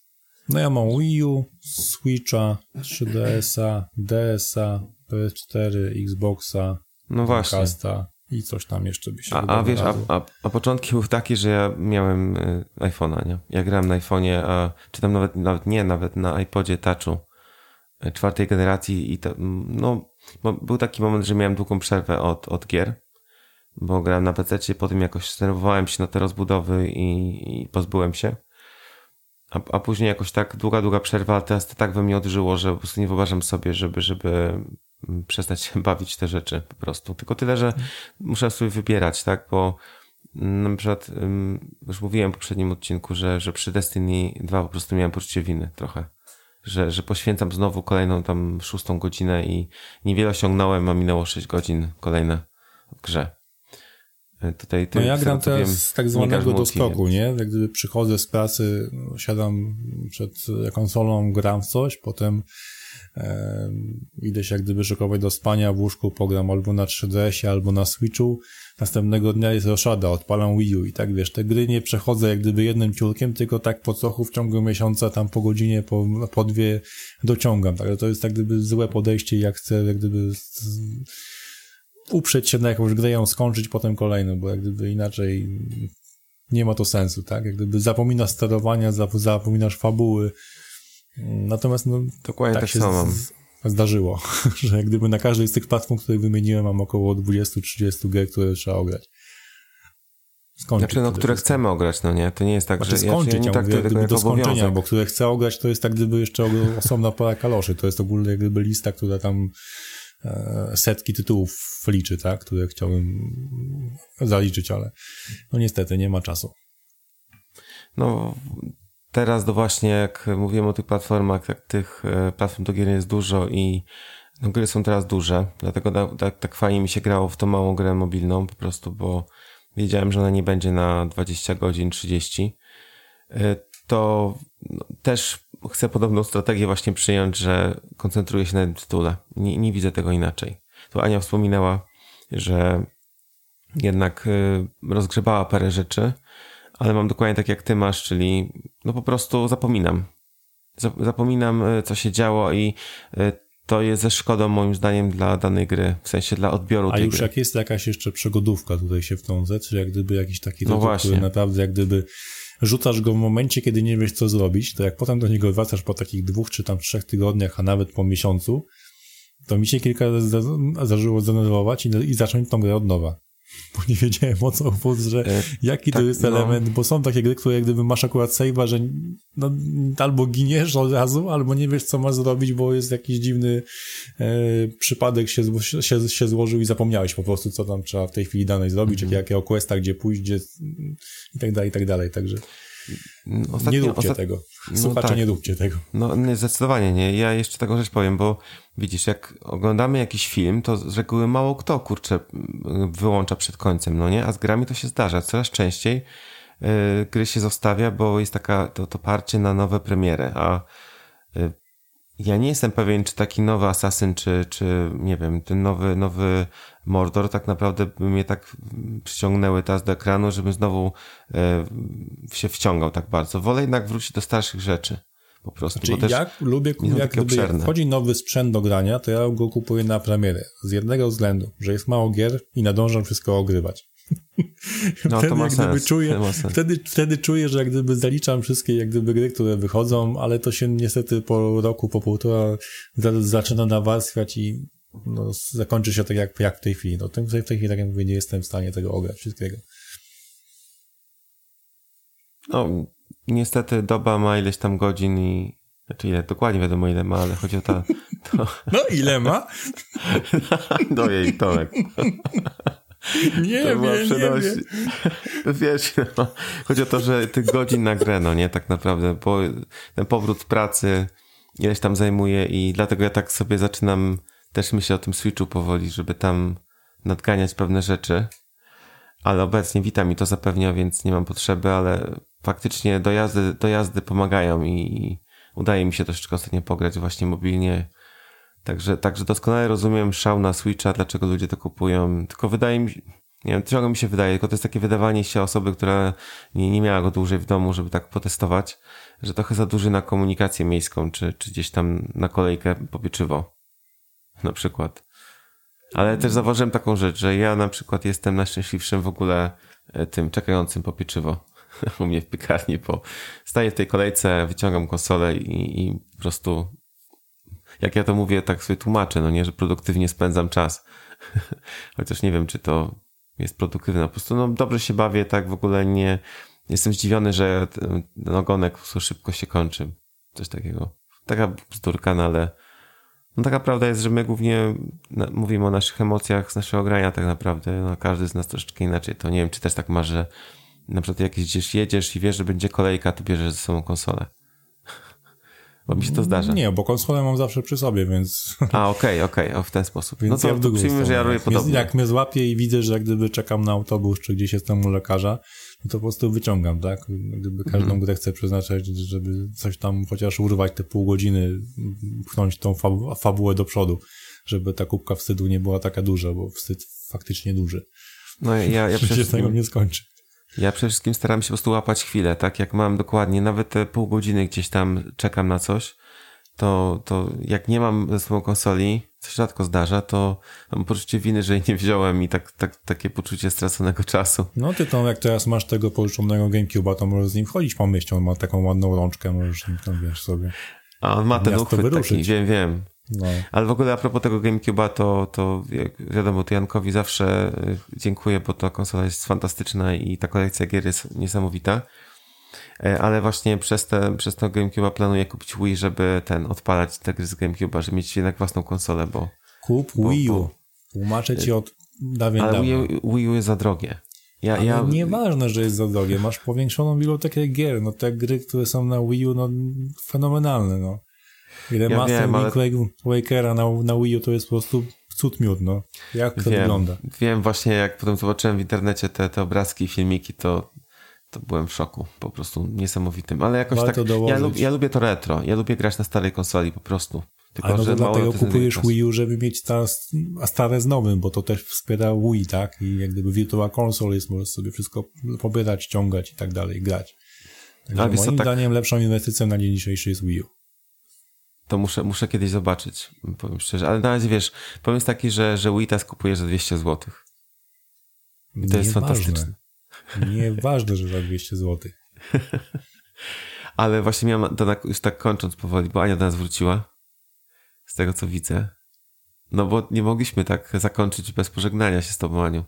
No ja mam Wii U, Switcha, 3DS-a, DS-a, PS4, Xboxa, No właśnie. Casta i coś tam jeszcze by się A, a wiesz, a, a, a początki były takie, że ja miałem y, iPhone'a, nie? Ja grałem na iPhone'ie, a czy tam nawet, nawet nie, nawet na iPodzie Touchu y, czwartej generacji i to, no, bo był taki moment, że miałem długą przerwę od, od gier, bo grałem na PC, potem jakoś zdenerwowałem się na te rozbudowy i, i pozbyłem się. A, a później jakoś tak długa, długa przerwa, a teraz to tak we mnie odżyło, że po prostu nie wyobrażam sobie, żeby, żeby przestać się bawić te rzeczy po prostu. Tylko tyle, że muszę sobie wybierać, tak, bo mm, na przykład już mówiłem w poprzednim odcinku, że, że przy Destiny 2 po prostu miałem poczucie winy trochę. Że, że poświęcam znowu kolejną tam szóstą godzinę i niewiele osiągnąłem, a minęło 6 godzin kolejne w grze. Y, Tutaj No ja gram teraz wiem, z tak zwanego doskoku, nie? Jak gdyby przychodzę z pracy, siadam przed konsolą, gram w coś, potem e, idę się jak gdyby szykować do spania w łóżku, pogram albo na 3DS-ie, albo na Switchu. Następnego dnia jest roszada, odpalam Wii U i tak wiesz, te gry nie przechodzę jak gdyby jednym ciurkiem, tylko tak po cochu w ciągu miesiąca, tam po godzinie, po, po dwie dociągam. Także to jest tak gdyby złe podejście, jak chcę jak gdyby z, uprzeć się na jakąś grę, ją skończyć, potem kolejną, bo jak gdyby inaczej nie ma to sensu, tak? Jak gdyby zapominasz sterowania, zap- zapominasz fabuły. Natomiast no, Dokładnie tak tak się samo z, zdarzyło, że gdyby na każdej z tych platform, które wymieniłem, mam około 20-30 gier, które trzeba ograć. Skończyć. Znaczy, no, które chcemy ograć, no nie? To nie jest tak, Znaczy że ja, skończyć, ja nie ja mówię, traktuję jak tego gdyby do skończenia, bo które chcę ograć, to jest tak gdyby jeszcze osobna para kaloszy. To jest ogólnie jak gdyby lista, która tam e, setki tytułów liczy, tak? Które chciałbym zaliczyć, ale no niestety nie ma czasu. No, teraz do właśnie, jak mówiłem o tych platformach, tak tych e, platform do gier jest dużo i no, gry są teraz duże, dlatego tak, tak fajnie mi się grało w tą małą grę mobilną po prostu, bo wiedziałem, że ona nie będzie na 20 godzin, 30. E, To no, też chcę podobną strategię właśnie przyjąć, że koncentruję się na jednym tytule. Nie, nie widzę tego inaczej. Tu Ania wspominała, że jednak y, rozgrzebała parę rzeczy, ale mam dokładnie tak jak ty masz, czyli no po prostu zapominam. Zap- Zapominam, y, co się działo i y, to jest ze szkodą moim zdaniem dla danej gry, w sensie dla odbioru A tej już gry. jak jest jakaś jeszcze przygodówka tutaj się wtrącę, czy jak gdyby jakiś taki No tytuł, który naprawdę jak gdyby rzucasz go w momencie, kiedy nie wiesz co zrobić, to jak potem do niego wracasz po takich dwóch czy tam trzech tygodniach, a nawet po miesiącu, to mi się kilka razy zda- zdarzyło zdenerwować i, i zacząć tą grę od nowa. Bo nie wiedziałem o co chodzi, że E, jaki tak, to jest no. element, bo są takie gry, które jak gdyby masz akurat save'a, że no, albo giniesz od razu, albo nie wiesz co masz zrobić, bo jest jakiś dziwny e, przypadek się, się, się złożył i zapomniałeś po prostu, co tam trzeba w tej chwili danej zrobić, Mhm. jakiego questa, gdzie pójść, gdzie i tak dalej, i tak dalej, także Ostatnio, nie róbcie ostat- tego. No Słuchacze, tak. nie róbcie tego. No nie, zdecydowanie nie. Ja jeszcze taką rzecz powiem, bo widzisz, jak oglądamy jakiś film, to z reguły mało kto, kurczę, wyłącza przed końcem, no nie? A z grami to się zdarza. Coraz częściej y, gry się zostawia, bo jest taka, to, to parcie na nowe premiery, a y, ja nie jestem pewien, czy taki nowy Assassin, czy, czy nie wiem, ten nowy, nowy Mordor tak naprawdę by mnie tak przyciągnęły teraz do ekranu, żebym znowu y, się wciągał tak bardzo. Wolę jednak wrócić do starszych rzeczy. Po prostu. Znaczy, bo lubię, jak, gdyby, jak wchodzi nowy sprzęt do grania, to ja go kupuję na premierę. Z jednego względu, że jest mało gier i nadążam wszystko ogrywać. No, wtedy, to ma jak gdyby sens. czuję, ma sens. wtedy, wtedy czuję, że jak gdyby zaliczam wszystkie jak gdyby gry, które wychodzą, ale to się niestety po roku, po półtora za, zaczyna nawarstwiać i no, zakończy się tak jak, jak w tej chwili. No, w tej, w tej chwili, tak jak mówię, nie jestem w stanie tego ograć wszystkiego. No, niestety doba ma ileś tam godzin i Znaczy ile, dokładnie wiadomo ile ma, ale chodzi o to... to... No ile ma? no jej, Tomek. Nie wiem, nie wiem. Wiesz, no, chodzi o to, że tych godzin na grę, no nie, tak naprawdę, bo ten powrót pracy ileś tam zajmuje i dlatego ja tak sobie zaczynam też myśleć o tym Switchu powoli, żeby tam nadganiać pewne rzeczy, ale obecnie Vita mi to zapewnia, więc nie mam potrzeby, ale faktycznie dojazdy, dojazdy pomagają i udaje mi się troszeczkę ostatnio pograć właśnie mobilnie. Także, także doskonale rozumiem szał na Switcha, dlaczego ludzie to kupują. Tylko wydaje mi się, nie wiem, ciągle mi się wydaje, tylko to jest takie wydawanie się osoby, która nie, nie miała go dłużej w domu, żeby tak potestować, że trochę za duży na komunikację miejską, czy, czy gdzieś tam na kolejkę po pieczywo. Na przykład. Ale też zauważyłem taką rzecz, że ja na przykład jestem najszczęśliwszym w ogóle e, tym czekającym po pieczywo u mnie w piekarni, bo staję w tej kolejce, wyciągam konsolę i, i po prostu jak ja to mówię, tak sobie tłumaczę, no nie, że produktywnie spędzam czas. Chociaż nie wiem, czy to jest produktywne. Po prostu no, dobrze się bawię, tak w ogóle nie jestem zdziwiony, że ten ogonek szybko się kończy. Coś takiego. Taka bzdurka, no ale no taka prawda jest, że my głównie mówimy o naszych emocjach z naszego grania tak naprawdę. No, każdy z nas troszeczkę inaczej. To nie wiem, czy też tak masz, że na przykład jak gdzieś jedziesz i wiesz, że będzie kolejka, to bierzesz ze sobą konsolę. Bo mi się to zdarza. Nie, bo konsolę mam zawsze przy sobie, więc... A, okej, okay, okej, okay, w ten sposób. Więc no to, ja to przyjmijmy, że ja robię podobnie. Jak mnie złapię i widzę, że jak gdyby czekam na autobus, czy gdzieś jestem u lekarza, no to po prostu wyciągam, tak? Gdyby każdą mm. grę chcę przeznaczać, żeby coś tam chociaż urwać te pół godziny, pchnąć tą fabu fabułę do przodu, żeby ta kubka wstydu nie była taka duża, bo wstyd faktycznie duży. No ja, ja przecież tego nie skończy. Ja przede wszystkim staram się po prostu łapać chwilę, tak? Jak mam dokładnie, nawet te pół godziny gdzieś tam czekam na coś, to, to jak nie mam ze sobą konsoli, co się rzadko zdarza, to mam poczucie winy, że jej nie wziąłem i tak, tak, takie poczucie straconego czasu. No ty to jak teraz masz tego pożyczonego GameCube'a, to możesz z nim wchodzić po mieście, on ma taką ładną rączkę, możesz nim tam, wiesz, sobie... A on ma ten uchwyt taki, wiem, wiem. No. Ale w ogóle a propos tego GameCube'a, to, to jak wiadomo, to Jankowi zawsze y, dziękuję, bo ta konsola jest fantastyczna i ta kolekcja gier jest niesamowita. E, ale właśnie przez, te, przez to GameCube'a planuję kupić Wii, żeby ten, odpalać te gry z GameCube'a, żeby mieć jednak własną konsolę, bo... Kup bo, Wii U. Tłumaczę ci od dawien Ale Wii, Wii U jest za drogie. Ja, ale ja... nieważne, że jest za drogie. Masz powiększoną bibliotekę gier. No te gry, które są na Wii U, no fenomenalne, no. Ile ja Master wiem, ale... Wakera na, na Wii U to jest po prostu cud miód, no. Jak to wiem, wygląda? Wiem, właśnie jak potem zobaczyłem w internecie te, te obrazki, filmiki, to to byłem w szoku, po prostu niesamowitym, ale jakoś Warto tak, ja, lub, ja, lubię to retro, ja lubię grać na starej konsoli po prostu. Tylko, ale no to dlatego kupujesz Wii U, żeby mieć ta, a stare z nowym, bo to też wspiera Wii, tak? I jak gdyby Virtual Console jest, możesz sobie wszystko pobierać, ściągać i tak dalej, grać. Także moim tak... zdaniem lepszą inwestycją na dzień dzisiejszy jest Wii U. To muszę, muszę kiedyś zobaczyć, powiem szczerze. Ale na razie wiesz, pomysł taki, że, że Wii teraz kupujesz za 200 zł. I to jest fantastyczne. Nieważne, że za 200 zł. Ale właśnie miałem, to już tak kończąc powoli, bo Ania do nas wróciła. Z tego co widzę. No bo nie mogliśmy tak zakończyć bez pożegnania się z tobą, Aniu.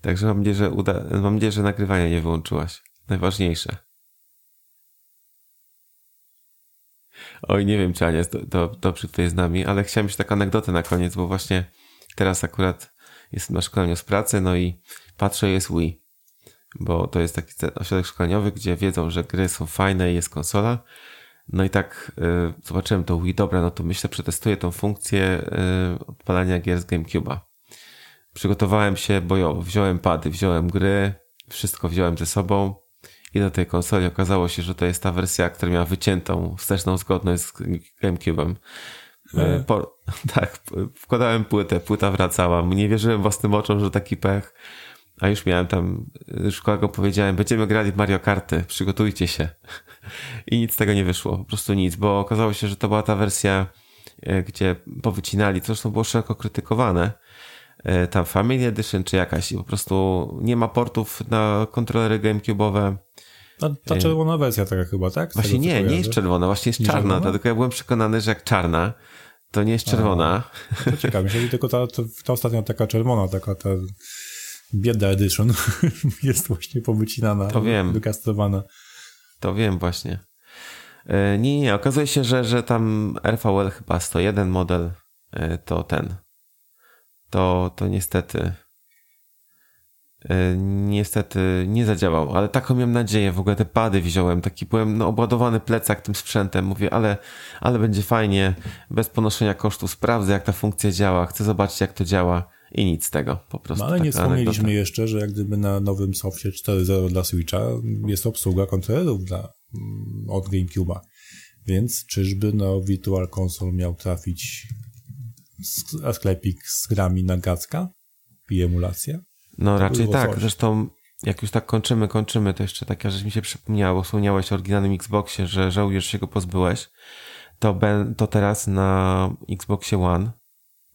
Także mam nadzieję, że uda, mam nadzieję, że nagrywania nie wyłączyłaś. Najważniejsze. Oj, nie wiem, czy Ania jest do, do, dobrze tutaj z nami, ale chciałem mieć taką anegdotę na koniec, bo właśnie teraz akurat jestem na szkoleniu z pracy, no i patrzę, jest Wii, bo to jest taki ośrodek szkoleniowy, gdzie wiedzą, że gry są fajne i jest konsola. No i tak y, zobaczyłem to Wii, dobra, no to myślę, przetestuję tą funkcję y, odpalania gier z GameCube'a. Przygotowałem się, bo jo, wziąłem pady, wziąłem gry, wszystko wziąłem ze sobą i do tej konsoli okazało się, że to jest ta wersja, która miała wyciętą wsteczną zgodność z GameCube'em. E, po, tak, wkładałem płytę, płyta wracała. Nie wierzyłem własnym oczom, że taki pech. A już miałem tam, już kolegom powiedziałem, będziemy grali w Mario Karty, przygotujcie się. I nic z tego nie wyszło, po prostu nic, bo okazało się, że to była ta wersja, e, gdzie powycinali, to zresztą było szeroko krytykowane, tam Family Edition czy jakaś i po prostu nie ma portów na kontrolery GameCube'owe, ta, ta czerwona wersja taka chyba, tak? Z właśnie tego, nie, nie jest czerwona, właśnie jest nie czarna, czerwona? tylko ja byłem przekonany, że jak czarna, to nie jest czerwona. A, to ciekawe, myślę, tylko ta, ta, ta ostatnia taka czerwona, taka ta Bieda Edition jest właśnie powycinana, To wiem. wykastrowana. To wiem właśnie. E, Nie, nie, okazuje się, że, że tam RVL chyba 101 model e, to ten. To, to niestety e, niestety nie zadziałał, ale taką miałem nadzieję, w ogóle te pady wziąłem, taki byłem no, obładowany plecak tym sprzętem, mówię, ale, ale będzie fajnie, bez ponoszenia kosztów, sprawdzę jak ta funkcja działa, chcę zobaczyć jak to działa i nic z tego, po prostu. No ale nie wspomnieliśmy anegdota. jeszcze, że jak gdyby na nowym softie 4.0 dla Switcha jest obsługa kontrolerów dla, mm, od GameCube'a. Więc czyżby no Virtual Console miał trafić sklepik z grami na Gacka i emulacja? No raczej było tak. coś. Zresztą jak już tak kończymy, kończymy, to jeszcze taka rzecz mi się przypomniała, bo wspomniałeś o oryginalnym Xboxie, że żałujesz, że się go pozbyłeś. To, ben, to teraz na Xboxie One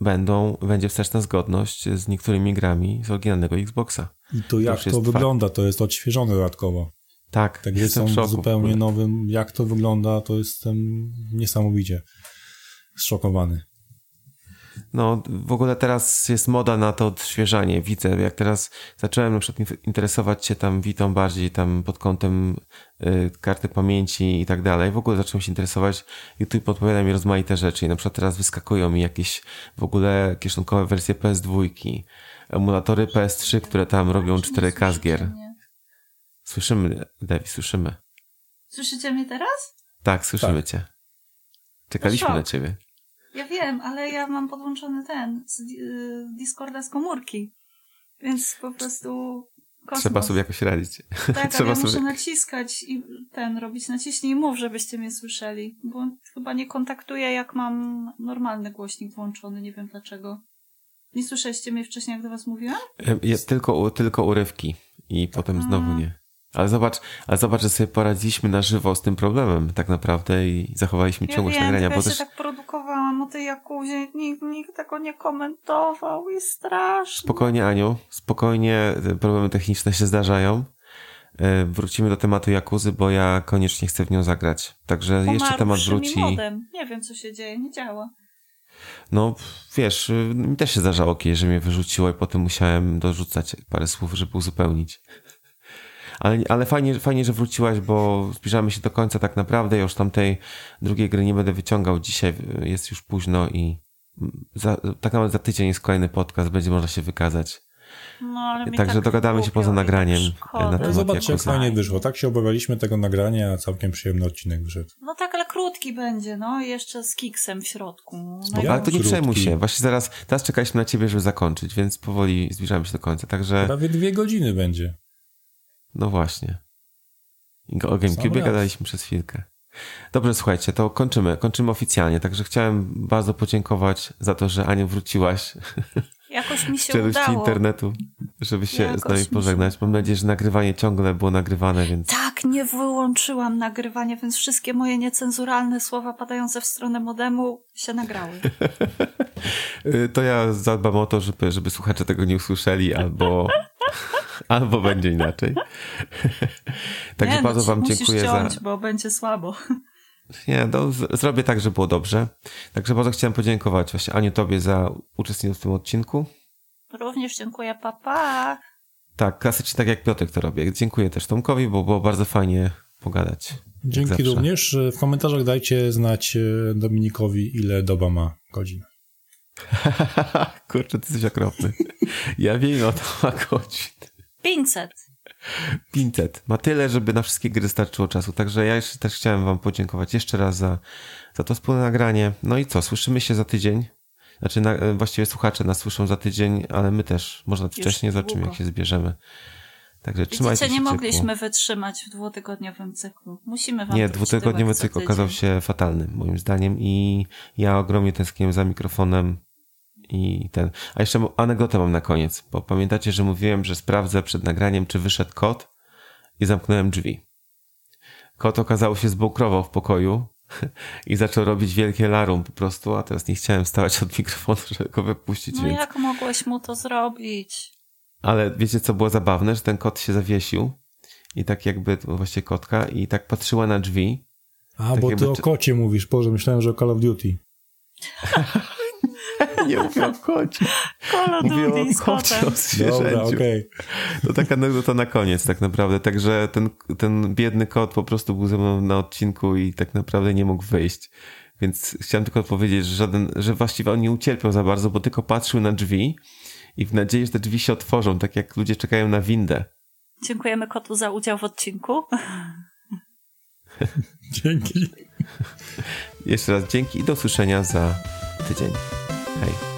będą, będzie wsteczna zgodność z niektórymi grami z oryginalnego Xboxa. I to jak to, fakt. wygląda, to jest odświeżone dodatkowo. Tak, Tak, jestem są w zupełnie nowym, jak to wygląda, to jestem niesamowicie zszokowany. No, w ogóle teraz jest moda na to odświeżanie. Widzę, jak teraz zacząłem na przykład interesować się tam Witą bardziej tam pod kątem y, karty pamięci i tak dalej. W ogóle zacząłem się interesować. YouTube podpowiada mi rozmaite rzeczy i na przykład teraz wyskakują mi jakieś w ogóle kieszonkowe wersje PS2, emulatory PS3, które tam robią 4K z gier. Nie. Słyszymy, Devi, słyszymy. Słyszycie mnie teraz? Tak, słyszymy cię. Czekaliśmy szok. na ciebie. Ja wiem, ale ja mam podłączony ten z y, Discorda z komórki. Więc po prostu kosmos. Trzeba sobie jakoś radzić. Tak, ale trzeba ja muszę sobie- naciskać i ten robić naciśnij i mów, żebyście mnie słyszeli. Bo chyba nie kontaktuję, jak mam normalny głośnik włączony, nie wiem dlaczego. Nie słyszeliście mnie wcześniej, jak do was mówiłam? Jest tylko, u- tylko urywki i potem znowu nie. Ale zobacz, ale zobacz, że sobie poradziliśmy na żywo z tym problemem tak naprawdę i zachowaliśmy Ja ciągłość wiem, nagrania, bo ja się też tak produkowałam o tej Jakuzie, nikt, nikt tego nie komentował i strasznie. spokojnie Aniu, spokojnie, problemy techniczne się zdarzają. E, Wrócimy do tematu Jakuzy, bo ja koniecznie chcę w nią zagrać. Także jeszcze Pomarł temat przy wróci. modem. Nie wiem, co się dzieje, nie działa. No, wiesz, mi też się zdarzało kiedyś, że mnie wyrzuciło i potem musiałem dorzucać parę słów, żeby uzupełnić. Ale, ale fajnie, fajnie, że wróciłaś, bo zbliżamy się do końca tak naprawdę. Ja już tamtej drugiej gry nie będę wyciągał dzisiaj. y, Jest już późno i za, tak naprawdę za tydzień jest kolejny podcast, będzie można się wykazać. No, Także tak dogadamy się poza i nagraniem, tak e, na No temat zobaczcie, jak fajnie wyszło. Tak się obawialiśmy tego nagrania, a całkiem przyjemny odcinek wyszedł. No tak, ale krótki będzie, no. i Jeszcze z kiksem w środku. No, ale to nie przejmuj się. Właśnie zaraz, teraz czekaliśmy na ciebie, żeby zakończyć, więc powoli zbliżamy się do końca. Także, Prawie dwie godziny będzie. No właśnie. O GameCube raz. gadaliśmy przez chwilkę. Dobrze, słuchajcie, to kończymy. Kończymy oficjalnie. Także chciałem bardzo podziękować za to, że Aniu wróciłaś Jakoś mi się czeluści udało. internetu, żeby się Jakoś z nami się pożegnać. Mam nadzieję, że nagrywanie ciągle było nagrywane, więc Tak, nie wyłączyłam nagrywania, więc wszystkie moje niecenzuralne słowa padające w stronę modemu się nagrały. y, to ja zadbam o to, żeby, żeby słuchacze tego nie usłyszeli, albo, albo będzie inaczej. Także nie, bardzo no, wam dziękuję za... ciąć, bo będzie słabo. Nie, no, z- zrobię tak, żeby było dobrze. Także bardzo chciałem podziękować właśnie Aniu Tobie za uczestnictwo w tym odcinku. Również dziękuję, papa. Tak, klasycznie tak jak Piotrek to robię. Dziękuję też Tomkowi, bo było bardzo fajnie pogadać. Dzięki również. W komentarzach dajcie znać e, Dominikowi, ile doba ma godzin. Kurczę, ty jesteś okropny. Ja wiem, no to ma godzin. 500. 500. Ma tyle, żeby na wszystkie gry starczyło czasu. Także ja jeszcze też chciałem wam podziękować jeszcze raz za, za to wspólne nagranie. No i co, słyszymy się za tydzień. Znaczy, na, właściwie słuchacze nas słyszą za tydzień, ale my też, można wcześniej, zobaczymy jak się zbierzemy. Także trzymajcie się nie mogliśmy wytrzymać w dwutygodniowym cyklu. Musimy wam Nie, dwutygodniowy cykl okazał się fatalny, moim zdaniem, i ja ogromnie tęskniłem za mikrofonem i ten. A jeszcze anegdotę mam na koniec, bo pamiętacie, że mówiłem, że sprawdzę przed nagraniem, czy wyszedł kot i zamknąłem drzwi. Kot okazał się zbukrował w pokoju i zaczął robić wielkie larum po prostu, a teraz nie chciałem wstawać od mikrofonu, żeby go wypuścić, No więc... jak mogłeś mu to zrobić? Ale wiecie, co było zabawne? Że ten kot się zawiesił i tak jakby, to właśnie kotka, i tak patrzyła na drzwi A, Tak bo jakby ty o kocie mówisz. Boże, myślałem, że o Call of Duty. nie mówię o kocie. Call Mówię o kocie, o zwierzęciu. Dobra, okej. To taka anegdota na koniec tak naprawdę. Także ten, ten biedny kot po prostu był ze mną na odcinku i tak naprawdę nie mógł wyjść. Więc chciałem tylko powiedzieć, że, żaden, że właściwie on nie ucierpiał za bardzo, bo tylko patrzył na drzwi i w nadziei, że te drzwi się otworzą, tak jak ludzie czekają na windę. Dziękujemy kotu za udział w odcinku. Dzięki. Jeszcze raz dzięki i do usłyszenia za tydzień. Hej.